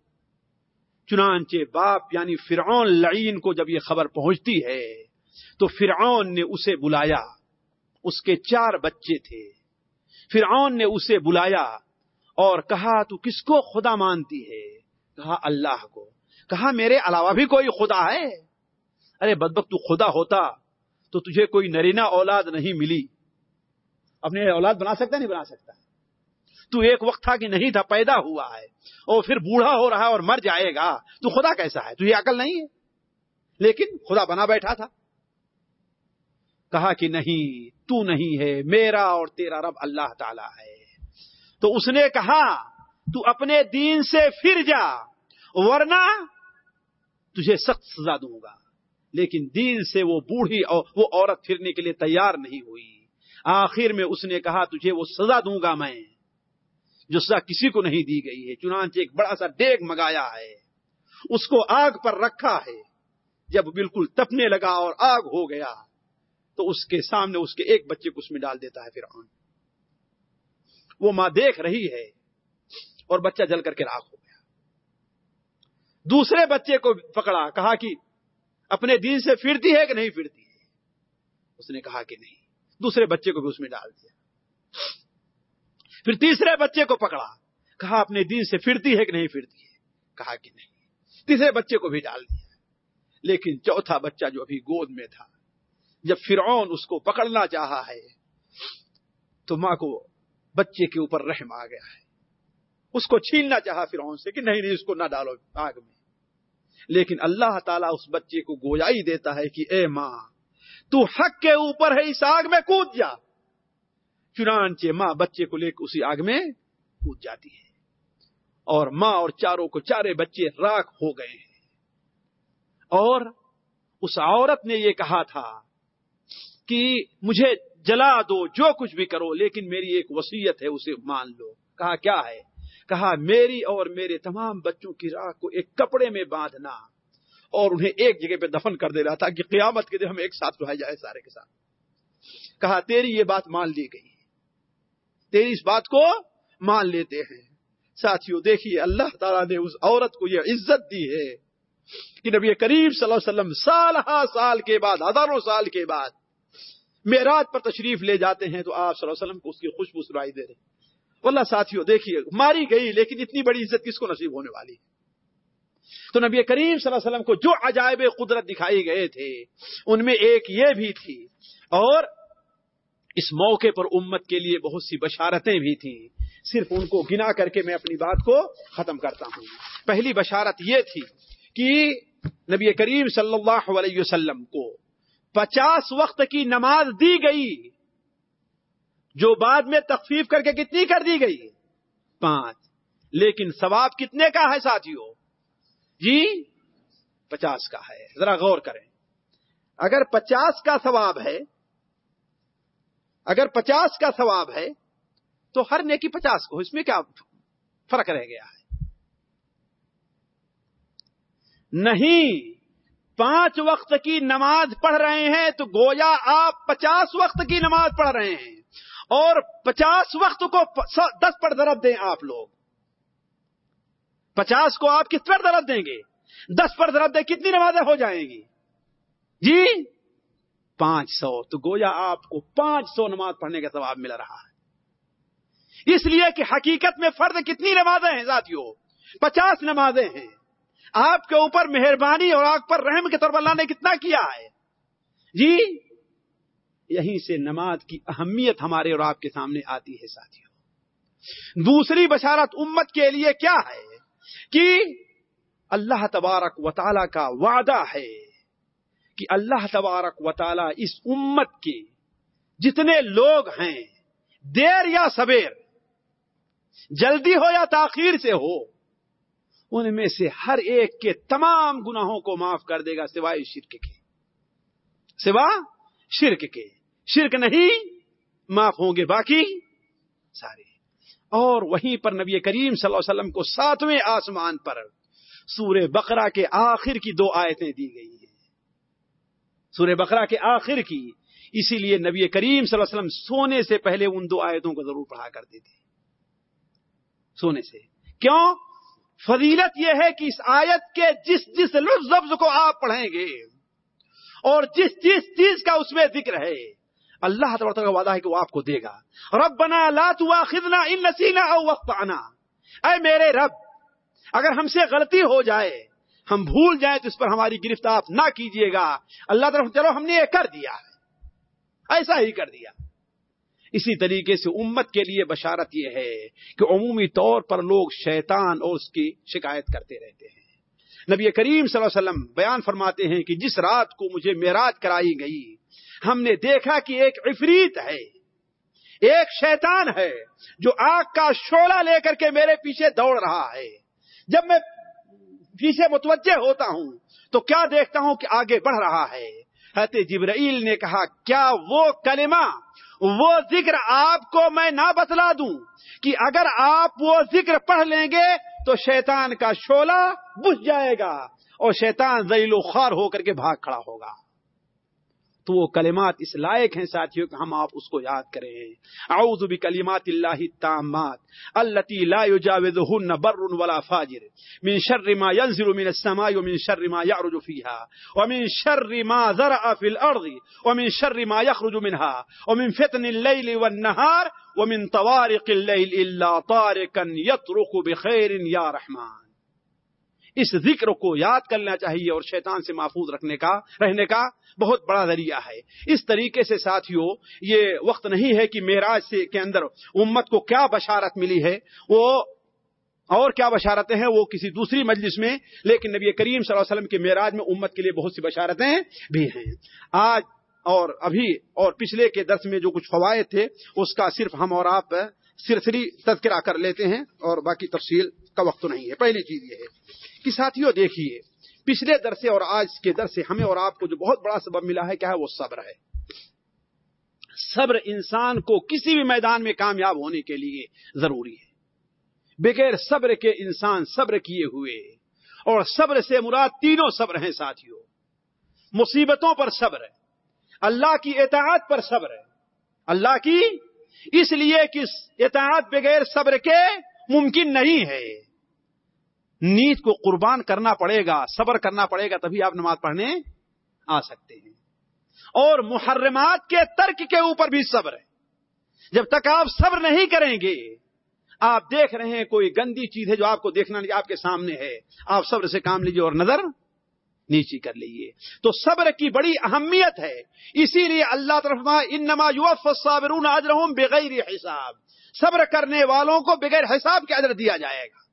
چنانچہ باپ یعنی فرعون لعین کو جب یہ خبر پہنچتی ہے، تو فرعون نے اسے بلایا۔ اس کے چار بچے تھے۔ فرعون نے اسے بلایا۔ اور کہا، تو کس کو خدا مانتی ہے؟ کہا، اللہ کو. کہا، میرے علاوہ بھی کوئی خدا ہے؟ ارے بدبک تو خدا ہوتا تو تجھے کوئی نرینا اولاد نہیں ملی. اپنے اولاد بنا سکتا نہیں بنا سکتا؟ تو ایک وقت تھا کہ نہیں تھا، پیدا ہوا ہے اور پھر بوڑھا ہو رہا ہے اور مر جائے گا۔ تو خدا کیسا ہے؟ تجھے عقل نہیں ہے۔ لیکن خدا بنا بیٹھا تھا۔ کہا کہ نہیں، تو نہیں ہے، میرا اور تیرا رب اللہ تعالی ہے۔ تو اس نے کہا، تو اپنے دین سے پھر جا، ورنہ تجھے سخت سزا دوں گا. لیکن دین سے وہ بوڑھی وہ عورت پھرنے کے لیے تیار نہیں ہوئی۔ آخر میں اس نے کہا، تجھے وہ سزا دوں گا میں، جو سزا کسی کو نہیں دی گئی ہے، چنانچہ ایک بڑا سا ڈیگ منگایا ہے۔ اس کو آگ پر رکھا ہے۔ جب بالکل تپنے لگا اور آگ ہو گیا، تو اس کے سامنے اس کے ایک بچے کو اس میں ڈال دیتا ہے فرعون۔ وہ ماں دیکھ رہی ہے اور بچہ جل کر کے راک ہو گیا۔ دوسرے بچے کو پکڑا، کہا کہ اپنے دین سے پھرتی ہے کہ نہیں پھرتی ہے؟ اس نے کہا کہ نہیں۔ دوسرے بچے کو بھی اس میں ڈال دیا۔ پھر تیسرے بچے کو پکڑا، کہا اپنے دین سے پھرتی ہے کہ نہیں پھرتی ہے؟ کہا کہ نہیں۔ تیسرے بچے کو بھی ڈال دیا۔ لیکن چوتھا بچہ جو ابھی گود میں تھا، جب فرعون اس کو پکڑنا چاہا ہے، تو ماں کو بچے کے اوپر رحم آ گیا ہے۔ اس کو چھیننا چاہا فرعون سے کہ نہیں نہیں، اس کو نہ ڈالو آگ میں۔ لیکن اللہ تعالیٰ اس بچے کو گویائی دیتا ہے کہ اے ماں، تو حق کے اوپر ہے اس آگ میں کود جا۔ چنانچہ ماں بچے کو لے کے اسی آگ میں کود جاتی ہے۔ اور ماں اور چاروں کو چارے بچے راک ہو گئے ہیں۔ اور اس عورت نے یہ کہا تھا کہ مجھے جلا دو، جو کچھ بھی کرو، لیکن میری ایک وسیعت ہے، اسے مان لو۔ کہا، کیا ہے؟ کہا، میری اور میرے تمام بچوں کی راک کو ایک کپڑے میں باندھنا اور انہیں ایک جگہ پہ دفن کر دے رہا تھا کہ قیامت کے دن ہم ایک ساتھ رہائے جائے سارے کے ساتھ۔ کہا، تیری یہ بات مان لی گئی۔ تیری اس بات کو مان لیتے ہیں۔ ساتھیوں دیکھیے، اللہ تعالیٰ نے اس عورت کو یہ عزت دی ہے کہ نبی کریم صلی اللہ علیہ وسلم سال ہا سال کے بعد، ہزاروں سال کے بعد میراج پر تشریف لے جاتے ہیں تو آپ صلی اللہ علیہ وسلم کو اس کی خوشبو سنائی دے رہے اللہ ساتھیوں دیکھیے، ماری گئی لیکن اتنی بڑی عزت کس کو نصیب ہونے والی؟ ہے تو نبی کریم صلی اللہ علیہ وسلم کو جو عجائب قدرت دکھائی گئے تھے، ان میں ایک یہ بھی تھی۔ اور اس موقع پر امت کے لیے بہت سی بشارتیں بھی تھیں۔ صرف ان کو گنا کر کے میں اپنی بات کو ختم کرتا ہوں۔ پہلی بشارت یہ تھی کہ نبی کریم صلی اللہ علیہ وسلم کو پچاس وقت کی نماز دی گئی، جو بعد میں تخفیف کر کے کتنی کر دی گئی؟ پانچ۔ لیکن ثواب کتنے کا ہے ساتھیوں جی پچاس کا ہے۔ ذرا غور کریں۔ اگر پچاس کا ثواب ہے، اگر پچاس کا ثواب ہے، تو ہر نیکی پچاس کو، اس میں کیا فرق رہ گیا ہے؟ نہیں۔ پانچ وقت کی نماز پڑھ رہے ہیں تو گویا آپ پچاس وقت کی نماز پڑھ رہے ہیں اور پچاس وقت کو دس پر درد دیں آپ لوگ۔ پچاس کو آپ کس پر درد دیں گے؟ دس پر درد دیں کتنی نمازیں ہو جائیں گی؟ جی؟ پانچ سو۔ تو گویا آپ کو پانچ سو نماز پڑھنے کا ثواب مل رہا ہے۔ اس لیے کہ حقیقت میں فرد کتنی نمازیں ہیں ساتھیوں پچاس نمازیں ہیں۔ آپ کے اوپر مہربانی اور آپ پر رحم کے طور پر اللہ نے کتنا کیا ہے؟ جی یہیں سے نماز کی اہمیت ہمارے اور آپ کے سامنے آتی ہے ساتھیوں۔ دوسری بشارت امت کے لیے کیا ہے؟ کہ اللہ تبارک و تعالی کا وعدہ ہے کہ اللہ تبارک و تعالی اس امت کے جتنے لوگ ہیں، دیر یا سویر، جلدی ہو یا تاخیر سے ہو ان میں سے ہر ایک کے تمام گناہوں کو معاف کر دے گا، سوائے شرک کے۔ سوا شرک کے۔ شرک نہیں، معاف ہوں گے باقی سارے۔ اور وہیں پر نبی کریم صلی اللہ علیہ وسلم کو ساتویں آسمان پر سورہ بقرہ کے آخر کی دو آیتیں دی گئی ہیں۔ سورہ بقرہ کے آخر کی، اسی لیے نبی کریم صلی اللہ علیہ وسلم سونے سے پہلے ان دو آیتوں کو ضرور پڑھا کرتے تھے۔ سونے سے۔ کیوں؟ فضیلت یہ ہے کہ اس آیت کے جس جس لفظ کو آپ پڑھیں گے اور جس جس چیز کا اس میں ذکر ہے، اللہ تعالیٰ کا وعدہ ہے کہ وہ آپ کو دے گا۔ ربنا لا تواخذنا ان نسینا او وقتنا اے میرے رب، اگر ہم سے غلطی ہو جائے، ہم بھول جائیں تو اس پر ہماری گرفت آپ نہ کیجیے گا۔ اللہ طرف چلو، ہم نے یہ کر دیا ہے۔ ایسا ہی کر دیا۔ اسی طریقے سے امت کے لیے بشارت یہ ہے کہ عمومی طور پر لوگ شیطان اور اس کی شکایت کرتے رہتے ہیں۔ نبی کریم صلی اللہ علیہ وسلم بیان فرماتے ہیں کہ جس رات کو مجھے میراج کرائی گئی، ہم نے دیکھا کہ ایک عفریت ہے، ایک شیطان ہے جو آگ کا شولہ لے کر کے میرے پیچھے دوڑ رہا ہے۔ جب میں پیچھے متوجہ ہوتا ہوں تو کیا دیکھتا ہوں کہ آگے بڑھ رہا ہے۔ حضرت جبرائیل نے کہا، کیا وہ کلمہ وہ ذکر آپ کو میں نہ بتلا دوں کہ اگر آپ وہ ذکر پڑھ لیں گے تو شیطان کا شولہ بجھ جائے گا اور شیطان ذیل و خوار ہو کر کے بھاگ کھڑا ہوگا۔ تو وہ کلمات اس لائق ہیں ساتھیوں کہ ہم آپ اس کو یاد کریں۔ اعوذ بکلمات اللہ التامات التي لا يجاوزهن بر ولا فاجر من شر ما ينزل من السماء ومن شر ما يعرج فيها ومن شر ما زرع في الارض ومن شر ما يخرج منها ومن فتن الليل والنهار ومن طوارق الليل الا طارقا يطرق بخير يا رحمن۔ اس ذکر کو یاد کرنا چاہیے اور شیطان سے محفوظ رکھنے کا، رہنے کا بہت بڑا ذریعہ ہے۔ اس طریقے سے ساتھیوں یہ وقت نہیں ہے کہ معراج سے کے اندر امت کو کیا بشارت ملی ہے۔ وہ اور کیا بشارتیں ہیں، وہ کسی دوسری مجلس میں، لیکن نبی کریم صلی اللہ علیہ وسلم کے معراج میں امت کے لیے بہت سی بشارتیں بھی ہیں۔ آج اور ابھی اور پچھلے کے درس میں جو کچھ فوائد تھے، اس کا صرف ہم اور آپ سرسری تذکرہ کر لیتے ہیں اور باقی تفصیل کا وقت نہیں ہے۔ پہلی چیز یہ ہے۔ کہ ساتھیوں دیکھیے، پچھلے درس اور آج کے درس سے ہمیں اور آپ کو جو بہت بڑا سبب ملا ہے، کیا ہے وہ صبر ہے۔ صبر انسان کو کسی بھی میدان میں کامیاب ہونے کے لیے ضروری ہے۔ بغیر صبر کے انسان صبر کیے ہوئے، اور صبر سے مراد تینوں صبر ہیں ساتھیوں۔ مصیبتوں پر صبر ہے، اللہ کی اطاعت پر صبر ہے۔ اللہ کی، اس لیے کہ اطاعت بغیر صبر کے ممکن نہیں ہے۔ نیت کو قربان کرنا پڑے گا، صبر کرنا پڑے گا، تبھی آپ نماز پڑھنے آ سکتے ہیں۔ اور محرمات کے ترک کے اوپر بھی صبر ہے۔ جب تک آپ صبر نہیں کریں گے، آپ دیکھ رہے ہیں کوئی گندی چیز ہے جو آپ کو دیکھنا نہیں، آپ کے سامنے ہے۔ آپ صبر سے کام لیجیے اور نظر نیچی کر لیجیے تو صبر کی بڑی اہمیت ہے۔ اسی لیے اللہ طرف انما یوف اجرهم بغیر حساب۔ صبر کرنے والوں کو بغیر حساب کے اجر دیا جائے گا۔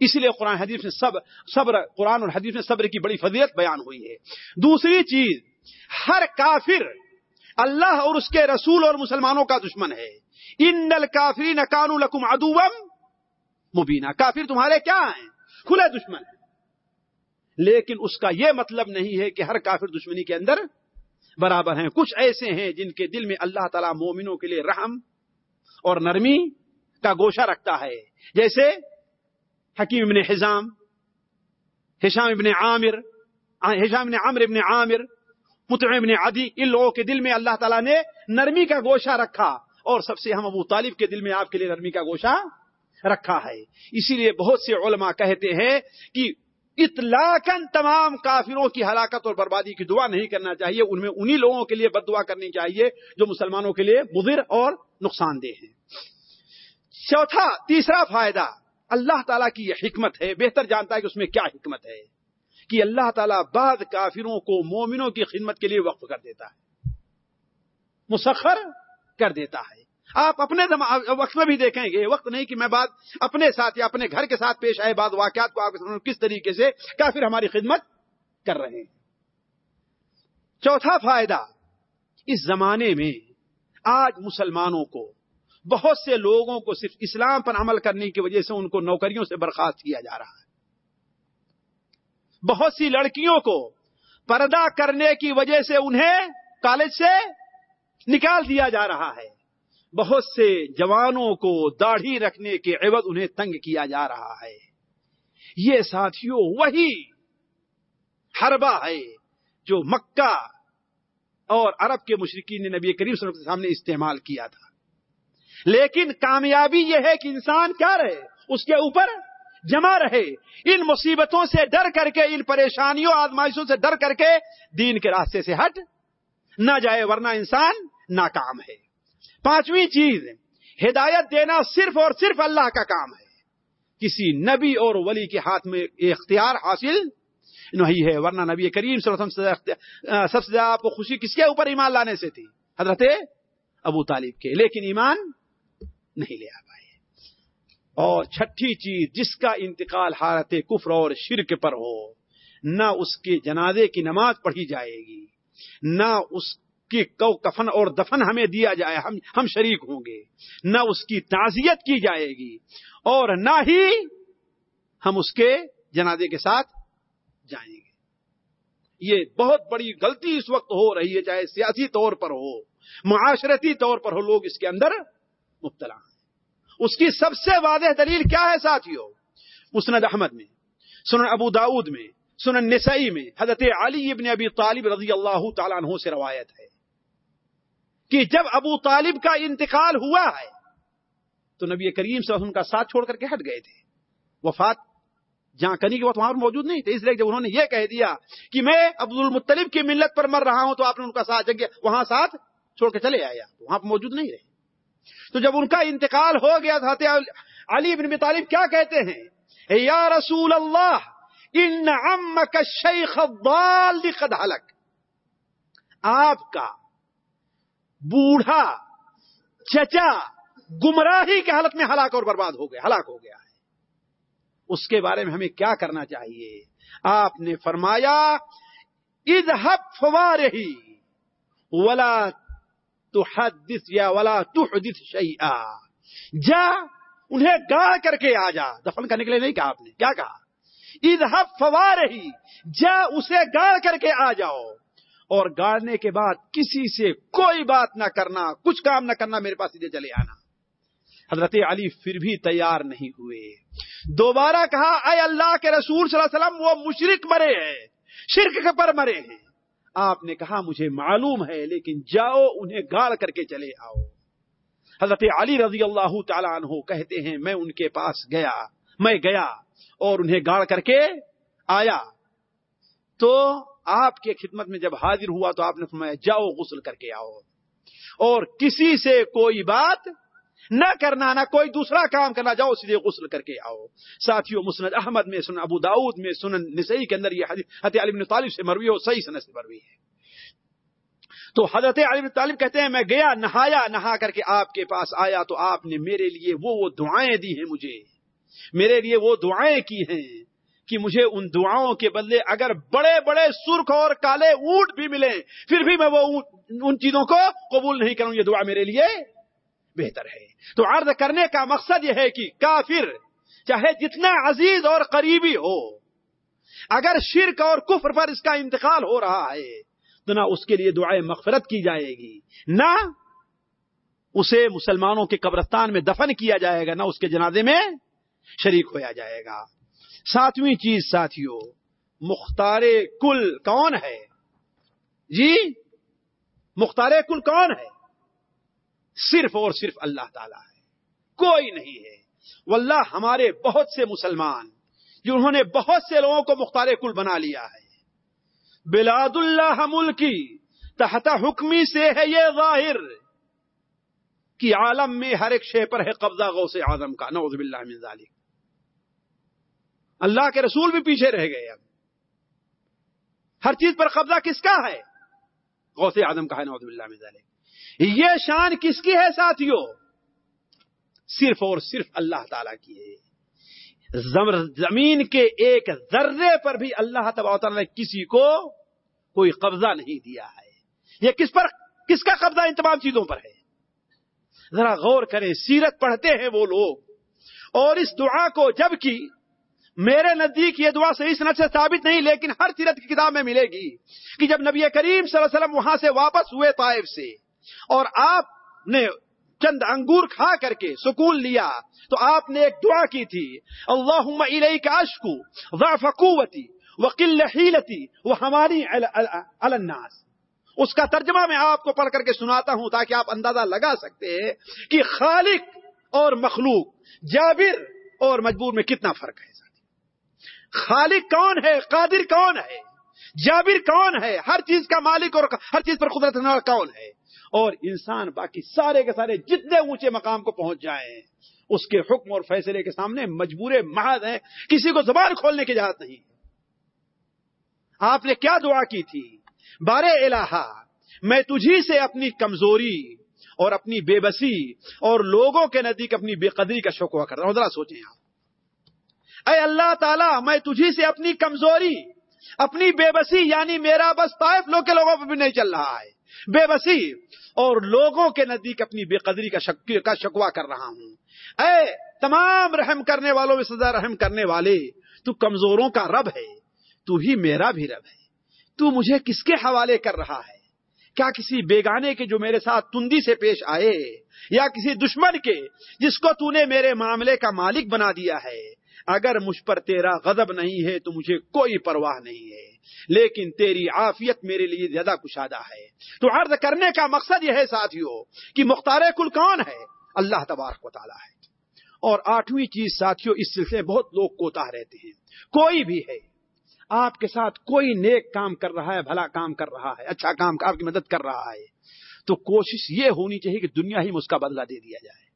اسی لیے قرآن حدیث میں صبر صبر قرآن اور حدیث میں صبر کی بڑی فضیلت بیان ہوئی ہے۔ دوسری چیز، ہر کافر اللہ اور اس کے رسول اور مسلمانوں کا دشمن ہے۔ ان الکافرین کانوا لکم عدوا مبینہ کافر تمہارے کیا ہیں؟ کھلے دشمن لیکن اس کا یہ مطلب نہیں ہے کہ ہر کافر دشمنی کے اندر برابر ہیں۔ کچھ ایسے ہیں جن کے دل میں اللہ تعالی مومنوں کے لیے رحم اور نرمی کا گوشہ رکھتا ہے۔ جیسے حکیم ابن حزام ہشام ابن عامر ہشام ابن عامر ابن عامر متع ابن عدی، ان لوگوں کے دل میں اللہ تعالیٰ نے نرمی کا گوشہ رکھا۔ اور سب سے ہم ابو طالب کے دل میں آپ کے لیے نرمی کا گوشہ رکھا ہے۔ اسی لیے بہت سے علماء کہتے ہیں کہ اطلاقاً تمام کافروں کی ہلاکت اور بربادی کی دعا نہیں کرنا چاہیے، ان میں انہی لوگوں کے لیے بد دعا کرنی چاہیے جو مسلمانوں کے لیے مضر اور نقصان دہ ہیں۔ چوتھا، تیسرا فائدہ اللہ تعالیٰ کی یہ حکمت ہے، بہتر جانتا ہے کہ اس میں کیا حکمت ہے۔ کہ اللہ تعالیٰ بعد کافروں کو مومنوں کی خدمت کے لیے وقف کر دیتا ہے۔ مسخر کر دیتا ہے۔ آپ اپنے وقت میں بھی دیکھیں گے، وقت نہیں کہ میں بات اپنے ساتھ یا اپنے گھر کے ساتھ پیش آئے بعد واقعات کو آپ کس طریقے سے کافر ہماری خدمت کر رہے ہیں۔ چوتھا فائدہ، اس زمانے میں آج مسلمانوں کو بہت سے لوگوں کو صرف اسلام پر عمل کرنے کی وجہ سے ان کو نوکریوں سے برخاست کیا جا رہا ہے۔ بہت سی لڑکیوں کو پردہ کرنے کی وجہ سے انہیں کالج سے نکال دیا جا رہا ہے۔ بہت سے جوانوں کو داڑھی رکھنے کے عوض انہیں تنگ کیا جا رہا ہے۔ یہ ساتھیوں، وہی حربہ ہے جو مکہ اور عرب کے مشرقین نے نبی کریم صلی اللہ علیہ وسلم کے سامنے استعمال کیا تھا۔ لیکن کامیابی یہ ہے کہ انسان کیا رہے؟ اس کے اوپر جمع رہے۔ ان مصیبتوں سے ڈر کر کے، ان پریشانیوں، آزمائشوں سے ڈر کر کے دین کے راستے سے ہٹ نہ جائے، ورنہ انسان ناکام ہے۔ پانچویں چیز، ہدایت دینا صرف اور صرف اللہ کا کام ہے۔ کسی نبی اور ولی کے ہاتھ میں اختیار حاصل نہیں ہے، ورنہ نبی کریم صلی اللہ علیہ وسلم سب سے زیادہ آپ کو خوشی کس کے اوپر ایمان لانے سے تھی؟ حضرت ابو طالب کے۔ لیکن ایمان نہیں لے آ پائے۔ اور چھٹی چیز جس کا انتقال حالت کفر اور شرک پر ہو، نہ اس کے جنازے کی نماز پڑھی جائے گی، نہ اس کی کو کفن اور دفن ہمیں دیا جائے، ہم ہم شریک ہوں گے، نہ اس کی تعزیت کی جائے گی، اور نہ ہی ہم اس کے جنازے کے ساتھ جائیں گے۔ یہ بہت بڑی غلطی اس وقت ہو رہی ہے، چاہے سیاسی طور پر ہو، معاشرتی طور پر ہو، لوگ اس کے اندر مبتلا ہیں۔ اس کی سب سے واضح دلیل کیا ہے ساتھیوں مسند احمد میں، سنن ابو داود میں، سنن نسائی میں حضرت علی ابن ابی طالب رضی اللہ تعالیٰ عنہ سے روایت ہے کہ جب ابو طالب کا انتقال ہوا ہے، تو نبی کریم سے ان کا ساتھ چھوڑ کر کے ہٹ گئے تھے۔ وفات جہاں کنی کے وقت وہاں پر موجود نہیں تھے، اس لیے جب انہوں نے یہ کہہ دیا کہ میں عبد المطلب کی ملت پر مر رہا ہوں تو آپ نے ان کا ساتھ جگہ وہاں ساتھ چھوڑ کے چلے آیا، وہاں پر موجود نہیں رہے۔ تو جب ان کا انتقال ہو گیا تھا علی بن طالب کیا کہتے ہیں؟ یا رسول اللہ، ان عمک الشیخ الضال قد حلق آپ کا بوڑھا، چچا، گمراہی کی حالت میں ہلاک اور برباد ہو گیا، ہلاک ہو گیا ہے۔ اس کے بارے میں ہمیں کیا کرنا چاہیے؟ آپ نے فرمایا، اذهب فوارہی ولا تحدث یا ولا تحدث شیئا۔ جا، انہیں گاڑ کر کے آ جا۔ دفن کرنے کے لیے نہیں کہا آپ نے۔ کیا کہا؟ اذهب فوارہی، جا، اسے گاڑ کر کے آ جاؤ۔ اور گاڑنے کے بعد کسی سے کوئی بات نہ کرنا، کچھ کام نہ کرنا، میرے پاس سیدھے چلے آنا۔ حضرت علی پھر بھی تیار نہیں ہوئے۔ دوبارہ کہا، اے اللہ کے رسول صلی اللہ علیہ وسلم، وہ مشرق مرے ہیں، شرک پر مرے ہیں۔ آپ نے کہا مجھے معلوم ہے، لیکن جاؤ انہیں گاڑ کر کے چلے آؤ۔ حضرت علی رضی اللہ تعالیٰ عنہ کہتے ہیں، میں ان کے پاس گیا، میں گیا اور انہیں گاڑ کر کے آیا۔ تو آپ کے خدمت میں جب حاضر ہوا تو آپ نے فرمایا، جاؤ غسل کر کے آؤ۔ اور کسی سے کوئی بات نہ کرنا، نہ کوئی دوسرا کام کرنا، جاؤ سیدھے غسل کر کے آؤ۔ ساتھیوں مسند احمد میں سن ابو داود میں سنن، نسائی کے اندر یہ حضرت علی بن طالب سے مروی ہو صحیح سنت سے مروی ہے۔ تو حضرت علی بن طالب کہتے ہیں، میں گیا، نہایا، نہا کر کے آپ کے پاس آیا تو آپ نے میرے لیے وہ وہ دعائیں دی ہیں مجھے۔ میرے لیے وہ دعائیں کی ہیں کہ مجھے ان دعاؤں کے بدلے اگر بڑے بڑے سرخ اور کالے اونٹ بھی ملیں، پھر بھی میں وہ ان چیزوں کو قبول نہیں کروں، یہ دعا میرے لیے بہتر ہے۔ تو عرض کرنے کا مقصد یہ ہے کہ کافر چاہے جتنا عزیز اور قریبی ہو، اگر شرک اور کفر پر اس کا انتقال ہو رہا ہے، تو نہ اس کے لیے دعائیں مغفرت کی جائے گی، نہ اسے مسلمانوں کے قبرستان میں دفن کیا جائے گا، نہ اس کے جنازے میں شریک ہوا جائے گا۔ ساتویں چیز ساتھیوں مختار کل کون ہے؟ جی مختار کل کون ہے؟ صرف اور صرف اللہ تعالی ہے۔ کوئی نہیں ہے۔ واللہ ہمارے بہت سے مسلمان جنہوں نے بہت سے لوگوں کو مختار کل بنا لیا ہے۔ بلاد اللہ ملکی، تحت حکمی سے ہے یہ ظاہر کہ عالم میں ہر ایک شے پر ہے قبضہ غوث اعظم کا۔ نعوذ باللہ من ذالک۔ اللہ کے رسول بھی پیچھے رہ گئے اب۔ ہر چیز پر قبضہ کس کا ہے؟ غوث اعظم کا ہے۔ نعوذ باللہ من ذالک۔ یہ شان کس کی ہے ساتھیوں صرف اور صرف اللہ تعالی کی ہے۔ زمین کے ایک ذرے پر بھی اللہ تعالیٰ نے کسی کو کوئی قبضہ نہیں دیا ہے۔ یہ کس پر کس کا قبضہ ان تمام چیزوں پر ہے؟ ذرا غور کریں، سیرت پڑھتے ہیں وہ لوگ۔ اور اس دعا کو جب کی، میرے نزدیک یہ دعا صحیح صنعت سے ثابت نہیں، لیکن ہر سیرت کی کتاب میں ملے گی کہ جب نبی کریم صلی اللہ علیہ وسلم وہاں سے واپس ہوئے طائف سے اور آپ نے چند انگور کھا کر کے سکون لیا تو آپ نے ایک دعا کی تھی اللہ کا اشکو ضعف قوتی وقل حیلتی وہ ہماری الناس۔ اس کا ترجمہ میں آپ کو پڑھ کر کے سناتا ہوں تاکہ آپ اندازہ لگا سکتے ہیں کہ خالق اور مخلوق، جابر اور مجبور میں کتنا فرق ہے خالق کون ہے؟ قادر کون ہے؟ جابر کون ہے؟ ہر چیز کا مالک اور ہر چیز پر قدرت کون ہے؟ اور انسان باقی سارے کے سارے جتنے اونچے مقام کو پہنچ جائیں، اس کے حکم اور فیصلے کے سامنے مجبور محض ہیں، کسی کو زبان کھولنے کی اجازت نہیں۔ آپ نے کیا دعا کی تھی؟ بارے الہ میں تجھی سے اپنی کمزوری اور اپنی بے بسی اور لوگوں کے نزدیک اپنی بے قدری کا شوق ہوا کر رہا ہوں۔ ذرا سوچیں آپ۔ اے اللہ تعالیٰ، میں تجھی سے اپنی کمزوری، اپنی بے بسی یعنی میرا بس طائف لوگ کے لوگوں پہ بھی نہیں چل رہا ہے۔ بے بسی اور لوگوں کے نزدیک اپنی بے قدری کا شک کا شکوا کر رہا ہوں۔ اے تمام رحم کرنے والوں میں سزا رحم کرنے والے، تو کمزوروں کا رب ہے، تو ہی میرا بھی رب ہے۔ تو مجھے کس کے حوالے کر رہا ہے؟ کیا کسی بیگانے کے جو میرے ساتھ تندی سے پیش آئے، یا کسی دشمن کے جس کو تو نے میرے معاملے کا مالک بنا دیا ہے؟ اگر مجھ پر تیرا غضب نہیں ہے، تو مجھے کوئی پرواہ نہیں ہے۔ لیکن تیری عافیت میرے لیے زیادہ کشادہ ہے۔ تو عرض کرنے کا مقصد یہ ہے ساتھیوں کہ مختار کل کون ہے؟ اللہ تبارک و تعالیٰ ہے۔ اور آٹھویں چیز ساتھیوں اس سلسلے بہت لوگ کوتا رہتے ہیں۔ کوئی بھی ہے، آپ کے ساتھ کوئی نیک کام کر رہا ہے، بھلا کام کر رہا ہے اچھا کام، آپ کی مدد کر رہا ہے، تو کوشش یہ ہونی چاہیے کہ دنیا ہی میں اس کا بدلہ دے دیا جائے۔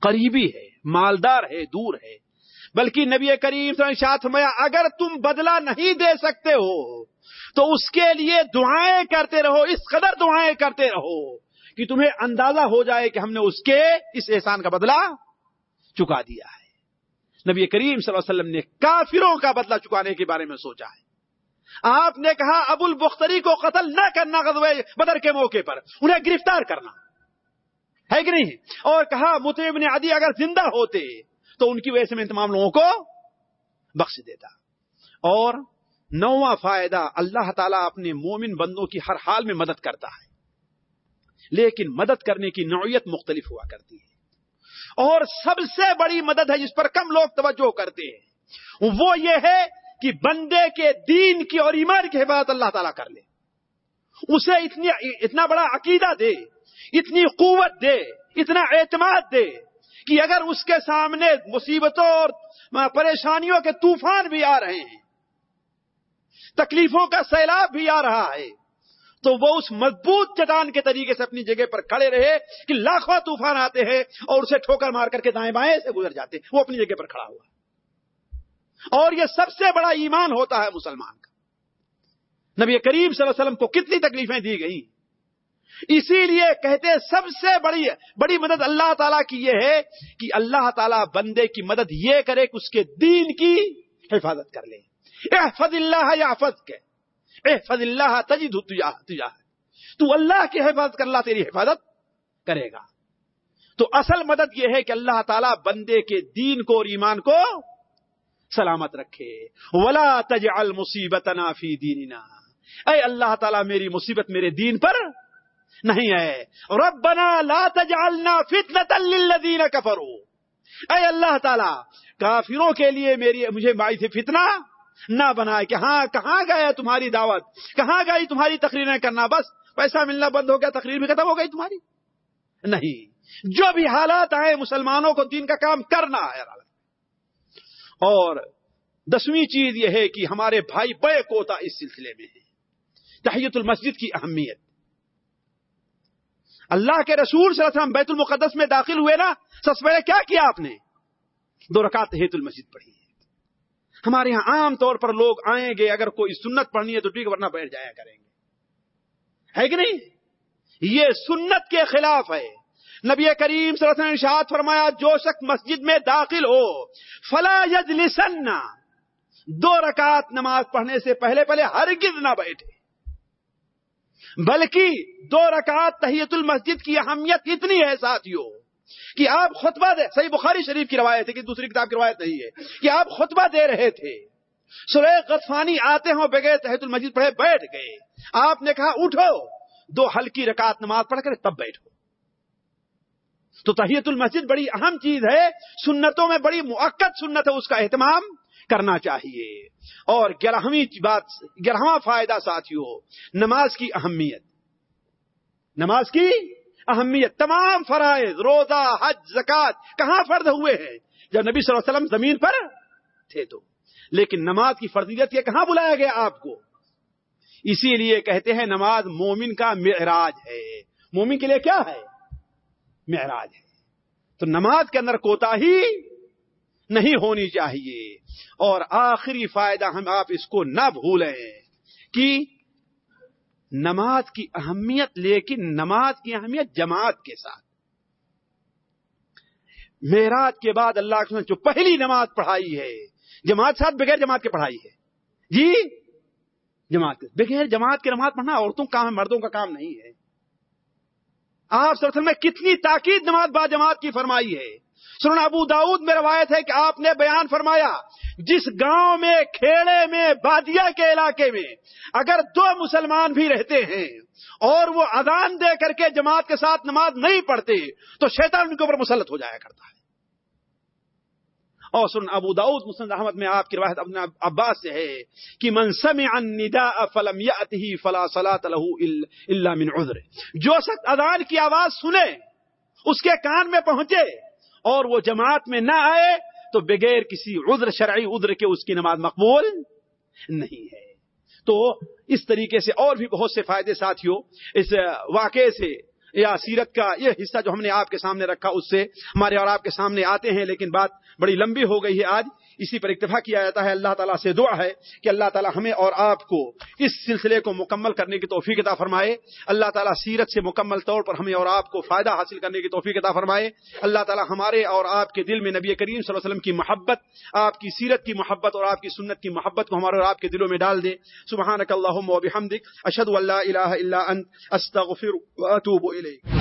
قریبی ہے، مالدار ہے، دور ہے بلکہ نبی کریم فرمایا، اگر تم بدلہ نہیں دے سکتے ہو، تو اس کے لیے دعائیں کرتے رہو، اس قدر دعائیں کرتے رہو کہ تمہیں اندازہ ہو جائے کہ ہم نے اس کے، اس احسان کا بدلہ چکا دیا ہے۔ نبی کریم صلی اللہ علیہ وسلم نے کافروں کا بدلہ چکانے کے بارے میں سوچا ہے۔ آپ نے کہا، ابو البختری کو قتل نہ کرنا غزوہ بدر کے موقع پر، انہیں گرفتار کرنا۔ ہے کہ نہیں؟ اور کہا متعب نے عدی اگر زندہ ہوتے تو ان کی وجہ سے میں تمام لوگوں کو بخش دیتا۔ اور نواں فائدہ اللہ تعالیٰ اپنے مومن بندوں کی ہر حال میں مدد کرتا ہے۔ لیکن مدد کرنے کی نوعیت مختلف ہوا کرتی ہے۔ اور سب سے بڑی مدد ہے جس پر کم لوگ توجہ کرتے ہیں۔ وہ یہ ہے کہ بندے کے دین کی اور ایمان کی حفاظت اللہ تعالیٰ کر لے۔ اسے اتنی اتنا بڑا عقیدہ دے، اتنی قوت دے، اتنا اعتماد دے۔ کہ اگر اس کے سامنے مصیبتوں اور پریشانیوں کے طوفان بھی آ رہے ہیں، تکلیفوں کا سیلاب بھی آ رہا ہے، تو وہ اس مضبوط چٹان کے طریقے سے اپنی جگہ پر کھڑے رہے کہ لاکھوں طوفان آتے ہیں اور اسے ٹھوکر مار کر کے دائیں بائیں سے گزر جاتے ہیں، وہ اپنی جگہ پر کھڑا ہوا۔ اور یہ سب سے بڑا ایمان ہوتا ہے مسلمان کا۔ نبی کریم صلی اللہ علیہ وسلم کو کتنی تکلیفیں دی گئی اسی لیے کہتے سب سے بڑی بڑی مدد اللہ تعالیٰ کی یہ ہے کہ اللہ تعالیٰ بندے کی مدد یہ کرے کہ اس کے دین کی حفاظت کر لے۔ احفظ اللہ یا حفظ کے۔ احفظ اللہ تجد تجا تو اللہ کی حفاظت کر، اللہ تیری حفاظت کرے گا۔ تو اصل مدد یہ ہے کہ اللہ تعالیٰ بندے کے دین کو اور ایمان کو سلامت رکھے۔ ولا تجعل مصیبت فی دیننا اے اللہ تعالیٰ، میری مصیبت میرے دین پر نہیں ہے۔ ربنا لا تجعلنا فتنة للذین کفروا۔ اے اللہ تعالی، کافروں کے لیے میری مجھے باعث فتنہ نہ بنائے کہ ہاں کہاں گئے تمہاری دعوت؟ کہاں گئی تمہاری تقریریں کرنا؟ بس پیسہ ملنا بند ہو گیا، تقریر بھی ختم ہو گئی تمہاری۔ نہیں۔ جو بھی حالات آئے، مسلمانوں کو دین کا کام کرنا ہے۔ اور دسویں چیز یہ ہے کہ ہمارے بھائی بے کوتا اس سلسلے میں ہے تحیت المسجد کی اہمیت۔ اللہ کے رسول صلی اللہ علیہ وسلم بیت المقدس میں داخل ہوئے نا سب سے پہلے کیا کیا آپ نے؟ دو رکعت تحیت المسجد پڑھی ہے۔ ہمارے یہاں عام طور پر لوگ آئیں گے، اگر کوئی سنت پڑھنی ہے تو ٹھیک ورنہ بیٹھ جایا کریں گے۔ ہے کہ نہیں؟ یہ سنت کے خلاف ہے۔ نبی کریم صلی اللہ علیہ وسلم شاد فرمایا، جو شخص مسجد میں داخل ہو، فلا یجلسن۔ دو رکعت نماز پڑھنے سے پہلے پہلے ہرگز نہ بیٹھے۔ بلکہ دو رکعت تحیت المسجد کی اہمیت اتنی ہے ساتھیوں کہ آپ خطبہ دے صحیح بخاری شریف کی روایت ہے کہ دوسری کتاب کی روایت نہیں ہے کہ آپ خطبہ دے رہے تھے۔ سورہ غطفانی آتے ہوں بغیر تحت المسجد پڑھے بیٹھ گئے۔ آپ نے کہا اٹھو، دو ہلکی رکعت نماز پڑھ کر تب بیٹھو۔ تو تحیت المسجد بڑی اہم چیز ہے، سنتوں میں بڑی موقع سنت ہے اس کا اہتمام۔ کرنا چاہیے۔ اور گیارہویں بات، گیارہواں فائدہ ساتھیوں نماز کی اہمیت۔ نماز کی اہمیت، تمام فرائض، روزہ، حج زکات کہاں فرد ہوئے ہیں؟ جب نبی صلی اللہ علیہ وسلم زمین پر تھے تو۔ لیکن نماز کی فرضیت یہ کہاں بلایا گیا آپ کو؟ اسی لیے کہتے ہیں نماز مومن کا معراج ہے۔ مومن کے لیے کیا ہے؟ معراج ہے۔ تو نماز کے اندر کوتا ہی نہیں ہونی چاہیے۔ اور آخری فائدہ ہم آپ اس کو نہ بھولیں کہ نماز کی اہمیت لیکن نماز کی اہمیت جماعت کے ساتھ۔ میراج کے بعد اللہ کے جو پہلی نماز پڑھائی ہے، جماعت ساتھ بغیر جماعت کے پڑھائی ہے۔ جی؟ جماعت کے بغیر جماعت کی نماز پڑھنا عورتوں کا کام مردوں کا کام نہیں ہے۔ آپ سر میں کتنی تاکید نماز با جماعت کی فرمائی ہے۔ سنن ابو داود میں روایت ہے کہ آپ نے بیان فرمایا، جس گاؤں میں، کھیڑے میں بادیا کے علاقے میں اگر دو مسلمان بھی رہتے ہیں اور وہ اذان دے کر کے جماعت کے ساتھ نماز نہیں پڑھتے، تو شیطان ان کے اوپر مسلط ہو جایا کرتا ہے۔ اور سن ابو داود مسند احمد میں آپ کی روایت ابن عباس سے ہے کہ من سمع النداء فلم فلا صلاة له الا من عذر۔ جو شخص اذان کی آواز سنے، اس کے کان میں پہنچے اور وہ جماعت میں نہ آئے تو بغیر کسی عذر شرعی عذر کے اس کی نماز مقبول نہیں ہے۔ تو اس طریقے سے اور بھی بہت سے فائدے ساتھیوں، اس واقعے سے یا سیرت کا یہ حصہ جو ہم نے آپ کے سامنے رکھا، اس سے ہمارے اور آپ کے سامنے آتے ہیں، لیکن بات بڑی لمبی ہو گئی ہے آج۔ اسی پر اکتفا کیا جاتا ہے۔ اللہ تعالیٰ سے دعا ہے کہ اللہ تعالیٰ ہمیں اور آپ کو اس سلسلے کو مکمل کرنے کی توفیق عطا فرمائے۔ اللہ تعالیٰ سیرت سے مکمل طور پر ہمیں اور آپ کو فائدہ حاصل کرنے کی توفیق عطا فرمائے۔ اللہ تعالیٰ ہمارے اور آپ کے دل میں نبی کریم صلی اللہ علیہ وسلم کی محبت، آپ کی سیرت کی محبت اور آپ کی سنت کی محبت کو ہمارے اور آپ کے دلوں میں ڈال دے۔ سبحانک اللہم و بحمدک، اشہد ان لا الہ الا انت استغفر و اتوب الیک۔